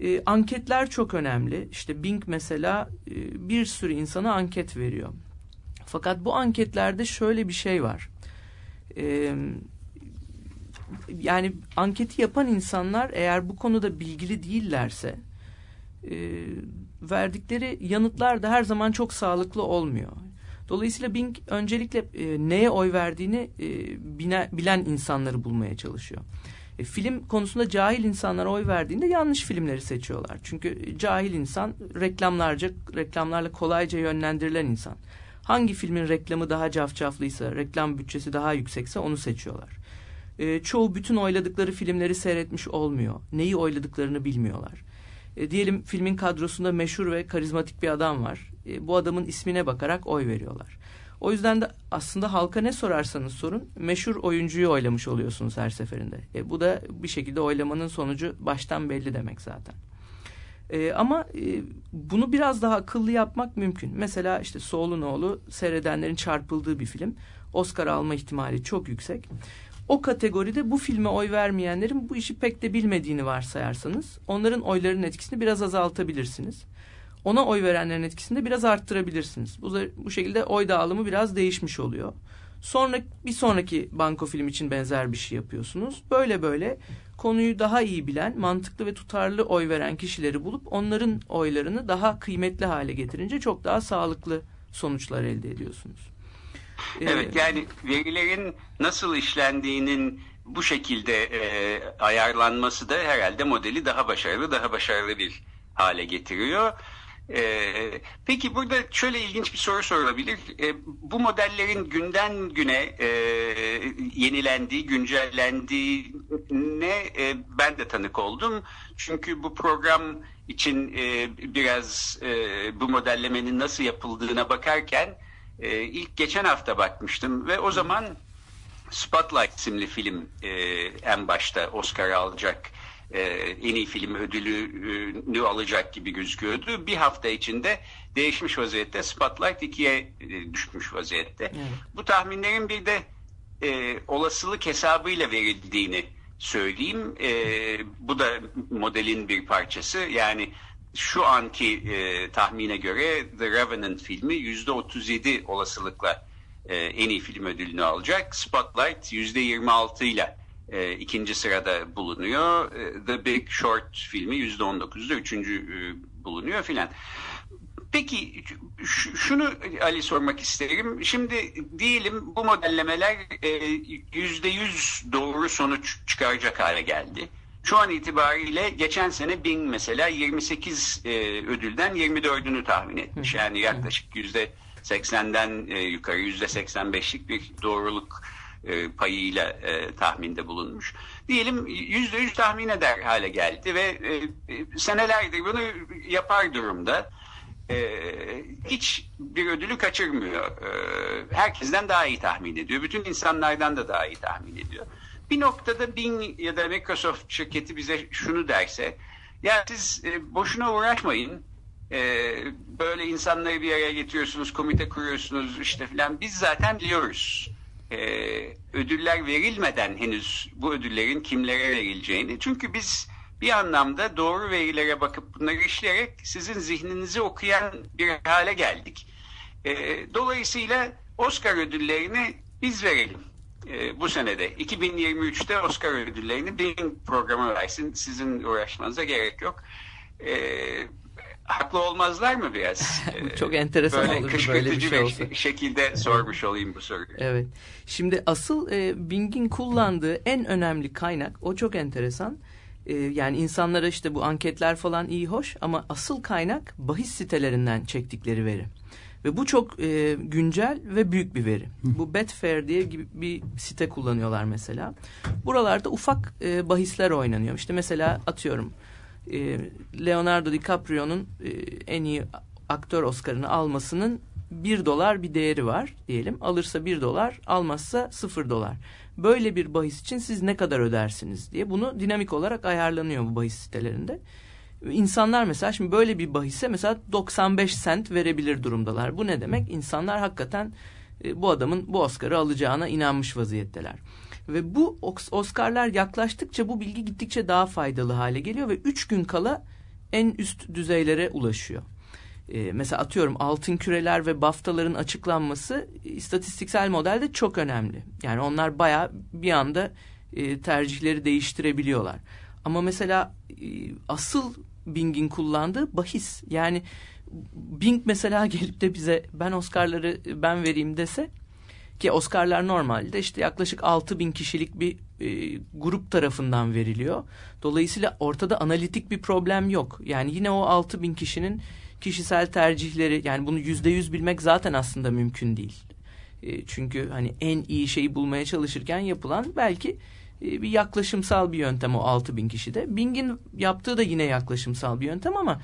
E, anketler çok önemli. İşte Bing mesela e, bir sürü insana anket veriyor. Fakat bu anketlerde şöyle bir şey var. E, yani anketi yapan insanlar eğer bu konuda bilgili değillerse e, verdikleri yanıtlar da her zaman çok sağlıklı olmuyor. Dolayısıyla Bing öncelikle e, neye oy verdiğini e, bine, bilen insanları bulmaya çalışıyor. E, film konusunda cahil insanlara oy verdiğinde yanlış filmleri seçiyorlar. Çünkü cahil insan reklamlarca reklamlarla kolayca yönlendirilen insan. Hangi filmin reklamı daha cafcaflıysa, reklam bütçesi daha yüksekse onu seçiyorlar. E, çoğu bütün oyladıkları filmleri seyretmiş olmuyor. Neyi oyladıklarını bilmiyorlar. E, diyelim filmin kadrosunda meşhur ve karizmatik bir adam var. E, bu adamın ismine bakarak oy veriyorlar. O yüzden de aslında halka ne sorarsanız sorun meşhur oyuncuyu oylamış oluyorsunuz her seferinde. E, bu da bir şekilde oylamanın sonucu baştan belli demek zaten. E, ama e, bunu biraz daha akıllı yapmak mümkün. Mesela işte Soğul'un oğlu seyredenlerin çarpıldığı bir film. Oscar alma ihtimali çok yüksek o kategoride bu filme oy vermeyenlerin bu işi pek de bilmediğini varsayarsanız onların oylarının etkisini biraz azaltabilirsiniz. Ona oy verenlerin etkisini de biraz arttırabilirsiniz. Bu, bu şekilde oy dağılımı biraz değişmiş oluyor. Sonra bir sonraki banko film için benzer bir şey yapıyorsunuz. Böyle böyle konuyu daha iyi bilen, mantıklı ve tutarlı oy veren kişileri bulup onların oylarını daha kıymetli hale getirince çok daha sağlıklı sonuçlar elde ediyorsunuz. Evet yani verilerin nasıl işlendiğinin bu şekilde e, ayarlanması da herhalde modeli daha başarılı, daha başarılı bir hale getiriyor. Ee, peki burada şöyle ilginç bir soru sorulabilir. Ee, bu modellerin günden güne e, yenilendiği, güncellendiğine e, ben de tanık oldum. Çünkü bu program için e, biraz e, bu modellemenin nasıl yapıldığına bakarken e, ilk geçen hafta bakmıştım ve o zaman Spotlight isimli film e, en başta Oscar alacak e, en iyi film ödülünü alacak gibi gözüküyordu. Bir hafta içinde değişmiş vaziyette Spotlight ikiye e, düşmüş vaziyette. Evet. Bu tahminlerin bir de e, olasılık hesabıyla verildiğini söyleyeyim. E, bu da modelin bir parçası. Yani şu anki e, tahmine göre The Revenant filmi %37 olasılıkla e, en iyi film ödülünü alacak. Spotlight %26 ile e, ikinci sırada bulunuyor. E, The Big Short filmi %19'da üçüncü e, bulunuyor filan. Peki şunu Ali sormak isterim. Şimdi diyelim bu modellemeler e, yüzde yüz doğru sonuç çıkaracak hale geldi. Şu an itibariyle geçen sene Bing mesela 28 e, ödülden 24'ünü tahmin etmiş. Yani yaklaşık yüzde 80'den e, yukarı yüzde 85'lik bir doğruluk e, payıyla e, tahminde bulunmuş. Diyelim yüzde yüz tahmin eder hale geldi ve e, e, senelerdir bunu yapar durumda. E, hiç bir ödülü kaçırmıyor. E, herkesten daha iyi tahmin ediyor. Bütün insanlardan da daha iyi tahmin ediyor. Bir noktada Bing ya da Microsoft şirketi bize şunu derse ya siz e, boşuna uğraşmayın e, böyle insanları bir araya getiriyorsunuz, komite kuruyorsunuz işte filan. Biz zaten biliyoruz. E, ödüller verilmeden henüz bu ödüllerin kimlere verileceğini. Çünkü biz bir anlamda doğru verilere bakıp bunları işleyerek sizin zihninizi okuyan bir hale geldik. E, dolayısıyla Oscar ödüllerini biz verelim e, bu senede. 2023'te Oscar ödüllerini Bing programı versin. Sizin uğraşmanıza gerek yok. E, haklı olmazlar mı biraz? Çok enteresan böyle olur böyle bir şey olsa. Bir şekilde sormuş olayım bu soruyu. Evet. Şimdi asıl e, Bing'in kullandığı en önemli kaynak o çok enteresan. E, yani insanlara işte bu anketler falan iyi hoş ama asıl kaynak bahis sitelerinden çektikleri veri. Ve bu çok e, güncel ve büyük bir veri. Bu Betfair diye gibi bir site kullanıyorlar mesela. Buralarda ufak e, bahisler oynanıyor. İşte mesela atıyorum e, Leonardo DiCaprio'nun e, en iyi aktör Oscar'ını almasının bir dolar bir değeri var diyelim. Alırsa bir dolar, almazsa sıfır dolar. Böyle bir bahis için siz ne kadar ödersiniz diye bunu dinamik olarak ayarlanıyor bu bahis sitelerinde. İnsanlar mesela şimdi böyle bir bahise mesela 95 sent verebilir durumdalar. Bu ne demek? İnsanlar hakikaten e, bu adamın bu Oscar'ı alacağına inanmış vaziyetteler. Ve bu Oscar'lar yaklaştıkça bu bilgi gittikçe daha faydalı hale geliyor ve üç gün kala en üst düzeylere ulaşıyor. Ee, mesela atıyorum altın küreler ve baftaların açıklanması istatistiksel modelde çok önemli. Yani onlar baya bir anda e, tercihleri değiştirebiliyorlar. Ama mesela e, asıl Bing'in kullandığı bahis. Yani Bing mesela gelip de bize ben Oscar'ları ben vereyim dese ki Oscar'lar normalde işte yaklaşık 6 bin kişilik bir e, grup tarafından veriliyor. Dolayısıyla ortada analitik bir problem yok. Yani yine o 6 bin kişinin kişisel tercihleri yani bunu yüzde yüz bilmek zaten aslında mümkün değil. E, çünkü hani en iyi şeyi bulmaya çalışırken yapılan belki e, bir yaklaşımsal bir yöntem o 6 bin kişide. Bing'in yaptığı da yine yaklaşımsal bir yöntem ama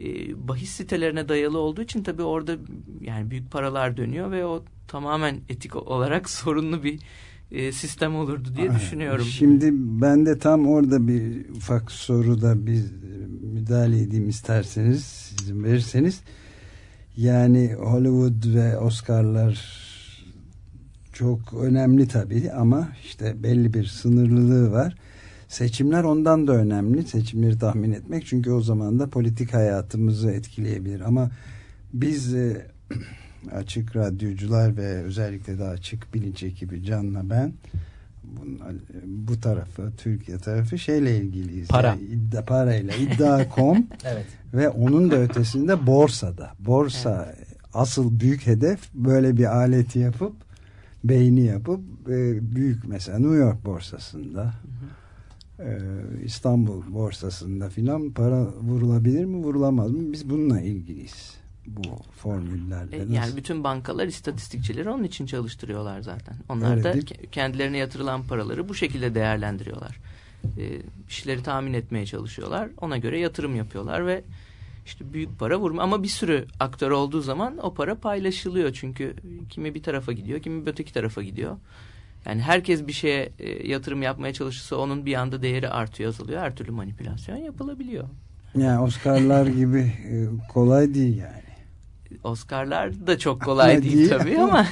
e, bahis sitelerine dayalı olduğu için tabii orada yani büyük paralar dönüyor ve o tamamen etik olarak sorunlu bir e, sistem olurdu diye düşünüyorum. Şimdi ben de tam orada bir ufak soruda bir müdahale edeyim isterseniz izin verirseniz. Yani Hollywood ve Oscar'lar çok önemli tabii ama işte belli bir sınırlılığı var. Seçimler ondan da önemli. Seçimleri tahmin etmek çünkü o zaman da politik hayatımızı etkileyebilir. Ama biz e, açık radyocular ve özellikle de açık bilinç ekibi Can'la ben bu tarafı Türkiye tarafı şeyle ilgiliyiz. Para. Yani iddia, parayla iddia.com evet. ve onun da ötesinde borsada. Borsa evet. asıl büyük hedef böyle bir aleti yapıp beyni yapıp e, büyük mesela New York borsasında hı hı. E, İstanbul borsasında filan para vurulabilir mi vurulamaz mı? Biz bununla ilgiliyiz bu formüllerle. E, yani bütün bankalar istatistikçileri onun için çalıştırıyorlar zaten. Onlar Öyle da değil. kendilerine yatırılan paraları bu şekilde değerlendiriyorlar. E, işleri tahmin etmeye çalışıyorlar. Ona göre yatırım yapıyorlar ve işte büyük para vurma ama bir sürü aktör olduğu zaman o para paylaşılıyor çünkü kimi bir tarafa gidiyor kimi öteki tarafa gidiyor. Yani herkes bir şeye e, yatırım yapmaya çalışırsa onun bir anda değeri artıyor azalıyor. Her türlü manipülasyon yapılabiliyor. Yani Oscar'lar gibi e, kolay değil yani. Oscar'lar da çok kolay değil, değil tabii ama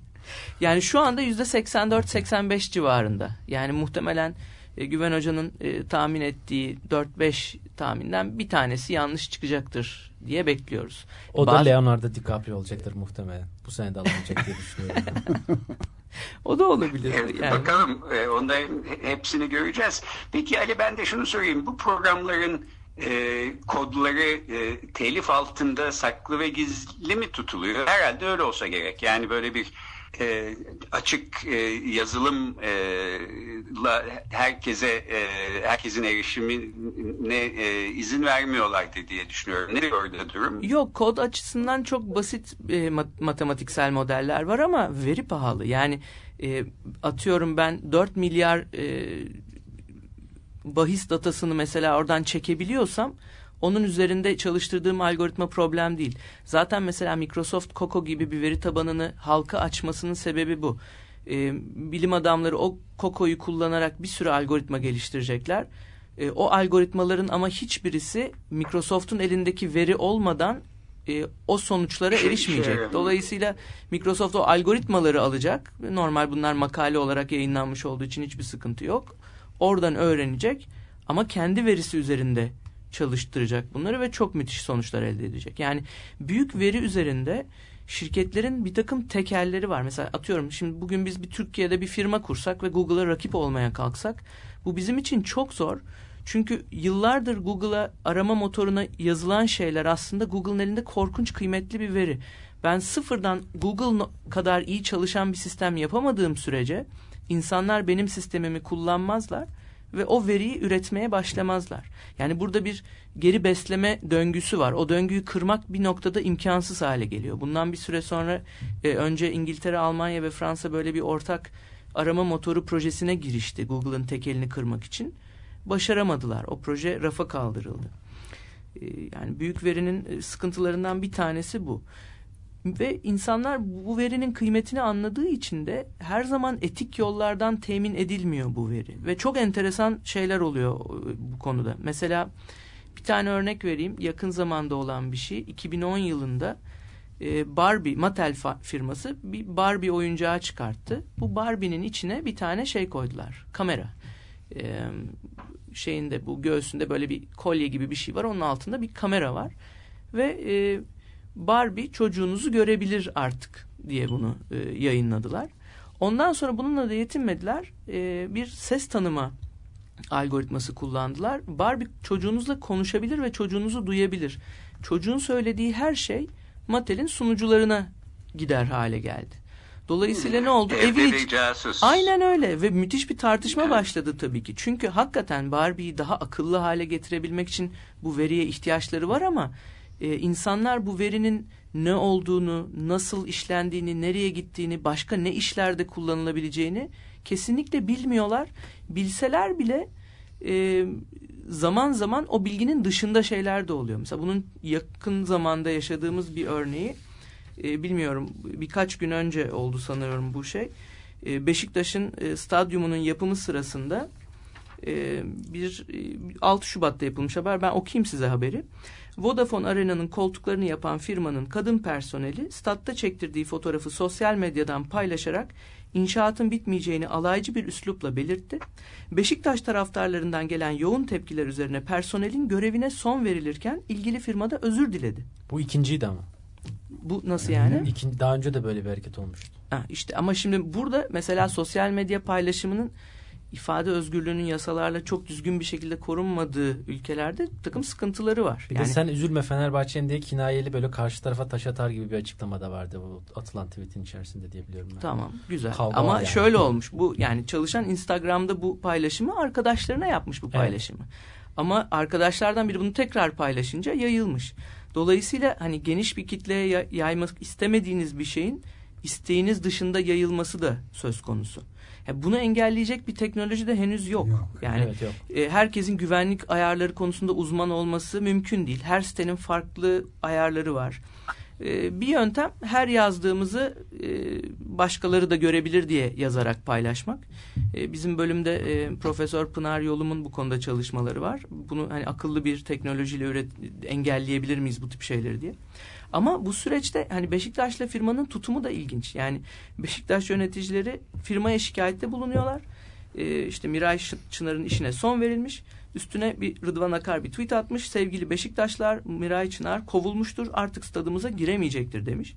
yani şu anda yüzde 84-85 civarında. Yani muhtemelen e, Güven Hoca'nın e, tahmin ettiği 4-5 tahminden bir tanesi yanlış çıkacaktır diye bekliyoruz. O Bazı... da Leonardo DiCaprio olacaktır muhtemelen. Bu sene de alamayacak diye düşünüyorum. o da olabilir. Yani. Bakalım e, onların hepsini göreceğiz. Peki Ali ben de şunu sorayım. Bu programların e, kodları e, telif altında saklı ve gizli mi tutuluyor? Herhalde öyle olsa gerek. Yani böyle bir e, açık e, yazılımla herkese e, herkesin erişimine e, izin vermiyorlardı diye düşünüyorum. Ne orada durum? Yok kod açısından çok basit e, matematiksel modeller var ama veri pahalı. Yani e, atıyorum ben 4 milyar e, bahis datasını mesela oradan çekebiliyorsam onun üzerinde çalıştırdığım algoritma problem değil. Zaten mesela Microsoft Coco gibi bir veri tabanını halka açmasının sebebi bu. Ee, bilim adamları o Coco'yu kullanarak bir sürü algoritma geliştirecekler. Ee, o algoritmaların ama hiçbirisi Microsoft'un elindeki veri olmadan e, o sonuçlara erişmeyecek. Şey, Dolayısıyla Microsoft o algoritmaları alacak. Normal bunlar makale olarak yayınlanmış olduğu için hiçbir sıkıntı yok. Oradan öğrenecek ama kendi verisi üzerinde çalıştıracak bunları ve çok müthiş sonuçlar elde edecek. Yani büyük veri üzerinde şirketlerin bir takım tekelleri var. Mesela atıyorum şimdi bugün biz bir Türkiye'de bir firma kursak ve Google'a rakip olmaya kalksak bu bizim için çok zor. Çünkü yıllardır Google'a arama motoruna yazılan şeyler aslında Google'ın elinde korkunç kıymetli bir veri. Ben sıfırdan Google kadar iyi çalışan bir sistem yapamadığım sürece insanlar benim sistemimi kullanmazlar ve o veriyi üretmeye başlamazlar. Yani burada bir geri besleme döngüsü var. O döngüyü kırmak bir noktada imkansız hale geliyor. Bundan bir süre sonra e, önce İngiltere, Almanya ve Fransa böyle bir ortak arama motoru projesine girişti Google'ın tekelini kırmak için. Başaramadılar. O proje rafa kaldırıldı. E, yani büyük verinin e, sıkıntılarından bir tanesi bu. Ve insanlar bu verinin kıymetini anladığı için de her zaman etik yollardan temin edilmiyor bu veri. Ve çok enteresan şeyler oluyor e, bu konuda. Mesela bir tane örnek vereyim. Yakın zamanda olan bir şey. 2010 yılında e, Barbie, Mattel firması bir Barbie oyuncağı çıkarttı. Bu Barbie'nin içine bir tane şey koydular. Kamera. E, şeyinde bu göğsünde böyle bir kolye gibi bir şey var. Onun altında bir kamera var. Ve Barbie çocuğunuzu görebilir artık diye bunu e, yayınladılar. Ondan sonra bununla da yetinmediler. E, bir ses tanıma algoritması kullandılar. Barbie çocuğunuzla konuşabilir ve çocuğunuzu duyabilir. Çocuğun söylediği her şey Mattel'in sunucularına gider hale geldi. Dolayısıyla ne oldu? Evin iç... Aynen öyle ve müthiş bir tartışma başladı tabii ki. Çünkü hakikaten Barbie'yi daha akıllı hale getirebilmek için bu veriye ihtiyaçları var ama e, insanlar bu verinin ne olduğunu, nasıl işlendiğini, nereye gittiğini, başka ne işlerde kullanılabileceğini kesinlikle bilmiyorlar. Bilseler bile e, zaman zaman o bilginin dışında şeyler de oluyor. Mesela bunun yakın zamanda yaşadığımız bir örneği e, bilmiyorum birkaç gün önce oldu sanıyorum bu şey. E, Beşiktaş'ın e, stadyumunun yapımı sırasında e, bir e, 6 Şubat'ta yapılmış haber. Ben okuyayım size haberi. Vodafone Arena'nın koltuklarını yapan firmanın kadın personeli statta çektirdiği fotoğrafı sosyal medyadan paylaşarak inşaatın bitmeyeceğini alaycı bir üslupla belirtti. Beşiktaş taraftarlarından gelen yoğun tepkiler üzerine personelin görevine son verilirken ilgili firmada özür diledi. Bu ikinciydi ama. Bu nasıl yani? İkinci, daha önce de böyle bir hareket olmuştu. Ha, işte ama şimdi burada mesela sosyal medya paylaşımının ifade özgürlüğünün yasalarla çok düzgün bir şekilde korunmadığı ülkelerde takım sıkıntıları var. Bir yani, de sen üzülme Fenerbahçe'nin diye kinayeli böyle karşı tarafa taş atar gibi bir açıklama da vardı bu atılan tweetin içerisinde diyebiliyorum ben. Tamam güzel Kavga ama yani. şöyle olmuş bu yani çalışan Instagram'da bu paylaşımı arkadaşlarına yapmış bu paylaşımı. Evet. Ama arkadaşlardan biri bunu tekrar paylaşınca yayılmış. Dolayısıyla hani geniş bir kitleye yaymak istemediğiniz bir şeyin isteğiniz dışında yayılması da söz konusu. Yani bunu engelleyecek bir teknoloji de henüz yok. yok. Yani evet, yok. E, herkesin güvenlik ayarları konusunda uzman olması mümkün değil. Her sitenin farklı ayarları var. E, bir yöntem her yazdığımızı e, başkaları da görebilir diye yazarak paylaşmak. E, bizim bölümde e, Profesör Pınar Yolum'un bu konuda çalışmaları var. Bunu hani akıllı bir teknolojiyle üret, engelleyebilir miyiz bu tip şeyleri diye. Ama bu süreçte hani Beşiktaş'la firmanın tutumu da ilginç. Yani Beşiktaş yöneticileri firmaya şikayette bulunuyorlar. Ee, işte Miray Çınar'ın işine son verilmiş. Üstüne bir Rıdvan Akar bir tweet atmış. Sevgili Beşiktaşlar Miray Çınar kovulmuştur artık stadımıza giremeyecektir demiş.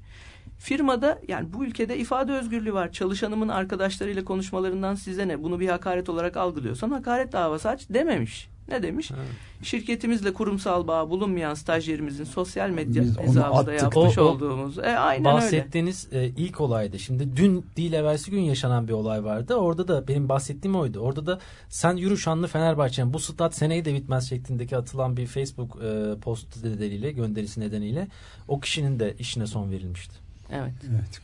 Firmada yani bu ülkede ifade özgürlüğü var. Çalışanımın arkadaşlarıyla konuşmalarından size ne? Bunu bir hakaret olarak algılıyorsan hakaret davası aç dememiş. Ne demiş? Evet. Şirketimizle kurumsal bağ bulunmayan stajyerimizin sosyal medya hesabında yapmış o, o, olduğumuz. E, aynen bahsettiğiniz öyle. E, ilk olaydı. Şimdi dün değil evvelsi gün yaşanan bir olay vardı. Orada da benim bahsettiğim oydu. Orada da sen yürü şanlı Fenerbahçe'nin bu stat seneyi de bitmez şeklindeki atılan bir Facebook e, post nedeniyle gönderisi nedeniyle o kişinin de işine son verilmişti. Evet. Evet.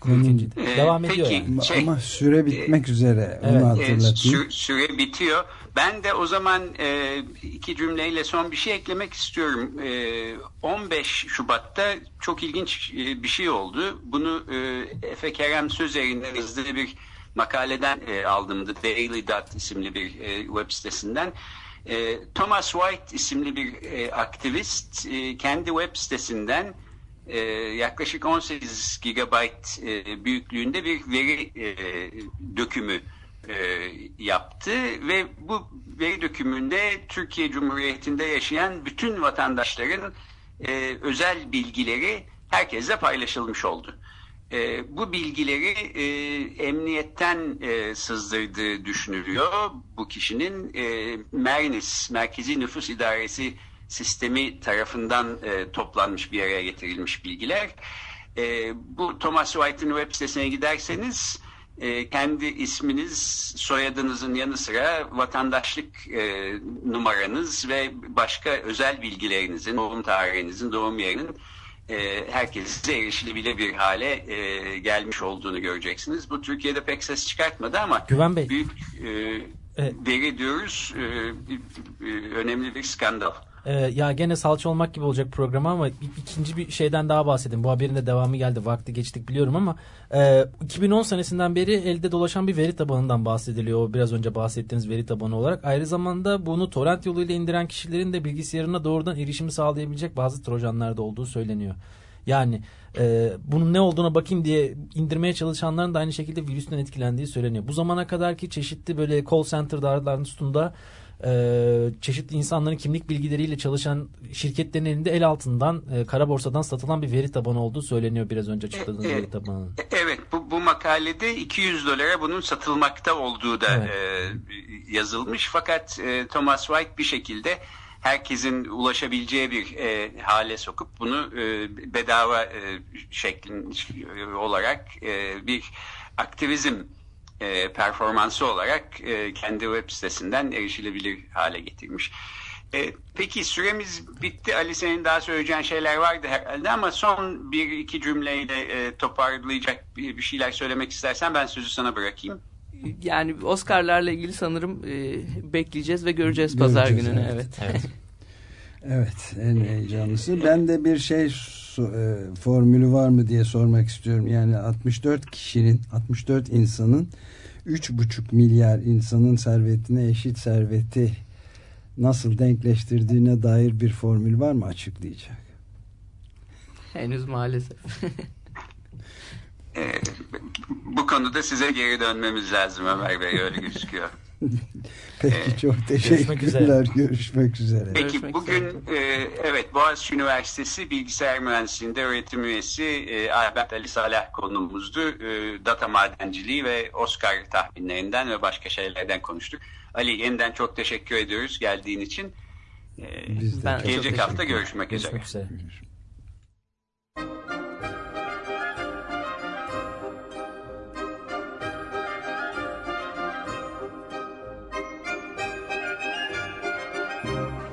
Ee, devam ediyor peki, yani. Şey, Ama süre bitmek e, üzere. Onu evet. hatırlatayım. E, süre bitiyor. Ben de o zaman e, iki cümleyle son bir şey eklemek istiyorum. E, 15 Şubat'ta çok ilginç e, bir şey oldu. Bunu e, Efe Kerem Sözer'in yazdığı bir makaleden e, aldığımdı. Daily Dot isimli bir e, web sitesinden. E, Thomas White isimli bir e, aktivist e, kendi web sitesinden e, yaklaşık 18 gigabayt e, büyüklüğünde bir veri e, dökümü e, yaptı ve bu veri dökümünde Türkiye Cumhuriyeti'nde yaşayan bütün vatandaşların e, özel bilgileri herkesle paylaşılmış oldu. E, bu bilgileri e, emniyetten e, sızdırdığı düşünülüyor. Bu kişinin e, MERNIS, Merkezi Nüfus İdaresi sistemi tarafından e, toplanmış bir araya getirilmiş bilgiler. E, bu Thomas White'ın web sitesine giderseniz e, kendi isminiz, soyadınızın yanı sıra vatandaşlık e, numaranız ve başka özel bilgilerinizin, doğum tarihinizin, doğum yerinin e, herkese erişilebilir bir hale e, gelmiş olduğunu göreceksiniz. Bu Türkiye'de pek ses çıkartmadı ama Güven Bey. büyük e, evet. veri diyoruz, e, önemli bir skandal. Ee, ya gene salça olmak gibi olacak program ama ikinci bir şeyden daha bahsedeyim. Bu haberin de devamı geldi. Vakti geçtik biliyorum ama e, 2010 senesinden beri elde dolaşan bir veri tabanından bahsediliyor. Biraz önce bahsettiğiniz veri tabanı olarak. Ayrı zamanda bunu torrent yoluyla indiren kişilerin de bilgisayarına doğrudan erişimi sağlayabilecek bazı trojanlar da olduğu söyleniyor. Yani e, bunun ne olduğuna bakayım diye indirmeye çalışanların da aynı şekilde virüsten etkilendiği söyleniyor. Bu zamana kadar ki çeşitli böyle call center darlarının üstünde e, çeşitli insanların kimlik bilgileriyle çalışan şirketlerin elinde el altından e, kara borsadan satılan bir veri tabanı olduğu söyleniyor biraz önce açıkladığınız e, veri tabanı. E, evet bu, bu makalede 200 dolara bunun satılmakta olduğu da evet. e, yazılmış fakat e, Thomas White bir şekilde herkesin ulaşabileceği bir e, hale sokup bunu e, bedava e, şeklin olarak e, bir aktivizm e, performansı olarak e, kendi web sitesinden erişilebilir hale getirmiş. E, peki süremiz bitti. Ali senin daha söyleyeceğin şeyler vardı herhalde ama son bir iki cümleyle e, toparlayacak bir, bir şeyler söylemek istersen ben sözü sana bırakayım. Yani Oscar'larla ilgili sanırım e, bekleyeceğiz ve göreceğiz, göreceğiz pazar gününü. Evet. evet. Evet en heyecanlısı. Ben de bir şey e, formülü var mı diye sormak istiyorum. Yani 64 kişinin 64 insanın 3,5 milyar insanın servetine eşit serveti nasıl denkleştirdiğine dair bir formül var mı açıklayacak? Henüz maalesef. ee, bu konuda size geri dönmemiz lazım Ömer Bey öyle gözüküyor. Peki ee, çok teşekkürler. Görüşmek üzere. Peki Görüşmek bugün e, evet Boğaziçi Üniversitesi Bilgisayar Mühendisliğinde öğretim üyesi e, Albert Ali Salah konumuzdu. E, data madenciliği ve Oscar tahminlerinden ve başka şeylerden konuştuk. Ali yeniden çok teşekkür ediyoruz geldiğin için. E, Biz de gelecek hafta görüşmek, görüşmek üzere. üzere.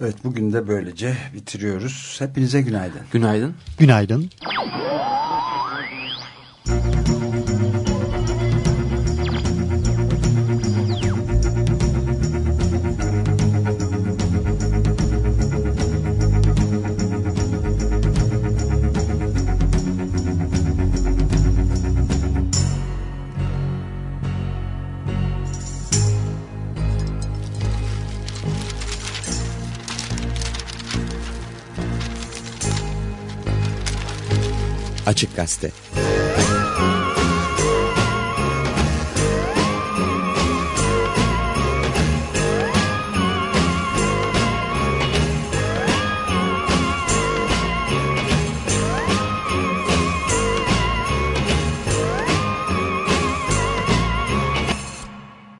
Evet bugün de böylece bitiriyoruz. Hepinize günaydın. Günaydın. Günaydın. Açık Gazete